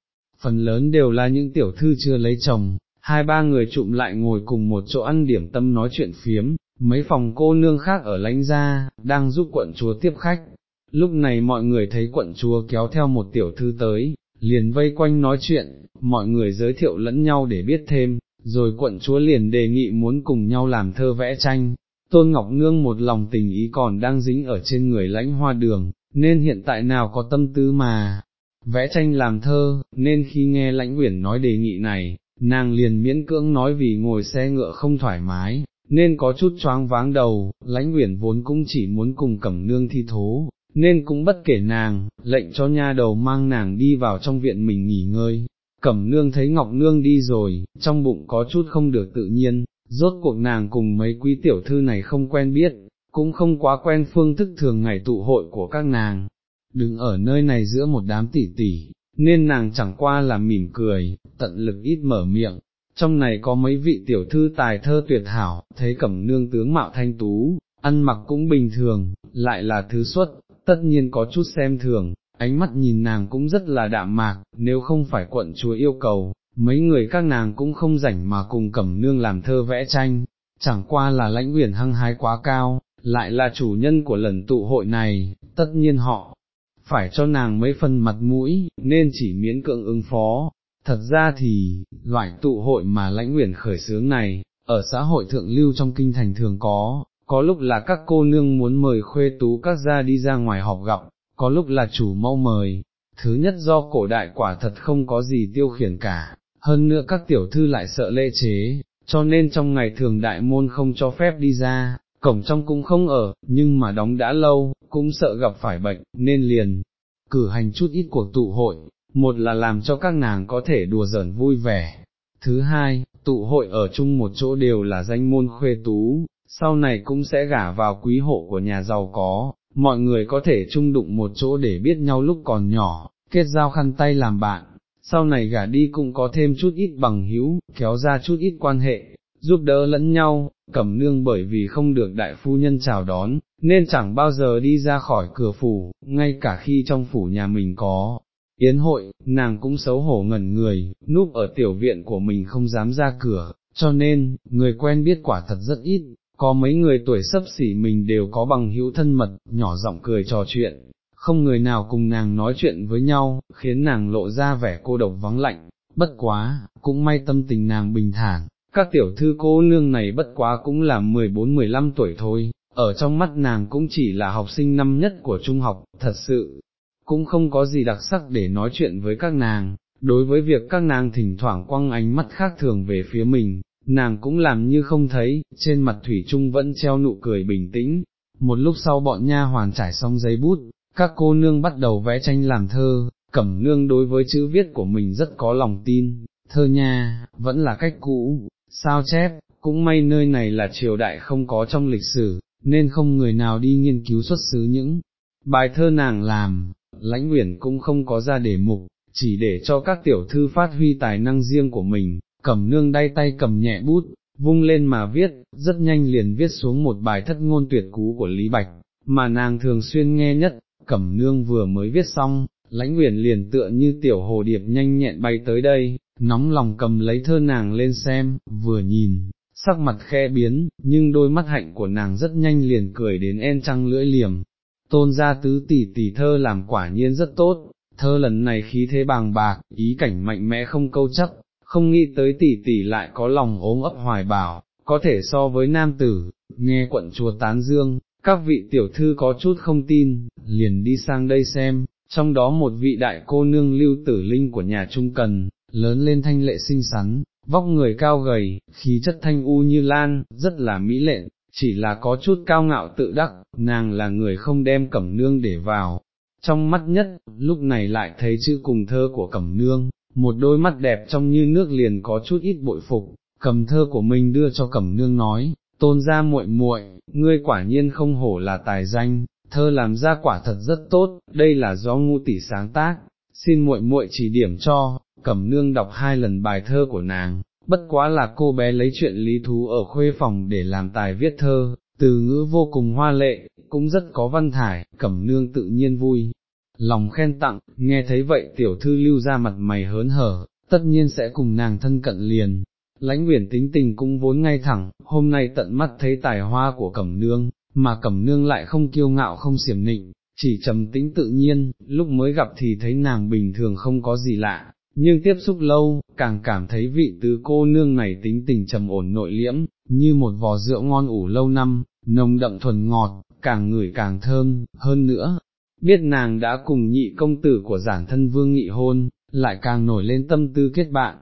[SPEAKER 1] phần lớn đều là những tiểu thư chưa lấy chồng, hai ba người trụm lại ngồi cùng một chỗ ăn điểm tâm nói chuyện phiếm, mấy phòng cô nương khác ở lãnh gia, đang giúp quận chúa tiếp khách. Lúc này mọi người thấy quận chúa kéo theo một tiểu thư tới, liền vây quanh nói chuyện, mọi người giới thiệu lẫn nhau để biết thêm, rồi quận chúa liền đề nghị muốn cùng nhau làm thơ vẽ tranh. Tôn Ngọc Nương một lòng tình ý còn đang dính ở trên người lãnh hoa đường, nên hiện tại nào có tâm tư mà, vẽ tranh làm thơ, nên khi nghe lãnh uyển nói đề nghị này, nàng liền miễn cưỡng nói vì ngồi xe ngựa không thoải mái, nên có chút choáng váng đầu, lãnh uyển vốn cũng chỉ muốn cùng cẩm nương thi thố, nên cũng bất kể nàng, lệnh cho nha đầu mang nàng đi vào trong viện mình nghỉ ngơi. Cẩm nương thấy Ngọc Nương đi rồi, trong bụng có chút không được tự nhiên, rốt cuộc nàng cùng mấy quý tiểu thư này không quen biết, cũng không quá quen phương thức thường ngày tụ hội của các nàng, đứng ở nơi này giữa một đám tỷ tỷ, nên nàng chẳng qua là mỉm cười, tận lực ít mở miệng, trong này có mấy vị tiểu thư tài thơ tuyệt hảo, thấy cẩm nương tướng mạo thanh tú, ăn mặc cũng bình thường, lại là thứ xuất, tất nhiên có chút xem thường, ánh mắt nhìn nàng cũng rất là đạm mạc, nếu không phải quận chúa yêu cầu, mấy người các nàng cũng không rảnh mà cùng cẩm nương làm thơ vẽ tranh, chẳng qua là lãnh uyển hăng hái quá cao, lại là chủ nhân của lần tụ hội này, tất nhiên họ phải cho nàng mấy phần mặt mũi, nên chỉ miễn cưỡng ứng phó. Thật ra thì, loại tụ hội mà lãnh nguyện khởi sướng này, ở xã hội thượng lưu trong kinh thành thường có, có lúc là các cô nương muốn mời khuê tú các gia đi ra ngoài họp gặp, có lúc là chủ mau mời. Thứ nhất do cổ đại quả thật không có gì tiêu khiển cả, hơn nữa các tiểu thư lại sợ lễ chế, cho nên trong ngày thường đại môn không cho phép đi ra, cổng trong cũng không ở, nhưng mà đóng đã lâu, cũng sợ gặp phải bệnh, nên liền, cử hành chút ít cuộc tụ hội, một là làm cho các nàng có thể đùa giỡn vui vẻ, thứ hai, tụ hội ở chung một chỗ đều là danh môn khuê tú, sau này cũng sẽ gả vào quý hộ của nhà giàu có, mọi người có thể chung đụng một chỗ để biết nhau lúc còn nhỏ, kết giao khăn tay làm bạn, sau này gả đi cũng có thêm chút ít bằng hữu, kéo ra chút ít quan hệ, giúp đỡ lẫn nhau, cẩm nương bởi vì không được đại phu nhân chào đón, nên chẳng bao giờ đi ra khỏi cửa phủ, ngay cả khi trong phủ nhà mình có yến hội, nàng cũng xấu hổ ngẩn người, núp ở tiểu viện của mình không dám ra cửa, cho nên, người quen biết quả thật rất ít, có mấy người tuổi sấp xỉ mình đều có bằng hữu thân mật, nhỏ giọng cười trò chuyện, không người nào cùng nàng nói chuyện với nhau, khiến nàng lộ ra vẻ cô độc vắng lạnh, bất quá, cũng may tâm tình nàng bình thản, các tiểu thư cô nương này bất quá cũng là 14-15 tuổi thôi, ở trong mắt nàng cũng chỉ là học sinh năm nhất của trung học, thật sự, cũng không có gì đặc sắc để nói chuyện với các nàng, đối với việc các nàng thỉnh thoảng quăng ánh mắt khác thường về phía mình, nàng cũng làm như không thấy, trên mặt thủy trung vẫn treo nụ cười bình tĩnh, một lúc sau bọn nha hoàn trải xong giấy bút, các cô nương bắt đầu vẽ tranh làm thơ, cẩm nương đối với chữ viết của mình rất có lòng tin, thơ nha, vẫn là cách cũ, sao chép, cũng may nơi này là triều đại không có trong lịch sử, nên không người nào đi nghiên cứu xuất xứ những bài thơ nàng làm, lãnh uyển cũng không có ra đề mục, chỉ để cho các tiểu thư phát huy tài năng riêng của mình, cầm nương đay tay cầm nhẹ bút, vung lên mà viết, rất nhanh liền viết xuống một bài thất ngôn tuyệt cú của Lý Bạch, mà nàng thường xuyên nghe nhất, cẩm nương vừa mới viết xong, lãnh nguyện liền tựa như tiểu hồ điệp nhanh nhẹn bay tới đây, nóng lòng cầm lấy thơ nàng lên xem, vừa nhìn, sắc mặt khe biến, nhưng đôi mắt hạnh của nàng rất nhanh liền cười đến en trăng lưỡi liềm. Tôn gia tứ tỷ tỷ thơ làm quả nhiên rất tốt, thơ lần này khí thế bàng bạc, ý cảnh mạnh mẽ không câu chấp, không nghĩ tới tỷ tỷ lại có lòng ốm ấp hoài bảo, có thể so với nam tử, nghe quận chùa tán dương, các vị tiểu thư có chút không tin, liền đi sang đây xem, trong đó một vị đại cô nương lưu tử linh của nhà Trung Cần, lớn lên thanh lệ xinh xắn, vóc người cao gầy, khí chất thanh u như lan, rất là mỹ lệ, chỉ là có chút cao ngạo tự đắc, nàng là người không đem cẩm nương để vào. Trong mắt nhất, lúc này lại thấy chữ cùng thơ của cẩm nương, một đôi mắt đẹp trong như nước liền có chút ít bội phục, cầm thơ của mình đưa cho cẩm nương nói, tôn ra muội muội, ngươi quả nhiên không hổ là tài danh, thơ làm ra quả thật rất tốt, đây là do ngu tỷ sáng tác, xin muội muội chỉ điểm cho, cẩm nương đọc hai lần bài thơ của nàng, bất quá là cô bé lấy chuyện lý thú ở khuê phòng để làm tài viết thơ, từ ngữ vô cùng hoa lệ, cũng rất có văn thải, cẩm nương tự nhiên vui. Lòng khen tặng, nghe thấy vậy tiểu thư lưu ra mặt mày hớn hở, tất nhiên sẽ cùng nàng thân cận liền. Lãnh uyển tính tình cũng vốn ngay thẳng, hôm nay tận mắt thấy tài hoa của cẩm nương, mà cẩm nương lại không kiêu ngạo không xiểm nịnh, chỉ trầm tĩnh tự nhiên, lúc mới gặp thì thấy nàng bình thường không có gì lạ, nhưng tiếp xúc lâu, càng cảm thấy vị tứ cô nương này tính tình trầm ổn nội liễm, như một vò rượu ngon ủ lâu năm, nồng đậm thuần ngọt, càng ngửi càng thơm, hơn nữa, biết nàng đã cùng nhị công tử của giản thân vương nghị hôn, lại càng nổi lên tâm tư kết bạn.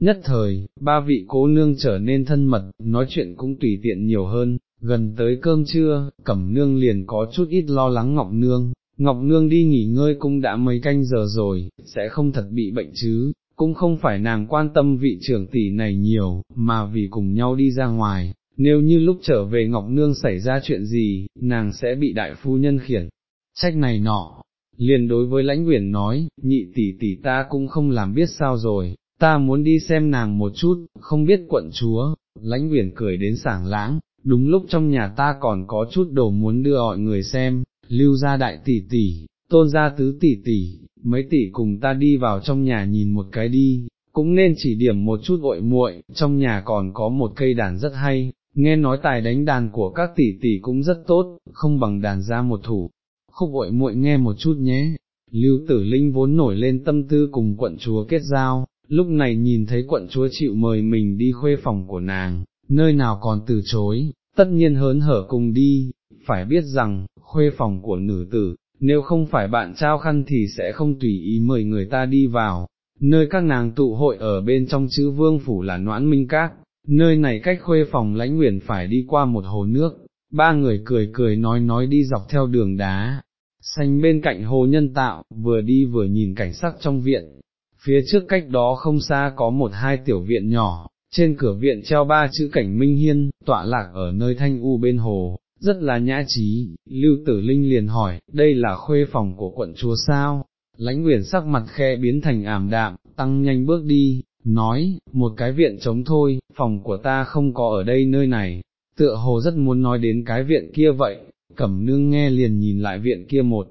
[SPEAKER 1] Nhất thời, ba vị cố nương trở nên thân mật, nói chuyện cũng tùy tiện nhiều hơn, gần tới cơm trưa, cẩm nương liền có chút ít lo lắng Ngọc Nương, Ngọc Nương đi nghỉ ngơi cũng đã mấy canh giờ rồi, sẽ không thật bị bệnh chứ, cũng không phải nàng quan tâm vị trưởng tỷ này nhiều, mà vì cùng nhau đi ra ngoài, nếu như lúc trở về Ngọc Nương xảy ra chuyện gì, nàng sẽ bị đại phu nhân khiển, trách này nọ. Liền đối với lãnh quyển nói, nhị tỷ tỷ ta cũng không làm biết sao rồi, ta muốn đi xem nàng một chút, không biết quận chúa, lãnh quyển cười đến sảng lãng, đúng lúc trong nhà ta còn có chút đồ muốn đưa mọi người xem, lưu ra đại tỷ tỷ, tôn ra tứ tỷ tỷ, mấy tỷ cùng ta đi vào trong nhà nhìn một cái đi, cũng nên chỉ điểm một chút vội muội, trong nhà còn có một cây đàn rất hay, nghe nói tài đánh đàn của các tỷ tỷ cũng rất tốt, không bằng đàn ra một thủ, khúc vội muội nghe một chút nhé. Lưu tử linh vốn nổi lên tâm tư cùng quận chúa kết giao, lúc này nhìn thấy quận chúa chịu mời mình đi khuê phòng của nàng, nơi nào còn từ chối, tất nhiên hớn hở cùng đi, phải biết rằng, khuê phòng của nữ tử, nếu không phải bạn trao khăn thì sẽ không tùy ý mời người ta đi vào, nơi các nàng tụ hội ở bên trong chữ vương phủ là noãn minh các, nơi này cách khuê phòng lãnh nguyện phải đi qua một hồ nước, ba người cười cười nói nói đi dọc theo đường đá, xanh bên cạnh hồ nhân tạo, vừa đi vừa nhìn cảnh sắc trong viện, phía trước cách đó không xa có một hai tiểu viện nhỏ, trên cửa viện treo ba chữ cảnh minh hiên, tọa lạc ở nơi thanh u bên hồ, rất là nhã trí, lưu tử linh liền hỏi, đây là khuê phòng của quận chúa sao, lãnh nguyện sắc mặt khe biến thành ảm đạm, tăng nhanh bước đi, nói, một cái viện trống thôi, phòng của ta không có ở đây nơi này, tựa hồ rất muốn nói đến cái viện kia vậy, cẩm nương nghe liền nhìn lại viện kia một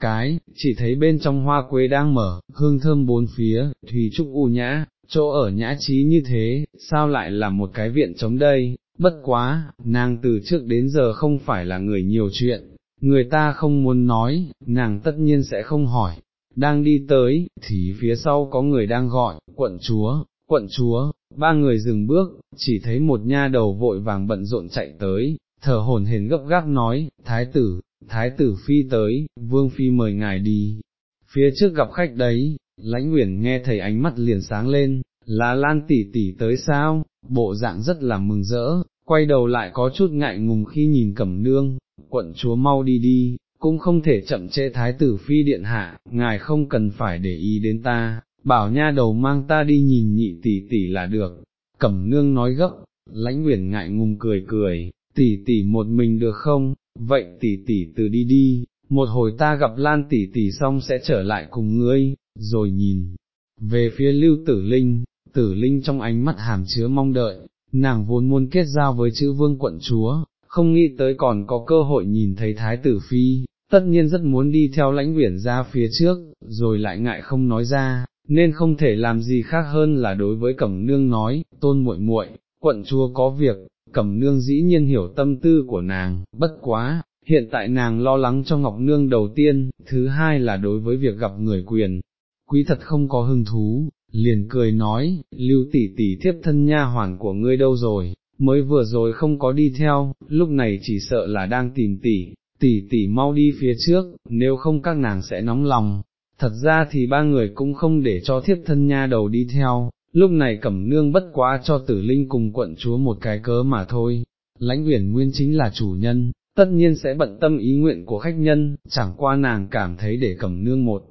[SPEAKER 1] cái, chỉ thấy bên trong hoa quế đang mở, hương thơm bốn phía, thùy trúc u nhã, chỗ ở nhã trí như thế, sao lại là một cái viện trống đây, bất quá, nàng từ trước đến giờ không phải là người nhiều chuyện, người ta không muốn nói, nàng tất nhiên sẽ không hỏi, đang đi tới, thì phía sau có người đang gọi, quận chúa, quận chúa, ba người dừng bước, chỉ thấy một nha đầu vội vàng bận rộn chạy tới, thở hồn hển gấp gáp nói, thái tử, thái tử phi tới, vương phi mời ngài đi, phía trước gặp khách đấy, lãnh nguyện nghe thấy ánh mắt liền sáng lên, là lan tỷ tỷ tới sao, bộ dạng rất là mừng rỡ, quay đầu lại có chút ngại ngùng khi nhìn cẩm nương, quận chúa mau đi đi, cũng không thể chậm trễ thái tử phi điện hạ, ngài không cần phải để ý đến ta, bảo nha đầu mang ta đi nhìn nhị tỷ tỷ là được, cẩm nương nói gấp, lãnh nguyện ngại ngùng cười cười, tỷ tỷ một mình được không, vậy tỷ tỷ từ đi đi, một hồi ta gặp lan tỷ tỷ xong sẽ trở lại cùng ngươi, rồi nhìn, về phía lưu tử linh, tử linh trong ánh mắt hàm chứa mong đợi, nàng vốn muốn kết giao với chữ vương quận chúa, không nghĩ tới còn có cơ hội nhìn thấy thái tử phi, tất nhiên rất muốn đi theo lãnh quyển ra phía trước, rồi lại ngại không nói ra, nên không thể làm gì khác hơn là đối với cẩm nương nói, tôn muội muội, quận chúa có việc, cẩm nương dĩ nhiên hiểu tâm tư của nàng, bất quá, hiện tại nàng lo lắng cho Ngọc Nương đầu tiên, thứ hai là đối với việc gặp người quyền, quý thật không có hứng thú, liền cười nói, lưu tỷ tỷ thiếp thân nha hoàn của ngươi đâu rồi, mới vừa rồi không có đi theo, lúc này chỉ sợ là đang tìm tỷ, tỷ tỷ mau đi phía trước, nếu không các nàng sẽ nóng lòng. Thật ra thì ba người cũng không để cho thiếp thân nha đầu đi theo, lúc này cẩm nương bất quá cho tử linh cùng quận chúa một cái cớ mà thôi, lãnh uyển nguyên chính là chủ nhân, tất nhiên sẽ bận tâm ý nguyện của khách nhân, chẳng qua nàng cảm thấy để cẩm nương một,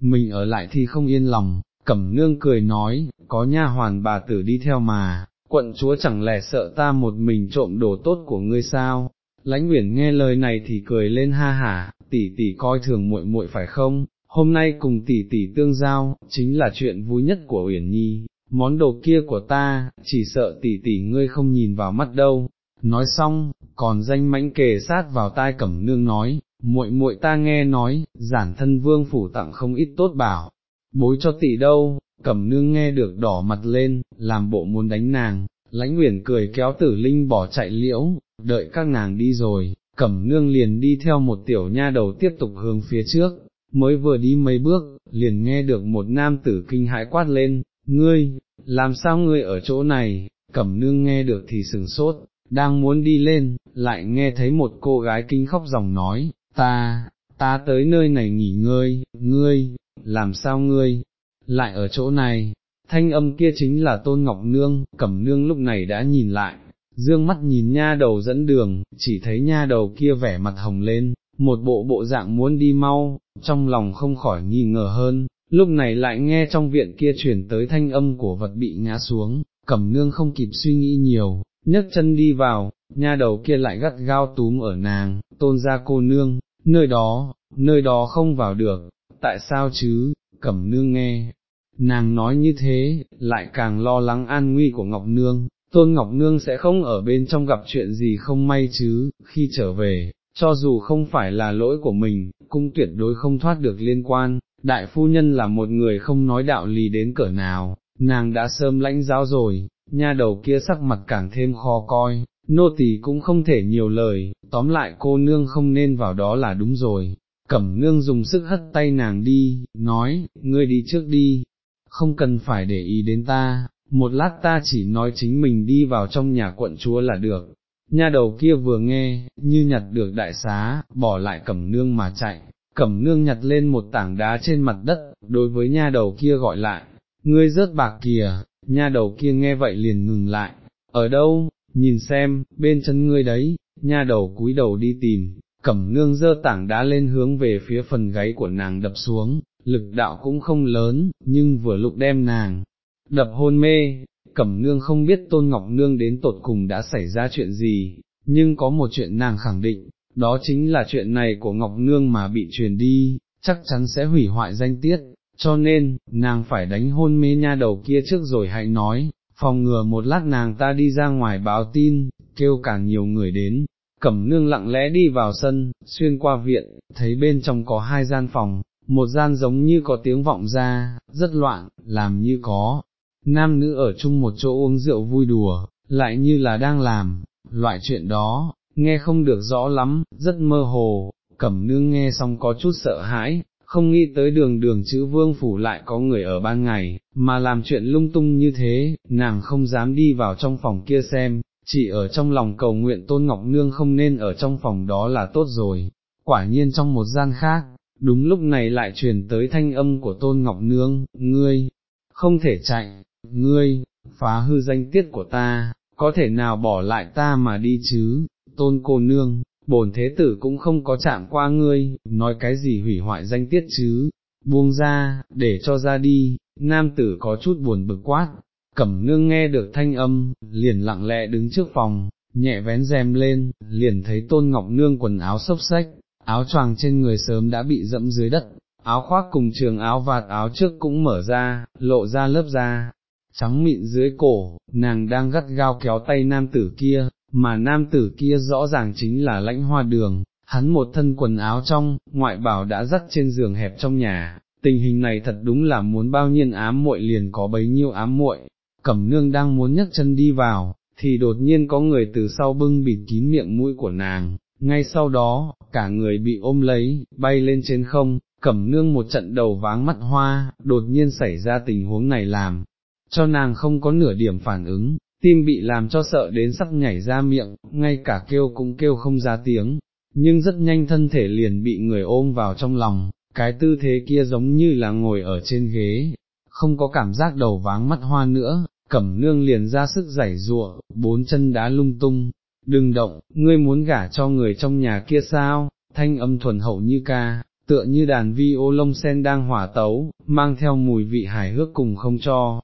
[SPEAKER 1] mình ở lại thì không yên lòng, cẩm nương cười nói, có nha hoàn bà tử đi theo mà, quận chúa chẳng lẽ sợ ta một mình trộm đồ tốt của ngươi sao, lãnh uyển nghe lời này thì cười lên ha hả, tỷ tỷ coi thường muội muội phải không, hôm nay cùng tỷ tỷ tương giao, chính là chuyện vui nhất của uyển nhi, món đồ kia của ta, chỉ sợ tỷ tỷ ngươi không nhìn vào mắt đâu, nói xong, còn danh mãnh kề sát vào tai cẩm nương nói, muội muội ta nghe nói, giản thân vương phủ tặng không ít tốt bảo, bối cho tỷ đâu, cẩm nương nghe được đỏ mặt lên, làm bộ muốn đánh nàng, lãnh uyển cười kéo tử linh bỏ chạy liễu, đợi các nàng đi rồi, cẩm nương liền đi theo một tiểu nha đầu tiếp tục hướng phía trước, mới vừa đi mấy bước, liền nghe được một nam tử kinh hãi quát lên, ngươi, làm sao ngươi ở chỗ này, cẩm nương nghe được thì sừng sốt, đang muốn đi lên, lại nghe thấy một cô gái kinh khóc dòng nói, ta, ta tới nơi này nghỉ ngơi, ngươi, làm sao ngươi, lại ở chỗ này, thanh âm kia chính là Tôn Ngọc Nương, Cẩm Nương lúc này đã nhìn lại, dương mắt nhìn nha đầu dẫn đường, chỉ thấy nha đầu kia vẻ mặt hồng lên, một bộ bộ dạng muốn đi mau, trong lòng không khỏi nghi ngờ hơn, lúc này lại nghe trong viện kia chuyển tới thanh âm của vật bị ngã xuống, Cẩm Nương không kịp suy nghĩ nhiều, nhấc chân đi vào, nha đầu kia lại gắt gao túm ở nàng, tôn ra cô nương, nơi đó, nơi đó không vào được, tại sao chứ, cẩm nương nghe, nàng nói như thế, lại càng lo lắng an nguy của Ngọc Nương, Tôn Ngọc Nương sẽ không ở bên trong gặp chuyện gì không may chứ, khi trở về, cho dù không phải là lỗi của mình, cũng tuyệt đối không thoát được liên quan, đại phu nhân là một người không nói đạo lý đến cỡ nào, nàng đã sớm lãnh giáo rồi, nha đầu kia sắc mặt càng thêm khó coi, nô tỳ cũng không thể nhiều lời, tóm lại cô nương không nên vào đó là đúng rồi. Cẩm nương dùng sức hất tay nàng đi, nói, ngươi đi trước đi, không cần phải để ý đến ta, một lát ta chỉ nói chính mình đi vào trong nhà quận chúa là được. Nha đầu kia vừa nghe, như nhặt được đại xá, bỏ lại cẩm nương mà chạy, cẩm nương nhặt lên một tảng đá trên mặt đất, đối với nha đầu kia gọi lại, ngươi rớt bạc kìa, nha đầu kia nghe vậy liền ngừng lại, ở đâu, nhìn xem, bên chân ngươi đấy, nha đầu cúi đầu đi tìm, cẩm nương dơ tảng đá lên hướng về phía phần gáy của nàng đập xuống, lực đạo cũng không lớn, nhưng vừa lục đem nàng, đập hôn mê, cẩm nương không biết tôn ngọc nương đến tột cùng đã xảy ra chuyện gì, nhưng có một chuyện nàng khẳng định, đó chính là chuyện này của ngọc nương mà bị truyền đi, chắc chắn sẽ hủy hoại danh tiết, cho nên, nàng phải đánh hôn mê nha đầu kia trước rồi hãy nói, phòng ngừa một lát nàng ta đi ra ngoài báo tin, kêu càng nhiều người đến. Cẩm nương lặng lẽ đi vào sân, xuyên qua viện, thấy bên trong có hai gian phòng, một gian giống như có tiếng vọng ra, rất loạn, làm như có, nam nữ ở chung một chỗ uống rượu vui đùa, lại như là đang làm, loại chuyện đó, nghe không được rõ lắm, rất mơ hồ, cẩm nương nghe xong có chút sợ hãi, không nghĩ tới đường đường chữ vương phủ lại có người ở ban ngày, mà làm chuyện lung tung như thế, nàng không dám đi vào trong phòng kia xem, chỉ ở trong lòng cầu nguyện Tôn Ngọc Nương không nên ở trong phòng đó là tốt rồi. Quả nhiên trong một gian khác, đúng lúc này lại truyền tới thanh âm của Tôn Ngọc Nương, ngươi, không thể chạy, ngươi, phá hư danh tiết của ta, có thể nào bỏ lại ta mà đi chứ, Tôn cô nương, bổn thế tử cũng không có chạm qua ngươi, nói cái gì hủy hoại danh tiết chứ, buông ra, để cho ra đi, nam tử có chút buồn bực quát, cẩm nương nghe được thanh âm, liền lặng lẽ đứng trước phòng, nhẹ vén rèm lên, liền thấy tôn ngọc nương quần áo xốc xách, áo choàng trên người sớm đã bị dẫm dưới đất, áo khoác cùng trường áo vạt áo trước cũng mở ra, lộ ra lớp da, trắng mịn dưới cổ, nàng đang gắt gao kéo tay nam tử kia, mà nam tử kia rõ ràng chính là lãnh hoa đường, hắn một thân quần áo trong, ngoại bảo đã dắt trên giường hẹp trong nhà, tình hình này thật đúng là muốn bao nhiêu ám muội liền có bấy nhiêu ám muội. Cẩm nương đang muốn nhấc chân đi vào, thì đột nhiên có người từ sau bưng bịt kín miệng mũi của nàng, ngay sau đó, cả người bị ôm lấy, bay lên trên không, cẩm nương một trận đầu váng mắt hoa, đột nhiên xảy ra tình huống này làm, cho nàng không có nửa điểm phản ứng, tim bị làm cho sợ đến sắp nhảy ra miệng, ngay cả kêu cũng kêu không ra tiếng, nhưng rất nhanh thân thể liền bị người ôm vào trong lòng, cái tư thế kia giống như là ngồi ở trên ghế, không có cảm giác đầu váng mắt hoa nữa, cẩm nương liền ra sức giải rụa, bốn chân đá lung tung, đừng động, ngươi muốn gả cho người trong nhà kia sao, thanh âm thuần hậu như ca, tựa như đàn vi ô lông sen đang hỏa tấu, mang theo mùi vị hài hước cùng không cho,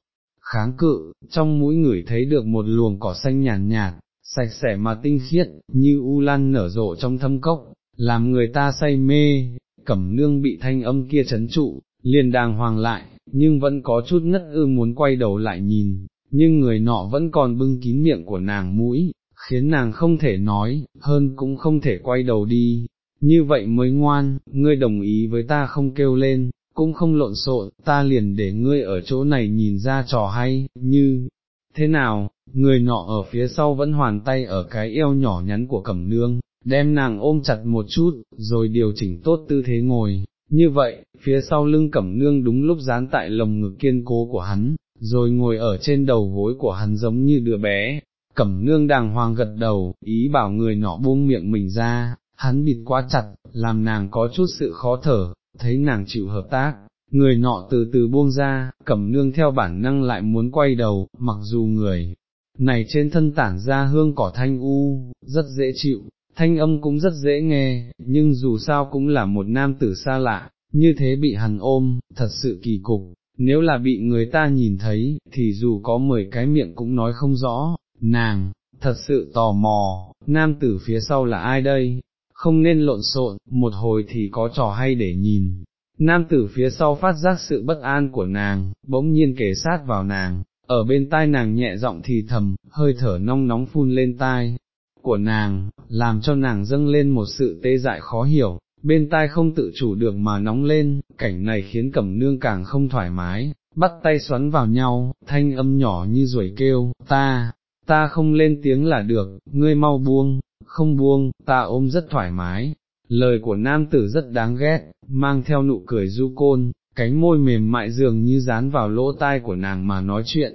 [SPEAKER 1] kháng cự, trong mũi người thấy được một luồng cỏ xanh nhàn nhạt, sạch sẽ mà tinh khiết, như u lan nở rộ trong thâm cốc, làm người ta say mê, cẩm nương bị thanh âm kia chấn trụ, liền đàng hoàng lại, nhưng vẫn có chút ngất ư muốn quay đầu lại nhìn, nhưng người nọ vẫn còn bưng kín miệng của nàng mũi, khiến nàng không thể nói, hơn cũng không thể quay đầu đi, như vậy mới ngoan, ngươi đồng ý với ta không kêu lên, cũng không lộn xộn, ta liền để ngươi ở chỗ này nhìn ra trò hay, như, thế nào, người nọ ở phía sau vẫn hoàn tay ở cái eo nhỏ nhắn của cẩm nương, đem nàng ôm chặt một chút, rồi điều chỉnh tốt tư thế ngồi, như vậy, phía sau lưng cẩm nương đúng lúc dán tại lồng ngực kiên cố của hắn, rồi ngồi ở trên đầu gối của hắn giống như đứa bé, cẩm nương đàng hoàng gật đầu, ý bảo người nọ buông miệng mình ra, hắn bịt quá chặt, làm nàng có chút sự khó thở, thấy nàng chịu hợp tác, người nọ từ từ buông ra, cẩm nương theo bản năng lại muốn quay đầu, mặc dù người này trên thân tản ra hương cỏ thanh u, rất dễ chịu, thanh âm cũng rất dễ nghe, nhưng dù sao cũng là một nam tử xa lạ, như thế bị hắn ôm, thật sự kỳ cục, nếu là bị người ta nhìn thấy, thì dù có mười cái miệng cũng nói không rõ, nàng, thật sự tò mò, nam tử phía sau là ai đây, không nên lộn xộn, một hồi thì có trò hay để nhìn. Nam tử phía sau phát giác sự bất an của nàng, bỗng nhiên kể sát vào nàng, ở bên tai nàng nhẹ giọng thì thầm, hơi thở nong nóng phun lên tai của nàng, làm cho nàng dâng lên một sự tê dại khó hiểu, bên tai không tự chủ được mà nóng lên, cảnh này khiến cẩm nương càng không thoải mái, bắt tay xoắn vào nhau, thanh âm nhỏ như ruồi kêu, ta, ta không lên tiếng là được, ngươi mau buông, không buông, ta ôm rất thoải mái. Lời của nam tử rất đáng ghét, mang theo nụ cười du côn, cánh môi mềm mại dường như dán vào lỗ tai của nàng mà nói chuyện.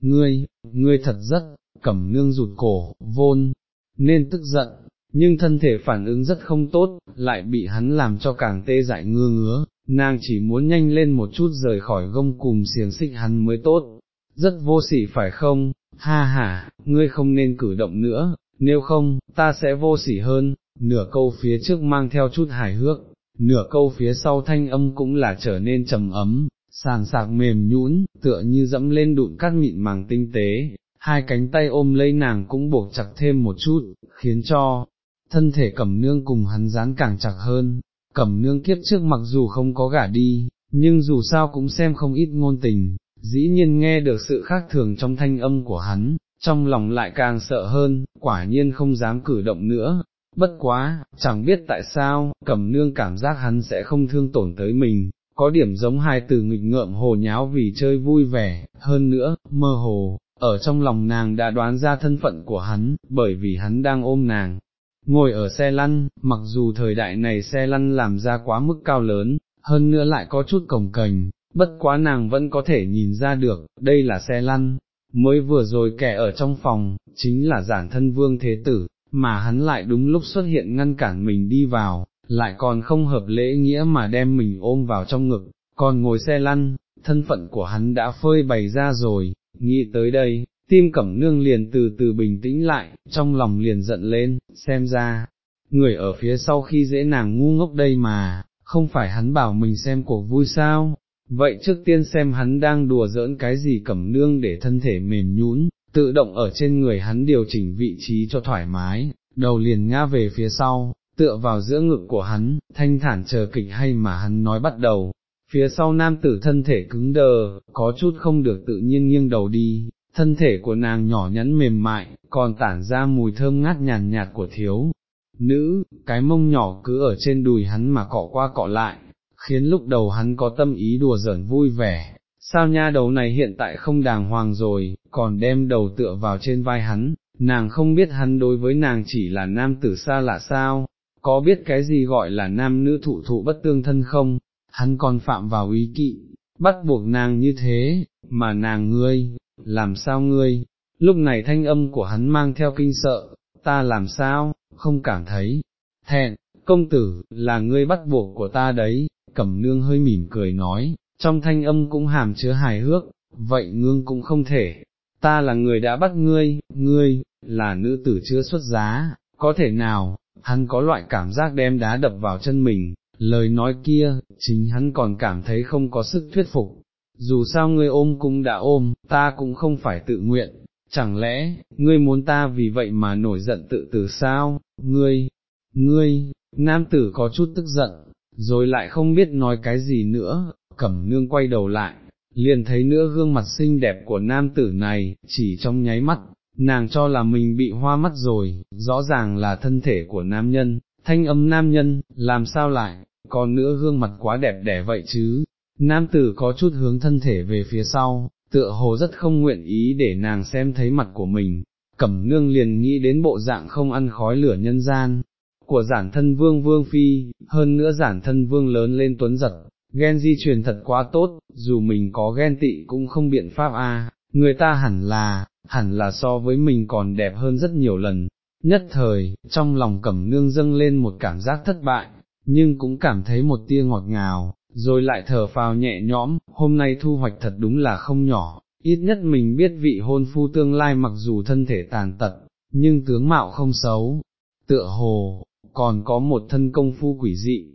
[SPEAKER 1] Ngươi, ngươi thật rất, cẩm nương rụt cổ, vôn, nên tức giận, nhưng thân thể phản ứng rất không tốt, lại bị hắn làm cho càng tê dại ngưa ngứa, nàng chỉ muốn nhanh lên một chút rời khỏi gông cùng xiềng xích hắn mới tốt, rất vô sỉ phải không, ha ha, ngươi không nên cử động nữa, nếu không, ta sẽ vô sỉ hơn, nửa câu phía trước mang theo chút hài hước, nửa câu phía sau thanh âm cũng là trở nên trầm ấm, sàn sạc mềm nhũn, tựa như dẫm lên đụn cát mịn màng tinh tế, hai cánh tay ôm lấy nàng cũng buộc chặt thêm một chút, khiến cho thân thể cẩm nương cùng hắn dán càng chặt hơn, cẩm nương kiếp trước mặc dù không có gả đi, nhưng dù sao cũng xem không ít ngôn tình, dĩ nhiên nghe được sự khác thường trong thanh âm của hắn, trong lòng lại càng sợ hơn, quả nhiên không dám cử động nữa. Bất quá, chẳng biết tại sao, cẩm nương cảm giác hắn sẽ không thương tổn tới mình, có điểm giống hai từ nghịch ngợm hồ nháo vì chơi vui vẻ, hơn nữa, mơ hồ, ở trong lòng nàng đã đoán ra thân phận của hắn, bởi vì hắn đang ôm nàng. Ngồi ở xe lăn, mặc dù thời đại này xe lăn làm ra quá mức cao lớn, hơn nữa lại có chút cổng cành, bất quá nàng vẫn có thể nhìn ra được, đây là xe lăn, mới vừa rồi kẻ ở trong phòng, chính là giản thân vương thế tử, mà hắn lại đúng lúc xuất hiện ngăn cản mình đi vào, lại còn không hợp lễ nghĩa mà đem mình ôm vào trong ngực, còn ngồi xe lăn, thân phận của hắn đã phơi bày ra rồi, nghĩ tới đây, tim cẩm nương liền từ từ bình tĩnh lại, trong lòng liền giận lên, xem ra, người ở phía sau khi dễ nàng ngu ngốc đây mà, không phải hắn bảo mình xem cuộc vui sao, vậy trước tiên xem hắn đang đùa giỡn cái gì cẩm nương để thân thể mềm nhũn, tự động ở trên người hắn điều chỉnh vị trí cho thoải mái, đầu liền ngã về phía sau, tựa vào giữa ngực của hắn, thanh thản chờ kịch hay mà hắn nói bắt đầu. Phía sau nam tử thân thể cứng đờ, có chút không được tự nhiên nghiêng đầu đi, thân thể của nàng nhỏ nhắn mềm mại, còn tản ra mùi thơm ngát nhàn nhạt của thiếu. Nữ, cái mông nhỏ cứ ở trên đùi hắn mà cọ qua cọ lại, khiến lúc đầu hắn có tâm ý đùa giỡn vui vẻ, sao nha đầu này hiện tại không đàng hoàng rồi, còn đem đầu tựa vào trên vai hắn, nàng không biết hắn đối với nàng chỉ là nam tử xa lạ sao, có biết cái gì gọi là nam nữ thụ thụ bất tương thân không, hắn còn phạm vào ý kỵ, bắt buộc nàng như thế, mà nàng ngươi, làm sao ngươi, lúc này thanh âm của hắn mang theo kinh sợ, ta làm sao, không cảm thấy, thẹn, công tử, là ngươi bắt buộc của ta đấy, cẩm nương hơi mỉm cười nói, trong thanh âm cũng hàm chứa hài hước, vậy ngương cũng không thể, ta là người đã bắt ngươi, ngươi, là nữ tử chưa xuất giá, có thể nào, hắn có loại cảm giác đem đá đập vào chân mình, lời nói kia, chính hắn còn cảm thấy không có sức thuyết phục, dù sao ngươi ôm cũng đã ôm, ta cũng không phải tự nguyện, chẳng lẽ, ngươi muốn ta vì vậy mà nổi giận tự tử sao, ngươi, ngươi, nam tử có chút tức giận, rồi lại không biết nói cái gì nữa, cẩm nương quay đầu lại, liền thấy nữa gương mặt xinh đẹp của nam tử này, chỉ trong nháy mắt, nàng cho là mình bị hoa mắt rồi, rõ ràng là thân thể của nam nhân, thanh âm nam nhân, làm sao lại, còn nữa gương mặt quá đẹp đẽ vậy chứ, nam tử có chút hướng thân thể về phía sau, tựa hồ rất không nguyện ý để nàng xem thấy mặt của mình, cẩm nương liền nghĩ đến bộ dạng không ăn khói lửa nhân gian, của giản thân vương vương phi, hơn nữa giản thân vương lớn lên tuấn giật, ghen di truyền thật quá tốt, dù mình có ghen tị cũng không biện pháp a. người ta hẳn là, hẳn là so với mình còn đẹp hơn rất nhiều lần. Nhất thời, trong lòng cẩm nương dâng lên một cảm giác thất bại, nhưng cũng cảm thấy một tia ngọt ngào, rồi lại thở phào nhẹ nhõm, hôm nay thu hoạch thật đúng là không nhỏ, ít nhất mình biết vị hôn phu tương lai mặc dù thân thể tàn tật, nhưng tướng mạo không xấu, tựa hồ, còn có một thân công phu quỷ dị,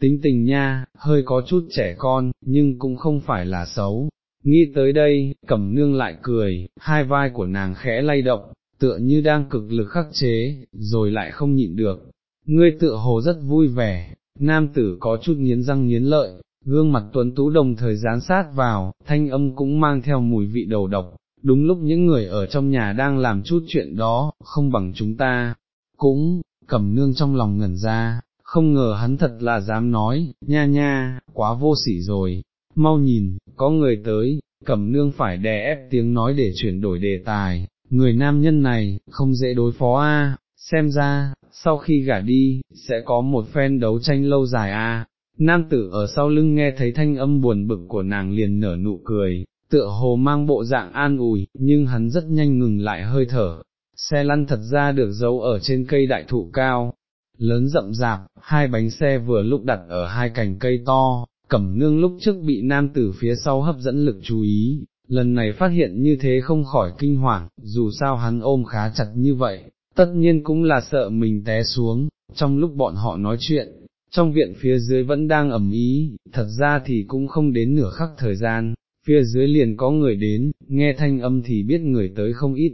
[SPEAKER 1] tính tình nha, hơi có chút trẻ con, nhưng cũng không phải là xấu. Nghĩ tới đây, cẩm nương lại cười, hai vai của nàng khẽ lay động, tựa như đang cực lực khắc chế, rồi lại không nhịn được. Ngươi tựa hồ rất vui vẻ, nam tử có chút nghiến răng nghiến lợi, gương mặt tuấn tú đồng thời dán sát vào, thanh âm cũng mang theo mùi vị đầu độc, đúng lúc những người ở trong nhà đang làm chút chuyện đó, không bằng chúng ta, cũng, cầm nương trong lòng ngẩn ra, không ngờ hắn thật là dám nói, nha nha, quá vô sỉ rồi, mau nhìn, có người tới, cầm nương phải đè ép tiếng nói để chuyển đổi đề tài, người nam nhân này, không dễ đối phó a. xem ra, sau khi gả đi, sẽ có một phen đấu tranh lâu dài a. Nam tử ở sau lưng nghe thấy thanh âm buồn bực của nàng liền nở nụ cười, tựa hồ mang bộ dạng an ủi, nhưng hắn rất nhanh ngừng lại hơi thở, xe lăn thật ra được giấu ở trên cây đại thụ cao, lớn rậm rạp, hai bánh xe vừa lúc đặt ở hai cành cây to, cẩm nương lúc trước bị nam tử phía sau hấp dẫn lực chú ý, lần này phát hiện như thế không khỏi kinh hoàng, dù sao hắn ôm khá chặt như vậy, tất nhiên cũng là sợ mình té xuống, trong lúc bọn họ nói chuyện, trong viện phía dưới vẫn đang ẩm ý, thật ra thì cũng không đến nửa khắc thời gian, phía dưới liền có người đến, nghe thanh âm thì biết người tới không ít.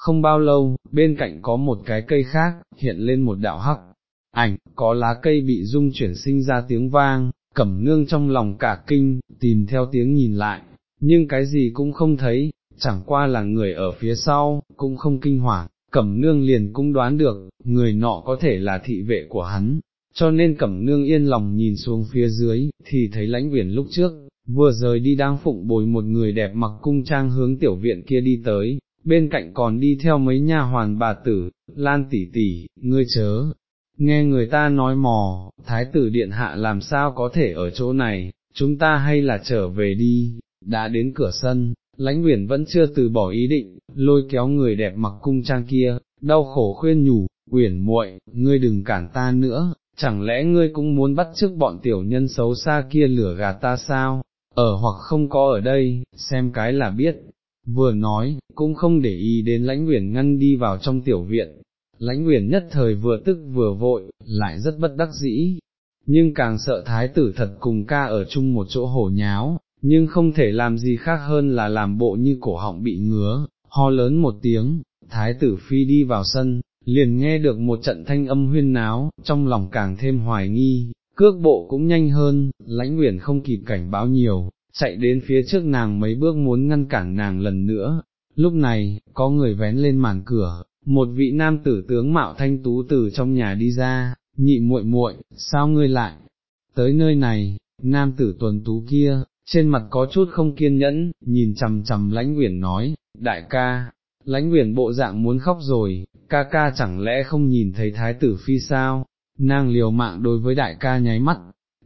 [SPEAKER 1] Không bao lâu, bên cạnh có một cái cây khác, hiện lên một đạo hắc, ảnh, có lá cây bị rung chuyển sinh ra tiếng vang, cẩm nương trong lòng cả kinh, tìm theo tiếng nhìn lại, nhưng cái gì cũng không thấy, chẳng qua là người ở phía sau, cũng không kinh hoàng, cẩm nương liền cũng đoán được, người nọ có thể là thị vệ của hắn, cho nên cẩm nương yên lòng nhìn xuống phía dưới, thì thấy lãnh viển lúc trước, vừa rời đi đang phụng bồi một người đẹp mặc cung trang hướng tiểu viện kia đi tới, bên cạnh còn đi theo mấy nha hoàn bà tử, lan tỷ tỷ, ngươi chớ, nghe người ta nói mò, thái tử điện hạ làm sao có thể ở chỗ này, chúng ta hay là trở về đi, đã đến cửa sân, lãnh uyển vẫn chưa từ bỏ ý định, lôi kéo người đẹp mặc cung trang kia, đau khổ khuyên nhủ, uyển muội, ngươi đừng cản ta nữa, chẳng lẽ ngươi cũng muốn bắt chước bọn tiểu nhân xấu xa kia lửa gạt ta sao, ở hoặc không có ở đây, xem cái là biết, vừa nói, cũng không để ý đến lãnh uyển ngăn đi vào trong tiểu viện, lãnh uyển nhất thời vừa tức vừa vội, lại rất bất đắc dĩ, nhưng càng sợ thái tử thật cùng ca ở chung một chỗ hổ nháo, nhưng không thể làm gì khác hơn là làm bộ như cổ họng bị ngứa, ho lớn một tiếng, thái tử phi đi vào sân, liền nghe được một trận thanh âm huyên náo, trong lòng càng thêm hoài nghi, cước bộ cũng nhanh hơn, lãnh uyển không kịp cảnh báo nhiều, chạy đến phía trước nàng mấy bước muốn ngăn cản nàng lần nữa, lúc này, có người vén lên màn cửa, một vị nam tử tướng mạo thanh tú từ trong nhà đi ra, nhị muội muội, sao ngươi lại, tới nơi này, nam tử tuần tú kia, trên mặt có chút không kiên nhẫn, nhìn chầm chầm lãnh uyển nói, đại ca, lãnh uyển bộ dạng muốn khóc rồi, ca ca chẳng lẽ không nhìn thấy thái tử phi sao, nàng liều mạng đối với đại ca nháy mắt,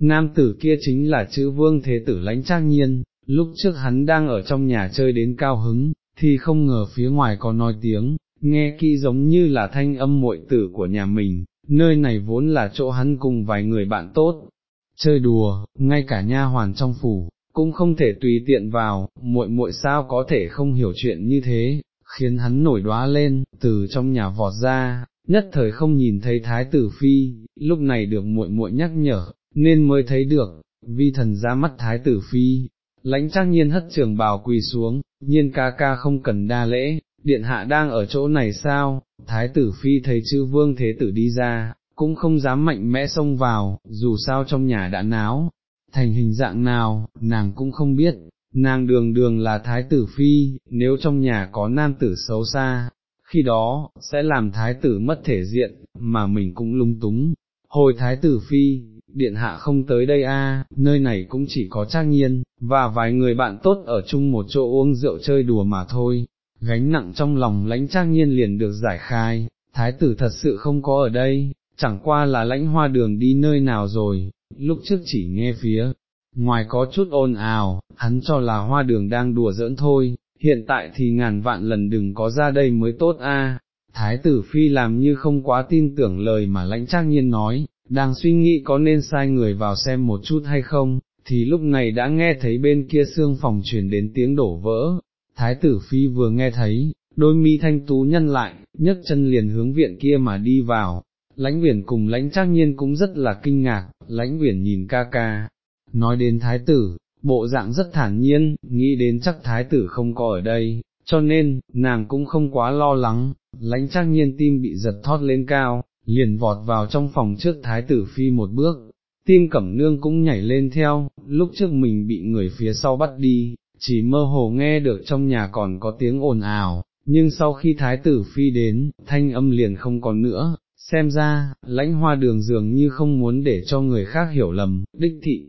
[SPEAKER 1] nam tử kia chính là chữ vương thế tử lãnh trang nhiên, lúc trước hắn đang ở trong nhà chơi đến cao hứng, thì không ngờ phía ngoài có nói tiếng, nghe kỹ giống như là thanh âm muội tử của nhà mình, nơi này vốn là chỗ hắn cùng vài người bạn tốt, chơi đùa, ngay cả nha hoàn trong phủ, cũng không thể tùy tiện vào, muội muội sao có thể không hiểu chuyện như thế, khiến hắn nổi đóa lên, từ trong nhà vọt ra, nhất thời không nhìn thấy thái tử phi, lúc này được muội muội nhắc nhở, nên mới thấy được, vi thần ra mắt thái tử phi, lãnh trang nhiên hất trường bào quỳ xuống, nhiên ca ca không cần đa lễ, điện hạ đang ở chỗ này sao, thái tử phi thấy chư vương thế tử đi ra, cũng không dám mạnh mẽ xông vào, dù sao trong nhà đã náo, thành hình dạng nào, nàng cũng không biết, nàng đường đường là thái tử phi, nếu trong nhà có nam tử xấu xa, khi đó, sẽ làm thái tử mất thể diện, mà mình cũng lung túng. Hồi thái tử phi, điện hạ không tới đây a, nơi này cũng chỉ có trác nhiên, và vài người bạn tốt ở chung một chỗ uống rượu chơi đùa mà thôi, gánh nặng trong lòng lãnh trác nhiên liền được giải khai, thái tử thật sự không có ở đây, chẳng qua là lãnh hoa đường đi nơi nào rồi, lúc trước chỉ nghe phía, ngoài có chút ồn ào, hắn cho là hoa đường đang đùa giỡn thôi, hiện tại thì ngàn vạn lần đừng có ra đây mới tốt a. Thái tử phi làm như không quá tin tưởng lời mà lãnh trác nhiên nói, đang suy nghĩ có nên sai người vào xem một chút hay không, thì lúc này đã nghe thấy bên kia xương phòng truyền đến tiếng đổ vỡ, thái tử phi vừa nghe thấy, đôi mi thanh tú nhân lại, nhấc chân liền hướng viện kia mà đi vào, lãnh viễn cùng lãnh trác nhiên cũng rất là kinh ngạc, lãnh viễn nhìn ca ca, nói đến thái tử, bộ dạng rất thản nhiên, nghĩ đến chắc thái tử không có ở đây, cho nên, nàng cũng không quá lo lắng, lãnh trác nhiên tim bị giật thót lên cao, liền vọt vào trong phòng trước thái tử phi một bước, tim cẩm nương cũng nhảy lên theo, lúc trước mình bị người phía sau bắt đi, chỉ mơ hồ nghe được trong nhà còn có tiếng ồn ào, nhưng sau khi thái tử phi đến, thanh âm liền không còn nữa, xem ra, lãnh hoa đường dường như không muốn để cho người khác hiểu lầm, đích thị,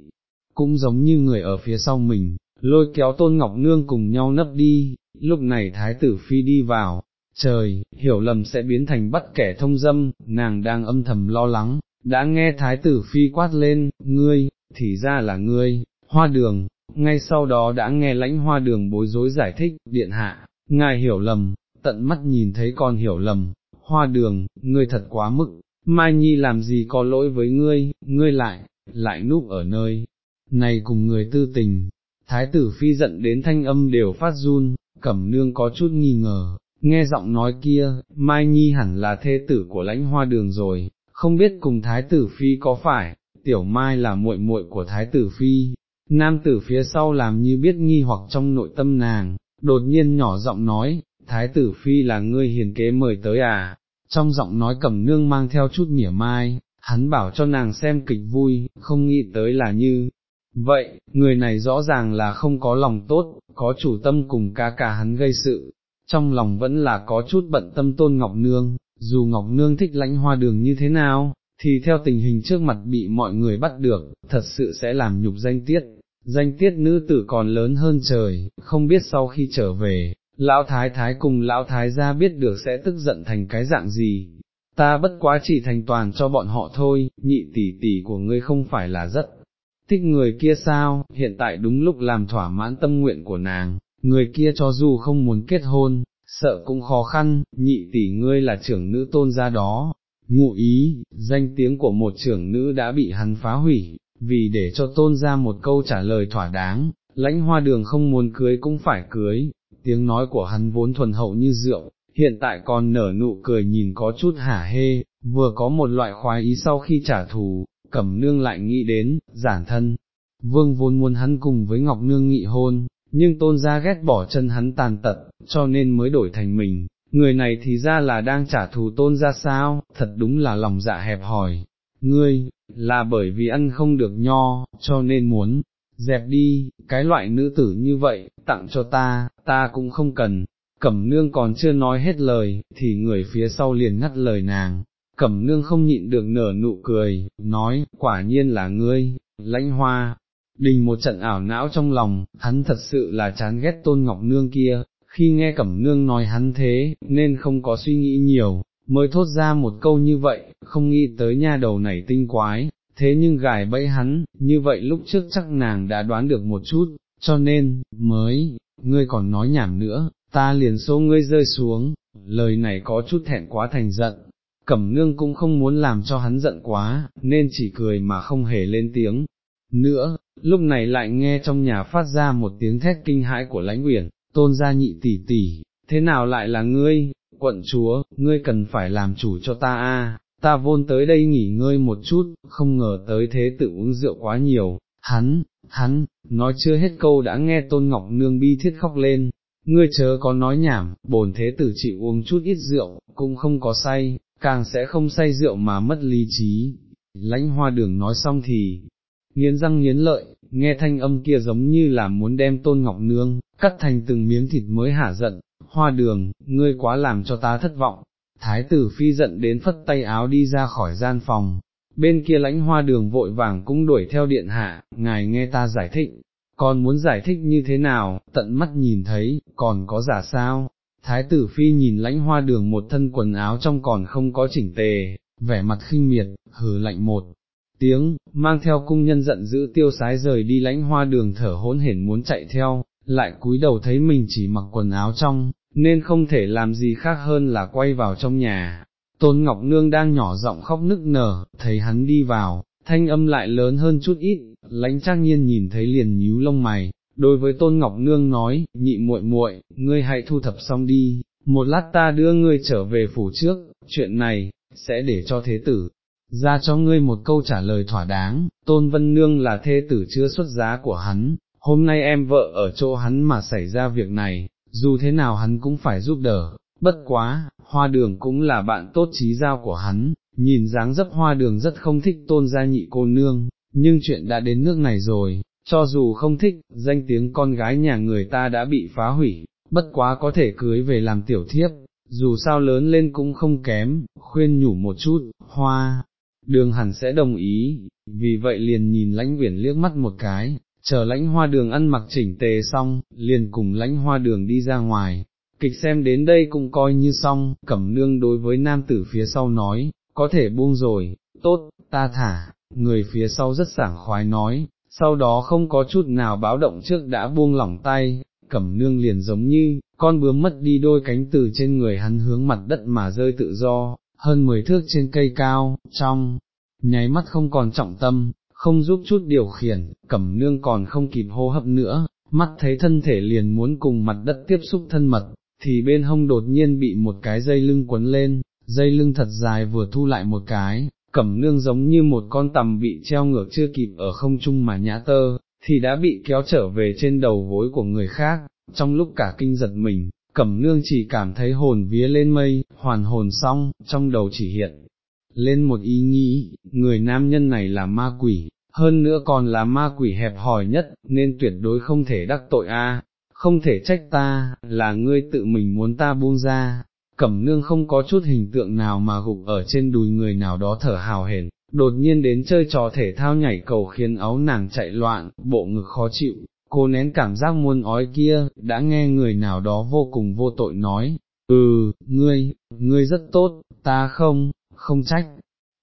[SPEAKER 1] cũng giống như người ở phía sau mình, lôi kéo tôn ngọc nương cùng nhau nấp đi, lúc này thái tử phi đi vào, trời, hiểu lầm sẽ biến thành bắt kẻ thông dâm, nàng đang âm thầm lo lắng, đã nghe thái tử phi quát lên, ngươi, thì ra là ngươi, hoa đường, ngay sau đó đã nghe lãnh hoa đường bối rối giải thích, điện hạ, ngài hiểu lầm, tận mắt nhìn thấy con hiểu lầm, hoa đường, ngươi thật quá mức, Mai Nhi làm gì có lỗi với ngươi, ngươi lại, lại núp ở nơi, này cùng người tư tình, thái tử phi giận đến thanh âm đều phát run, cẩm nương có chút nghi ngờ, nghe giọng nói kia, Mai Nhi hẳn là thê tử của lãnh hoa đường rồi, không biết cùng thái tử phi có phải, tiểu Mai là muội muội của thái tử phi, nam tử phía sau làm như biết nghi hoặc trong nội tâm nàng, đột nhiên nhỏ giọng nói, thái tử phi là ngươi hiền kế mời tới à, trong giọng nói cẩm nương mang theo chút mỉa mai, hắn bảo cho nàng xem kịch vui, không nghĩ tới là như, vậy, người này rõ ràng là không có lòng tốt, có chủ tâm cùng ca ca hắn gây sự, trong lòng vẫn là có chút bận tâm tôn Ngọc Nương, dù Ngọc Nương thích lãnh hoa đường như thế nào, thì theo tình hình trước mặt bị mọi người bắt được, thật sự sẽ làm nhục danh tiết, danh tiết nữ tử còn lớn hơn trời, không biết sau khi trở về, lão thái thái cùng lão thái gia biết được sẽ tức giận thành cái dạng gì. Ta bất quá chỉ thành toàn cho bọn họ thôi, nhị tỷ tỷ của ngươi không phải là rất thích người kia sao, hiện tại đúng lúc làm thỏa mãn tâm nguyện của nàng, người kia cho dù không muốn kết hôn, sợ cũng khó khăn, nhị tỷ ngươi là trưởng nữ tôn gia đó, ngụ ý, danh tiếng của một trưởng nữ đã bị hắn phá hủy, vì để cho tôn ra một câu trả lời thỏa đáng, lãnh hoa đường không muốn cưới cũng phải cưới, tiếng nói của hắn vốn thuần hậu như rượu, hiện tại còn nở nụ cười nhìn có chút hả hê, vừa có một loại khoái ý sau khi trả thù, cẩm nương lại nghĩ đến, giản thân, vương vốn muốn hắn cùng với Ngọc Nương nghị hôn, nhưng tôn gia ghét bỏ chân hắn tàn tật, cho nên mới đổi thành mình, người này thì ra là đang trả thù tôn gia sao, thật đúng là lòng dạ hẹp hòi, ngươi, là bởi vì ăn không được nho, cho nên muốn, dẹp đi, cái loại nữ tử như vậy, tặng cho ta, ta cũng không cần, cẩm nương còn chưa nói hết lời, thì người phía sau liền ngắt lời nàng, cẩm nương không nhịn được nở nụ cười, nói, quả nhiên là ngươi, lãnh hoa, đình một trận ảo não trong lòng, hắn thật sự là chán ghét tôn ngọc nương kia, khi nghe cẩm nương nói hắn thế, nên không có suy nghĩ nhiều, mới thốt ra một câu như vậy, không nghĩ tới nha đầu này tinh quái, thế nhưng gài bẫy hắn, như vậy lúc trước chắc nàng đã đoán được một chút, cho nên, mới, ngươi còn nói nhảm nữa, ta liền số ngươi rơi xuống, lời này có chút thẹn quá thành giận, cẩm nương cũng không muốn làm cho hắn giận quá, nên chỉ cười mà không hề lên tiếng. Nữa, lúc này lại nghe trong nhà phát ra một tiếng thét kinh hãi của lãnh uyển, tôn gia nhị tỷ tỷ, thế nào lại là ngươi, quận chúa, ngươi cần phải làm chủ cho ta a. ta vôn tới đây nghỉ ngơi một chút, không ngờ tới thế tự uống rượu quá nhiều, hắn, hắn, nói chưa hết câu đã nghe tôn ngọc nương bi thiết khóc lên, ngươi chớ có nói nhảm, bổn thế tử chỉ uống chút ít rượu, cũng không có say, càng sẽ không say rượu mà mất lý trí. Lãnh hoa đường nói xong thì, nghiến răng nghiến lợi, nghe thanh âm kia giống như là muốn đem tôn ngọc nương, cắt thành từng miếng thịt mới hả giận, hoa đường, ngươi quá làm cho ta thất vọng, thái tử phi giận đến phất tay áo đi ra khỏi gian phòng, bên kia lãnh hoa đường vội vàng cũng đuổi theo điện hạ, ngài nghe ta giải thích, còn muốn giải thích như thế nào, tận mắt nhìn thấy, còn có giả sao, thái tử phi nhìn lãnh hoa đường một thân quần áo trong còn không có chỉnh tề, vẻ mặt khinh miệt, hừ lạnh một tiếng, mang theo cung nhân giận dữ tiêu sái rời đi lãnh hoa đường thở hỗn hển muốn chạy theo, lại cúi đầu thấy mình chỉ mặc quần áo trong, nên không thể làm gì khác hơn là quay vào trong nhà. Tôn Ngọc Nương đang nhỏ giọng khóc nức nở, thấy hắn đi vào, thanh âm lại lớn hơn chút ít, lãnh trang nhiên nhìn thấy liền nhíu lông mày, đối với Tôn Ngọc Nương nói, nhị muội muội, ngươi hãy thu thập xong đi, một lát ta đưa ngươi trở về phủ trước, chuyện này, sẽ để cho thế tử, ra cho ngươi một câu trả lời thỏa đáng, Tôn Vân Nương là thê tử chưa xuất giá của hắn, hôm nay em vợ ở chỗ hắn mà xảy ra việc này, dù thế nào hắn cũng phải giúp đỡ, bất quá, hoa đường cũng là bạn tốt trí giao của hắn, nhìn dáng dấp hoa đường rất không thích tôn gia nhị cô nương, nhưng chuyện đã đến nước này rồi, cho dù không thích, danh tiếng con gái nhà người ta đã bị phá hủy, bất quá có thể cưới về làm tiểu thiếp, dù sao lớn lên cũng không kém, khuyên nhủ một chút, hoa, đường hẳn sẽ đồng ý, vì vậy liền nhìn lãnh uyển liếc mắt một cái, chờ lãnh hoa đường ăn mặc chỉnh tề xong, liền cùng lãnh hoa đường đi ra ngoài. Kịch xem đến đây cũng coi như xong, cẩm nương đối với nam tử phía sau nói, có thể buông rồi, tốt, ta thả, người phía sau rất sảng khoái nói, sau đó không có chút nào báo động trước đã buông lỏng tay, cẩm nương liền giống như, con bướm mất đi đôi cánh từ trên người hắn hướng mặt đất mà rơi tự do, hơn mười thước trên cây cao, trong, nháy mắt không còn trọng tâm, không giúp chút điều khiển, cẩm nương còn không kịp hô hấp nữa, mắt thấy thân thể liền muốn cùng mặt đất tiếp xúc thân mật, thì bên hông đột nhiên bị một cái dây lưng quấn lên, dây lưng thật dài vừa thu lại một cái, cẩm nương giống như một con tầm bị treo ngược chưa kịp ở không trung mà nhã tơ, thì đã bị kéo trở về trên đầu gối của người khác, trong lúc cả kinh giật mình, cẩm nương chỉ cảm thấy hồn vía lên mây, hoàn hồn xong, trong đầu chỉ hiện lên một ý nghĩ, người nam nhân này là ma quỷ, hơn nữa còn là ma quỷ hẹp hòi nhất, nên tuyệt đối không thể đắc tội a, không thể trách ta, là ngươi tự mình muốn ta buông ra. Cẩm nương không có chút hình tượng nào mà gục ở trên đùi người nào đó thở hào hển, đột nhiên đến chơi trò thể thao nhảy cầu khiến áo nàng chạy loạn, bộ ngực khó chịu, cô nén cảm giác muôn ói kia, đã nghe người nào đó vô cùng vô tội nói, ừ, ngươi, ngươi rất tốt, ta không, không trách,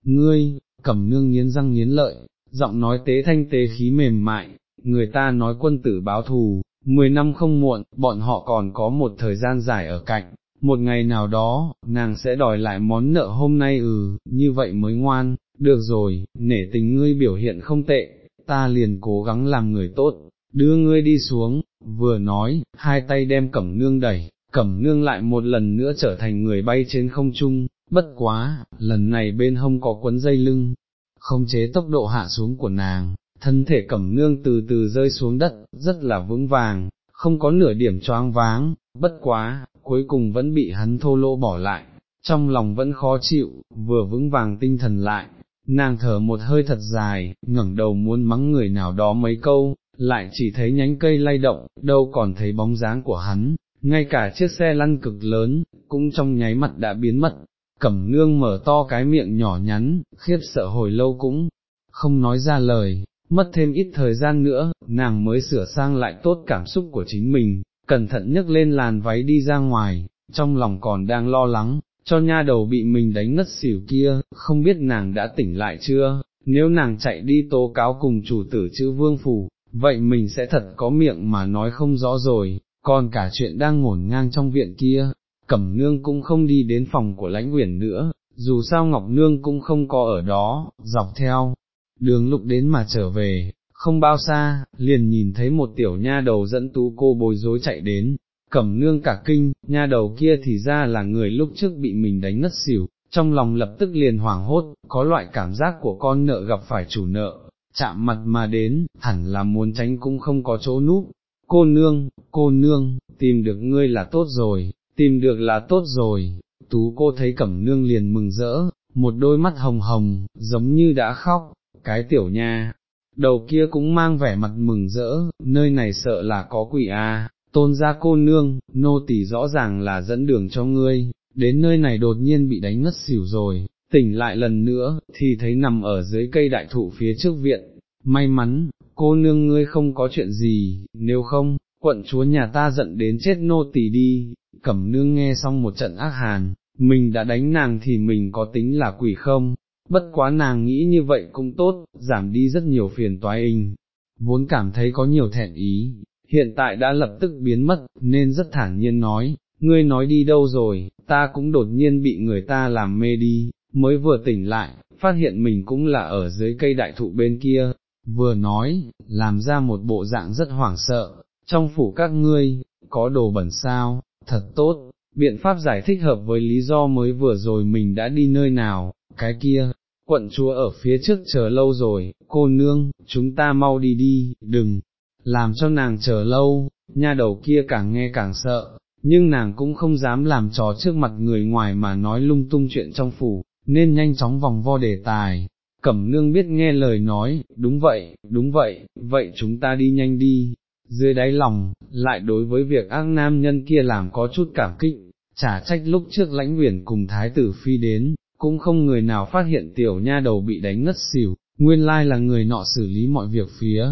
[SPEAKER 1] ngươi, cẩm nương nghiến răng nghiến lợi, giọng nói tế thanh tế khí mềm mại, người ta nói quân tử báo thù, mười năm không muộn, bọn họ còn có một thời gian dài ở cạnh, một ngày nào đó, nàng sẽ đòi lại món nợ hôm nay ừ, như vậy mới ngoan, được rồi, nể tình ngươi biểu hiện không tệ, ta liền cố gắng làm người tốt, đưa ngươi đi xuống, vừa nói, hai tay đem cẩm nương đẩy, cẩm nương lại một lần nữa trở thành người bay trên không trung, bất quá, lần này bên hông có quấn dây lưng, không chế tốc độ hạ xuống của nàng, thân thể cẩm nương từ từ rơi xuống đất, rất là vững vàng, không có nửa điểm choáng váng, bất quá, cuối cùng vẫn bị hắn thô lỗ bỏ lại, trong lòng vẫn khó chịu, vừa vững vàng tinh thần lại, nàng thở một hơi thật dài, ngẩng đầu muốn mắng người nào đó mấy câu, lại chỉ thấy nhánh cây lay động, đâu còn thấy bóng dáng của hắn, ngay cả chiếc xe lăn cực lớn, cũng trong nháy mặt đã biến mất, cẩm nương mở to cái miệng nhỏ nhắn, khiếp sợ hồi lâu cũng không nói ra lời, mất thêm ít thời gian nữa, nàng mới sửa sang lại tốt cảm xúc của chính mình, cẩn thận nhấc lên làn váy đi ra ngoài, trong lòng còn đang lo lắng, cho nha đầu bị mình đánh ngất xỉu kia, không biết nàng đã tỉnh lại chưa, nếu nàng chạy đi tố cáo cùng chủ tử chữ vương phủ, vậy mình sẽ thật có miệng mà nói không rõ rồi, còn cả chuyện đang ngổn ngang trong viện kia, Cẩm Nương cũng không đi đến phòng của lãnh uyển nữa, dù sao Ngọc Nương cũng không có ở đó, dọc theo, đường lục đến mà trở về, không bao xa, liền nhìn thấy một tiểu nha đầu dẫn tú cô bối rối chạy đến, Cẩm Nương cả kinh, nha đầu kia thì ra là người lúc trước bị mình đánh ngất xỉu, trong lòng lập tức liền hoảng hốt, có loại cảm giác của con nợ gặp phải chủ nợ, chạm mặt mà đến, hẳn là muốn tránh cũng không có chỗ núp. Cô nương, cô nương, tìm được ngươi là tốt rồi, tìm được là tốt rồi, tú cô thấy cẩm nương liền mừng rỡ, một đôi mắt hồng hồng, giống như đã khóc, cái tiểu nha, đầu kia cũng mang vẻ mặt mừng rỡ, nơi này sợ là có quỷ a. À. tôn gia cô nương, nô tỳ rõ ràng là dẫn đường cho ngươi, đến nơi này đột nhiên bị đánh ngất xỉu rồi, tỉnh lại lần nữa, thì thấy nằm ở dưới cây đại thụ phía trước viện, may mắn, cô nương ngươi không có chuyện gì, nếu không, quận chúa nhà ta giận đến chết nô tỳ đi, cẩm nương nghe xong một trận ác hàn, mình đã đánh nàng thì mình có tính là quỷ không, bất quá nàng nghĩ như vậy cũng tốt, giảm đi rất nhiều phiền toái hình, vốn cảm thấy có nhiều thẹn ý, hiện tại đã lập tức biến mất, nên rất thản nhiên nói, ngươi nói đi đâu rồi, ta cũng đột nhiên bị người ta làm mê đi, mới vừa tỉnh lại, phát hiện mình cũng là ở dưới cây đại thụ bên kia, vừa nói, làm ra một bộ dạng rất hoảng sợ, trong phủ các ngươi, có đồ bẩn sao, thật tốt, biện pháp giải thích hợp với lý do mới vừa rồi mình đã đi nơi nào, cái kia, quận chúa ở phía trước chờ lâu rồi, cô nương, chúng ta mau đi đi, đừng, làm cho nàng chờ lâu, nha đầu kia càng nghe càng sợ, nhưng nàng cũng không dám làm trò trước mặt người ngoài mà nói lung tung chuyện trong phủ, nên nhanh chóng vòng vo đề tài. Cẩm nương biết nghe lời nói, đúng vậy, đúng vậy, vậy chúng ta đi nhanh đi, dưới đáy lòng, lại đối với việc ác nam nhân kia làm có chút cảm kích, trả trách lúc trước lãnh huyền cùng thái tử phi đến, cũng không người nào phát hiện tiểu nha đầu bị đánh ngất xỉu, nguyên lai là người nọ xử lý mọi việc phía.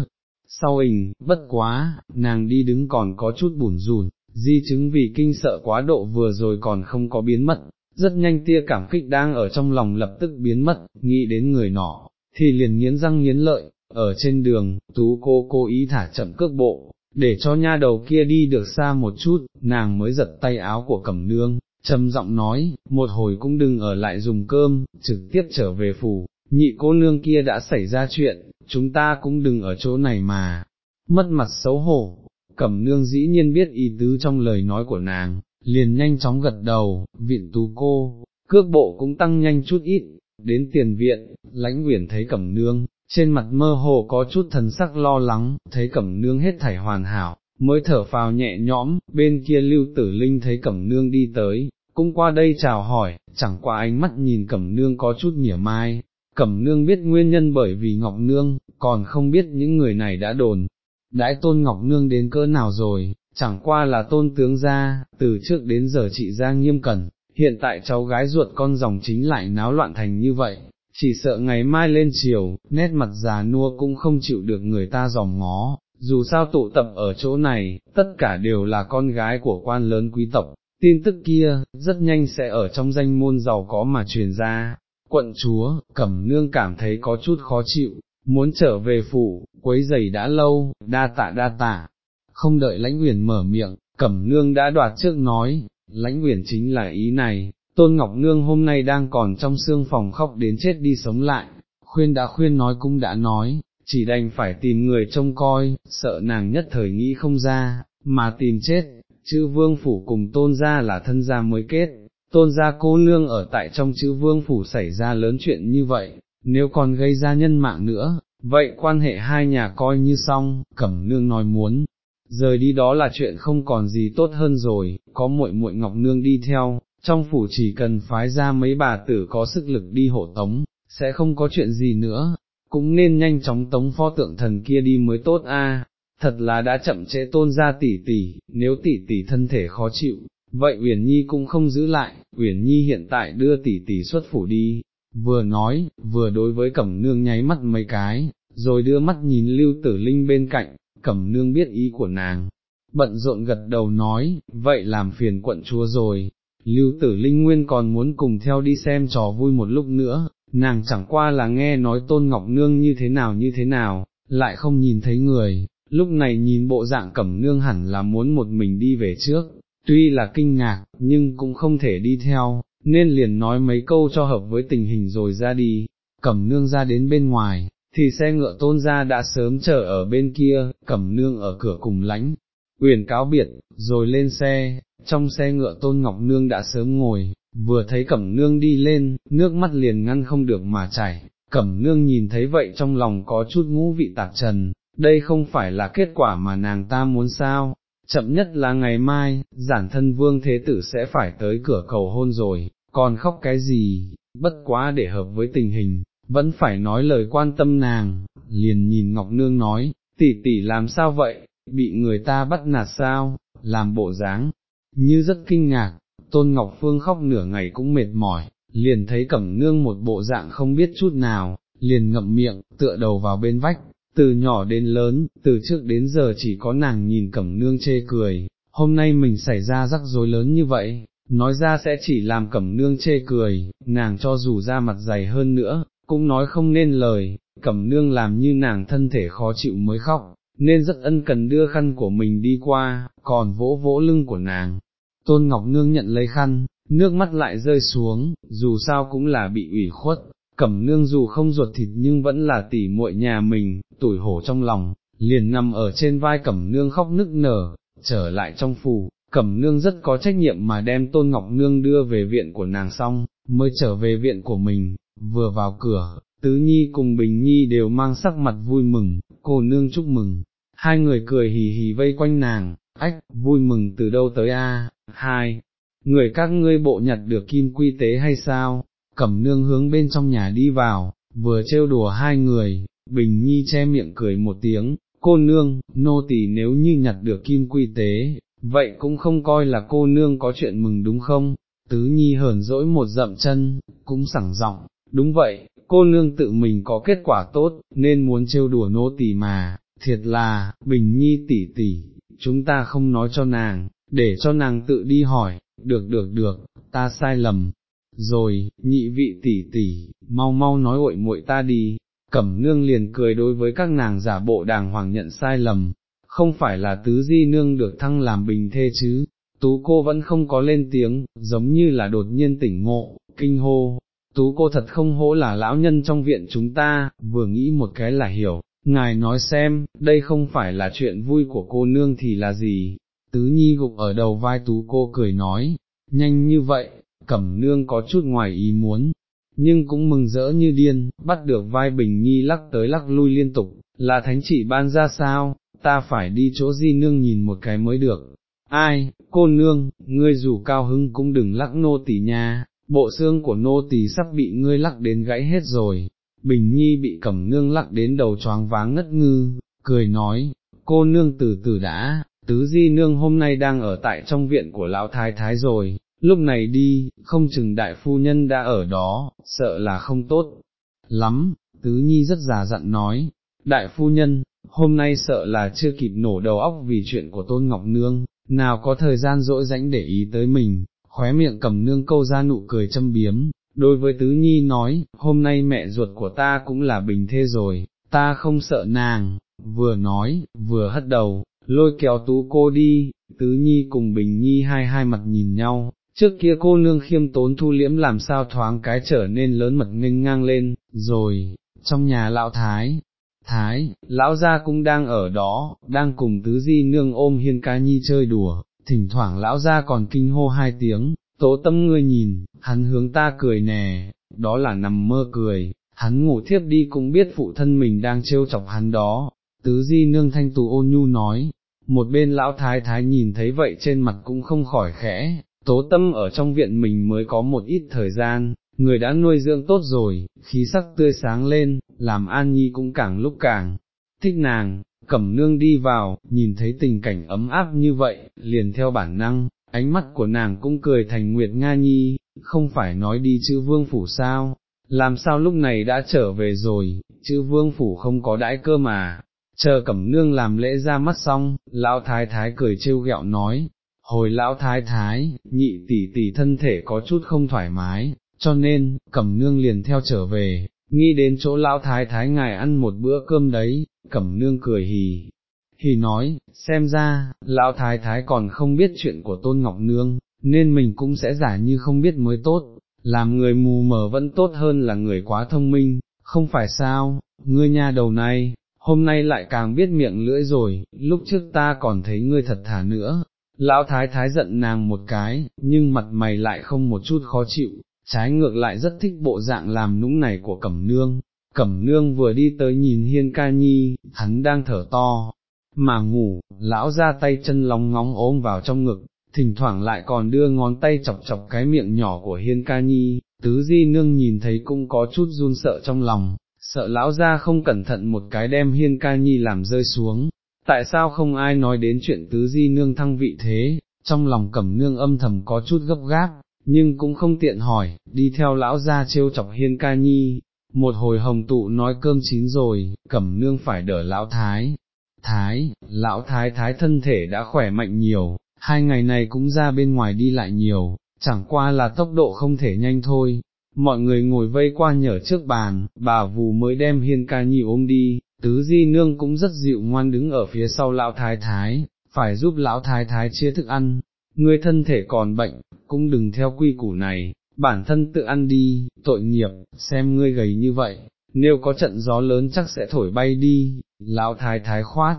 [SPEAKER 1] Sau hình, bất quá, nàng đi đứng còn có chút bùn rùn, di chứng vì kinh sợ quá độ vừa rồi còn không có biến mất, rất nhanh tia cảm kích đang ở trong lòng lập tức biến mất, nghĩ đến người nọ, thì liền nghiến răng nghiến lợi, ở trên đường, tú cô cố ý thả chậm cước bộ, để cho nha đầu kia đi được xa một chút, nàng mới giật tay áo của cẩm nương, trầm giọng nói, một hồi cũng đừng ở lại dùng cơm, trực tiếp trở về phủ, nhị cô nương kia đã xảy ra chuyện, chúng ta cũng đừng ở chỗ này mà, mất mặt xấu hổ, cẩm nương dĩ nhiên biết ý tứ trong lời nói của nàng, liền nhanh chóng gật đầu, viện tú cô, cước bộ cũng tăng nhanh chút ít, đến tiền viện, lãnh quyển thấy cẩm nương, trên mặt mơ hồ có chút thần sắc lo lắng, thấy cẩm nương hết thảy hoàn hảo, mới thở phào nhẹ nhõm, bên kia lưu tử linh thấy cẩm nương đi tới, cũng qua đây chào hỏi, chẳng qua ánh mắt nhìn cẩm nương có chút mỉa mai, cẩm nương biết nguyên nhân bởi vì ngọc nương, còn không biết những người này đã đồn, đãi tôn ngọc nương đến cỡ nào rồi, chẳng qua là tôn tướng gia, từ trước đến giờ chị ra nghiêm cẩn, hiện tại cháu gái ruột con dòng chính lại náo loạn thành như vậy, chỉ sợ ngày mai lên chiều, nét mặt già nua cũng không chịu được người ta dòm ngó, dù sao tụ tập ở chỗ này, tất cả đều là con gái của quan lớn quý tộc, tin tức kia, rất nhanh sẽ ở trong danh môn giàu có mà truyền ra, quận chúa, cẩm nương cảm thấy có chút khó chịu, muốn trở về phủ, quấy giày đã lâu, đa tạ đa tạ, không đợi lãnh huyền mở miệng, cẩm nương đã đoạt trước nói, lãnh huyền chính là ý này, tôn ngọc nương hôm nay đang còn trong xương phòng khóc đến chết đi sống lại, khuyên đã khuyên nói cũng đã nói, chỉ đành phải tìm người trông coi, sợ nàng nhất thời nghĩ không ra, mà tìm chết, chữ vương phủ cùng tôn gia là thân gia mới kết, tôn gia cô nương ở tại trong chữ vương phủ xảy ra lớn chuyện như vậy, nếu còn gây ra nhân mạng nữa, vậy quan hệ hai nhà coi như xong, cẩm nương nói muốn, rời đi đó là chuyện không còn gì tốt hơn rồi, có muội muội ngọc nương đi theo, trong phủ chỉ cần phái ra mấy bà tử có sức lực đi hộ tống, sẽ không có chuyện gì nữa, cũng nên nhanh chóng tống pho tượng thần kia đi mới tốt a. thật là đã chậm trễ tôn ra tỷ tỷ, nếu tỷ tỷ thân thể khó chịu, vậy Uyển Nhi cũng không giữ lại, Uyển Nhi hiện tại đưa tỷ tỷ xuất phủ đi, vừa nói, vừa đối với Cẩm Nương nháy mắt mấy cái, rồi đưa mắt nhìn Lưu Tử Linh bên cạnh, Cẩm Nương biết ý của nàng, bận rộn gật đầu nói, vậy làm phiền quận chúa rồi, Lưu Tử Linh Nguyên còn muốn cùng theo đi xem trò vui một lúc nữa, nàng chẳng qua là nghe nói Tôn Ngọc Nương như thế nào như thế nào, lại không nhìn thấy người, lúc này nhìn bộ dạng Cẩm Nương hẳn là muốn một mình đi về trước, tuy là kinh ngạc, nhưng cũng không thể đi theo, nên liền nói mấy câu cho hợp với tình hình rồi ra đi, cẩm nương ra đến bên ngoài, thì xe ngựa tôn ra đã sớm chờ ở bên kia, cẩm nương ở cửa cùng lánh, uyển cáo biệt, rồi lên xe, trong xe ngựa tôn ngọc nương đã sớm ngồi, vừa thấy cẩm nương đi lên, nước mắt liền ngăn không được mà chảy, cẩm nương nhìn thấy vậy trong lòng có chút ngũ vị tạp trần, đây không phải là kết quả mà nàng ta muốn sao, chậm nhất là ngày mai, giản thân vương thế tử sẽ phải tới cửa cầu hôn rồi, còn khóc cái gì, bất quá để hợp với tình hình, vẫn phải nói lời quan tâm nàng, liền nhìn Ngọc Nương nói, tỷ tỷ làm sao vậy, bị người ta bắt nạt sao, làm bộ dáng, như rất kinh ngạc, Tôn Ngọc Phương khóc nửa ngày cũng mệt mỏi, liền thấy cẩm nương một bộ dạng không biết chút nào, liền ngậm miệng, tựa đầu vào bên vách, từ nhỏ đến lớn, từ trước đến giờ chỉ có nàng nhìn cẩm nương chê cười, hôm nay mình xảy ra rắc rối lớn như vậy, nói ra sẽ chỉ làm cẩm nương chê cười, nàng cho dù ra mặt dày hơn nữa, cũng nói không nên lời, cẩm nương làm như nàng thân thể khó chịu mới khóc, nên rất ân cần đưa khăn của mình đi qua, còn vỗ vỗ lưng của nàng. Tôn Ngọc Nương nhận lấy khăn, nước mắt lại rơi xuống, dù sao cũng là bị ủy khuất, cẩm nương dù không ruột thịt nhưng vẫn là tỉ muội nhà mình, tủi hổ trong lòng, liền nằm ở trên vai cẩm nương khóc nức nở, trở lại trong phủ, cẩm nương rất có trách nhiệm mà đem tôn ngọc nương đưa về viện của nàng xong, mới trở về viện của mình, vừa vào cửa, tứ nhi cùng bình nhi đều mang sắc mặt vui mừng, cô nương chúc mừng, hai người cười hì hì vây quanh nàng, ách, vui mừng từ đâu tới a? hai, người các ngươi bộ nhặt được kim quy tế hay sao, cẩm nương hướng bên trong nhà đi vào, vừa trêu đùa hai người, bình nhi che miệng cười một tiếng, cô nương, nô tỳ nếu như nhặt được kim quy tế, vậy cũng không coi là cô nương có chuyện mừng đúng không, tứ nhi hờn dỗi một dậm chân, cũng sẵn giọng, đúng vậy, cô nương tự mình có kết quả tốt, nên muốn trêu đùa nô tỳ mà, thiệt là, bình nhi tỷ tỷ, chúng ta không nói cho nàng, để cho nàng tự đi hỏi, được được được, ta sai lầm, rồi, nhị vị tỷ tỷ, mau mau nói ội muội ta đi, cẩm nương liền cười đối với các nàng giả bộ đàng hoàng nhận sai lầm, không phải là tứ di nương được thăng làm bình thê chứ, tú cô vẫn không có lên tiếng, giống như là đột nhiên tỉnh ngộ, kinh hô, tú cô thật không hỗ là lão nhân trong viện chúng ta, vừa nghĩ một cái là hiểu, ngài nói xem, đây không phải là chuyện vui của cô nương thì là gì, tứ nhi gục ở đầu vai tú cô cười nói, nhanh như vậy, cẩm nương có chút ngoài ý muốn, nhưng cũng mừng rỡ như điên, bắt được vai bình nhi lắc tới lắc lui liên tục, là thánh chỉ ban ra sao, ta phải đi chỗ di nương nhìn một cái mới được. Ai, cô nương, ngươi dù cao hưng cũng đừng lắc nô tỳ nha, bộ xương của nô tỳ sắp bị ngươi lắc đến gãy hết rồi. Bình Nhi bị cẩm nương lắc đến đầu choáng váng ngất ngư, cười nói, cô nương từ từ đã, tứ di nương hôm nay đang ở tại trong viện của lão thái thái rồi, lúc này đi, không chừng đại phu nhân đã ở đó, sợ là không tốt. Lắm, tứ nhi rất già dặn nói, đại phu nhân, hôm nay sợ là chưa kịp nổ đầu óc vì chuyện của tôn ngọc nương, nào có thời gian dỗi rãnh để ý tới mình, khóe miệng cầm nương câu ra nụ cười châm biếm, đối với tứ nhi nói, hôm nay mẹ ruột của ta cũng là bình thê rồi, ta không sợ nàng, vừa nói, vừa hất đầu, lôi kéo tú cô đi, tứ nhi cùng bình nhi hai hai mặt nhìn nhau, trước kia cô nương khiêm tốn thu liễm làm sao thoáng cái trở nên lớn mật nghênh ngang lên, rồi, trong nhà lão thái, thái, lão gia cũng đang ở đó, đang cùng tứ di nương ôm hiên ca nhi chơi đùa, thỉnh thoảng lão ra còn kinh hô hai tiếng, tố tâm ngươi nhìn, hắn hướng ta cười nè, đó là nằm mơ cười, hắn ngủ thiếp đi cũng biết phụ thân mình đang trêu chọc hắn đó, tứ di nương thanh tù ôn nhu nói, một bên lão thái thái nhìn thấy vậy trên mặt cũng không khỏi khẽ, tố tâm ở trong viện mình mới có một ít thời gian, người đã nuôi dưỡng tốt rồi, khí sắc tươi sáng lên, làm An Nhi cũng càng lúc càng thích nàng, cẩm nương đi vào, nhìn thấy tình cảnh ấm áp như vậy, liền theo bản năng, ánh mắt của nàng cũng cười thành Nguyệt Nga Nhi, không phải nói đi chữ vương phủ sao, làm sao lúc này đã trở về rồi, chữ vương phủ không có đãi cơ mà, chờ cẩm nương làm lễ ra mắt xong, lão thái thái cười trêu ghẹo nói, hồi lão thái thái, nhị tỷ tỷ thân thể có chút không thoải mái, cho nên, cẩm nương liền theo trở về, nghĩ đến chỗ lão thái thái ngài ăn một bữa cơm đấy, cẩm nương cười hì, hì nói, xem ra, lão thái thái còn không biết chuyện của tôn ngọc nương, nên mình cũng sẽ giả như không biết mới tốt, làm người mù mờ vẫn tốt hơn là người quá thông minh, không phải sao, ngươi nha đầu này, hôm nay lại càng biết miệng lưỡi rồi, lúc trước ta còn thấy ngươi thật thà nữa. Lão thái thái giận nàng một cái, nhưng mặt mày lại không một chút khó chịu, trái ngược lại rất thích bộ dạng làm nũng này của Cẩm Nương. Cẩm Nương vừa đi tới nhìn Hiên Ca Nhi, hắn đang thở to, mà ngủ, lão ra tay chân lóng ngóng ôm vào trong ngực, thỉnh thoảng lại còn đưa ngón tay chọc chọc cái miệng nhỏ của Hiên Ca Nhi, tứ di nương nhìn thấy cũng có chút run sợ trong lòng, sợ lão ra không cẩn thận một cái đem Hiên Ca Nhi làm rơi xuống, tại sao không ai nói đến chuyện tứ di nương thăng vị thế, trong lòng cẩm nương âm thầm có chút gấp gáp, nhưng cũng không tiện hỏi, đi theo lão ra trêu chọc hiên ca nhi, một hồi hồng tụ nói cơm chín rồi, cẩm nương phải đỡ lão thái. Thái, lão thái thái thân thể đã khỏe mạnh nhiều, hai ngày này cũng ra bên ngoài đi lại nhiều, chẳng qua là tốc độ không thể nhanh thôi. Mọi người ngồi vây qua nhở trước bàn, bà vù mới đem hiên ca nhi ôm đi, tứ di nương cũng rất dịu ngoan đứng ở phía sau lão thái thái, phải giúp lão thái thái chia thức ăn, ngươi thân thể còn bệnh, cũng đừng theo quy củ này, bản thân tự ăn đi, tội nghiệp, xem ngươi gầy như vậy, nếu có trận gió lớn chắc sẽ thổi bay đi, lão thái thái khoát,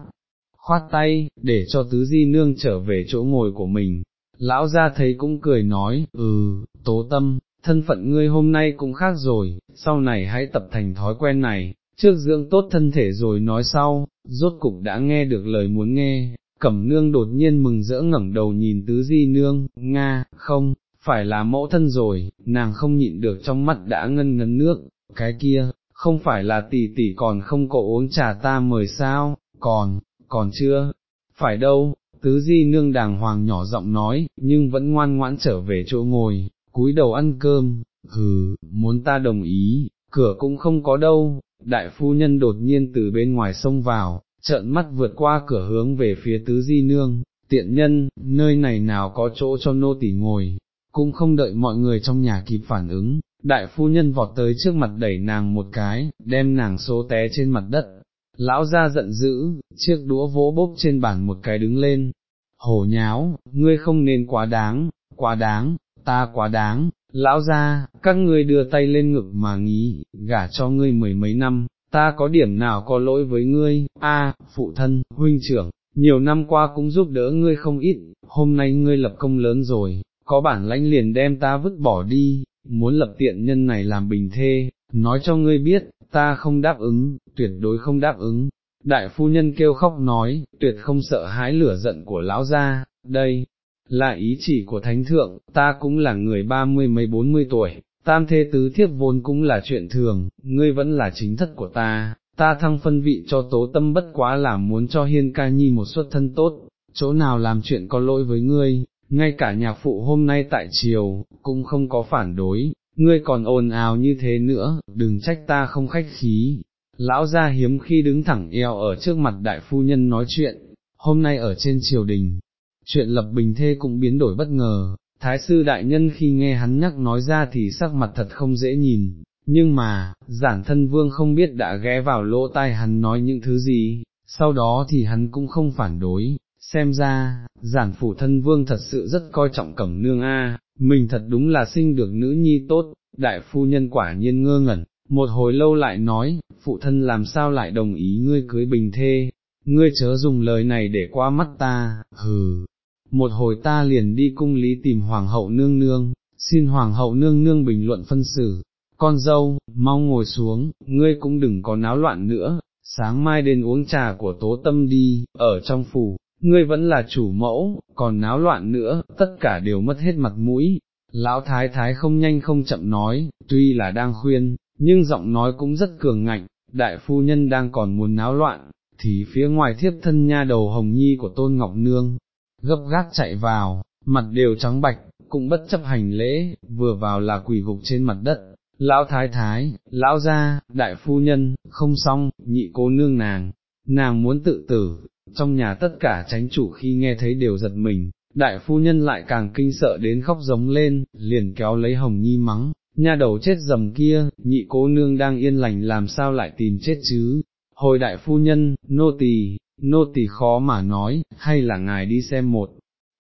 [SPEAKER 1] khoát tay, để cho tứ di nương trở về chỗ ngồi của mình. Lão ra thấy cũng cười nói, ừ, tố tâm, thân phận ngươi hôm nay cũng khác rồi, sau này hãy tập thành thói quen này, trước dưỡng tốt thân thể rồi nói sau, rốt cục đã nghe được lời muốn nghe, cẩm nương đột nhiên mừng rỡ ngẩng đầu nhìn tứ di nương, Nga, không, phải là mẫu thân rồi, nàng không nhịn được trong mắt đã ngân ngấn nước, cái kia, không phải là tỷ tỷ còn không có uống trà ta mời sao, còn, còn chưa, phải đâu, tứ di nương đàng hoàng nhỏ giọng nói, nhưng vẫn ngoan ngoãn trở về chỗ ngồi, cúi đầu ăn cơm, hừ, muốn ta đồng ý, cửa cũng không có đâu, đại phu nhân đột nhiên từ bên ngoài xông vào, trợn mắt vượt qua cửa hướng về phía tứ di nương, tiện nhân, nơi này nào có chỗ cho nô tỳ ngồi, cũng không đợi mọi người trong nhà kịp phản ứng, đại phu nhân vọt tới trước mặt đẩy nàng một cái, đem nàng số té trên mặt đất. Lão ra giận dữ, chiếc đũa vỗ bốc trên bàn một cái đứng lên, hổ nháo, ngươi không nên quá đáng, quá đáng, ta quá đáng, lão ra, các ngươi đưa tay lên ngực mà nghĩ, gả cho ngươi mười mấy năm, ta có điểm nào có lỗi với ngươi, a, phụ thân, huynh trưởng, nhiều năm qua cũng giúp đỡ ngươi không ít, hôm nay ngươi lập công lớn rồi, có bản lãnh liền đem ta vứt bỏ đi, muốn lập tiện nhân này làm bình thê, nói cho ngươi biết, ta không đáp ứng, tuyệt đối không đáp ứng. Đại phu nhân kêu khóc nói, tuyệt không sợ hãi lửa giận của lão gia, đây, là ý chỉ của thánh thượng, ta cũng là người ba mươi mấy bốn mươi tuổi, tam thê tứ thiếp vốn cũng là chuyện thường, ngươi vẫn là chính thất của ta, ta thăng phân vị cho tố tâm bất quá là muốn cho hiên ca nhi một xuất thân tốt, chỗ nào làm chuyện có lỗi với ngươi, ngay cả nhạc phụ hôm nay tại triều, cũng không có phản đối, ngươi còn ồn ào như thế nữa, đừng trách ta không khách khí. Lão gia hiếm khi đứng thẳng eo ở trước mặt đại phu nhân nói chuyện, hôm nay ở trên triều đình, chuyện lập bình thê cũng biến đổi bất ngờ, thái sư đại nhân khi nghe hắn nhắc nói ra thì sắc mặt thật không dễ nhìn, nhưng mà, giản thân vương không biết đã ghé vào lỗ tai hắn nói những thứ gì, sau đó thì hắn cũng không phản đối, xem ra, giản phủ thân vương thật sự rất coi trọng cẩm nương a, mình thật đúng là sinh được nữ nhi tốt, đại phu nhân quả nhiên ngơ ngẩn, một hồi lâu lại nói, phụ thân làm sao lại đồng ý ngươi cưới bình thê, ngươi chớ dùng lời này để qua mắt ta, hừ, một hồi ta liền đi cung lý tìm hoàng hậu nương nương, xin hoàng hậu nương nương bình luận phân xử, con dâu, mau ngồi xuống, ngươi cũng đừng có náo loạn nữa, sáng mai đến uống trà của tố tâm đi, ở trong phủ, ngươi vẫn là chủ mẫu, còn náo loạn nữa, tất cả đều mất hết mặt mũi. Lão thái thái không nhanh không chậm nói, tuy là đang khuyên, nhưng giọng nói cũng rất cường ngạnh, đại phu nhân đang còn muốn náo loạn, thì phía ngoài thiếp thân nha đầu hồng nhi của tôn ngọc nương, gấp gác chạy vào, mặt đều trắng bạch, cũng bất chấp hành lễ, vừa vào là quỳ gục trên mặt đất, lão thái thái, lão gia, đại phu nhân, không xong, nhị cô nương nàng, nàng muốn tự tử, trong nhà tất cả tránh chủ khi nghe thấy đều giật mình, đại phu nhân lại càng kinh sợ đến khóc giống lên, liền kéo lấy hồng nhi mắng, nha đầu chết dầm kia, nhị cô nương đang yên lành làm sao lại tìm chết chứ, hồi đại phu nhân, nô tỳ, nô tỳ khó mà nói, hay là ngài đi xem một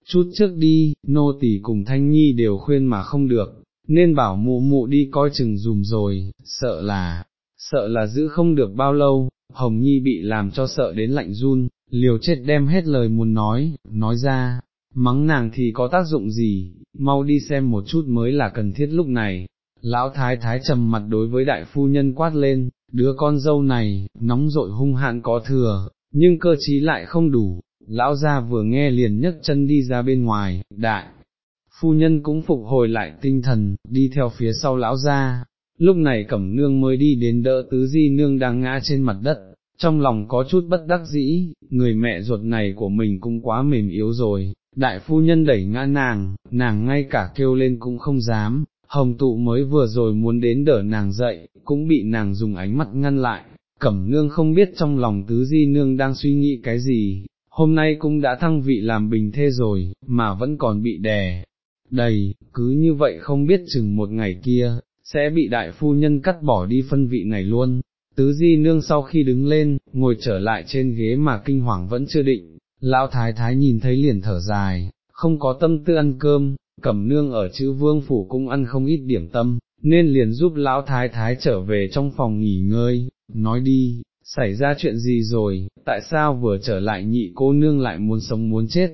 [SPEAKER 1] chút trước đi, nô tỳ cùng thanh nhi đều khuyên mà không được, nên bảo mụ mụ đi coi chừng dùm rồi, sợ là, sợ là giữ không được bao lâu, hồng nhi bị làm cho sợ đến lạnh run, liều chết đem hết lời muốn nói, nói ra, mắng nàng thì có tác dụng gì, mau đi xem một chút mới là cần thiết lúc này. Lão thái thái trầm mặt đối với đại phu nhân quát lên, đứa con dâu này, nóng rội hung hạn có thừa, nhưng cơ trí lại không đủ, lão gia vừa nghe liền nhấc chân đi ra bên ngoài, đại, phu nhân cũng phục hồi lại tinh thần, đi theo phía sau lão gia, lúc này cẩm nương mới đi đến đỡ tứ di nương đang ngã trên mặt đất, trong lòng có chút bất đắc dĩ, người mẹ ruột này của mình cũng quá mềm yếu rồi, đại phu nhân đẩy ngã nàng, nàng ngay cả kêu lên cũng không dám, hồng tụ mới vừa rồi muốn đến đỡ nàng dậy, cũng bị nàng dùng ánh mắt ngăn lại, cẩm nương không biết trong lòng tứ di nương đang suy nghĩ cái gì, hôm nay cũng đã thăng vị làm bình thê rồi, mà vẫn còn bị đè, đầy, cứ như vậy không biết chừng một ngày kia, sẽ bị đại phu nhân cắt bỏ đi phân vị này luôn. Tứ di nương sau khi đứng lên, ngồi trở lại trên ghế mà kinh hoàng vẫn chưa định, lão thái thái nhìn thấy liền thở dài, không có tâm tư ăn cơm, cẩm nương ở chữ vương phủ cũng ăn không ít điểm tâm, nên liền giúp lão thái thái trở về trong phòng nghỉ ngơi, nói đi, xảy ra chuyện gì rồi, tại sao vừa trở lại nhị cô nương lại muốn sống muốn chết,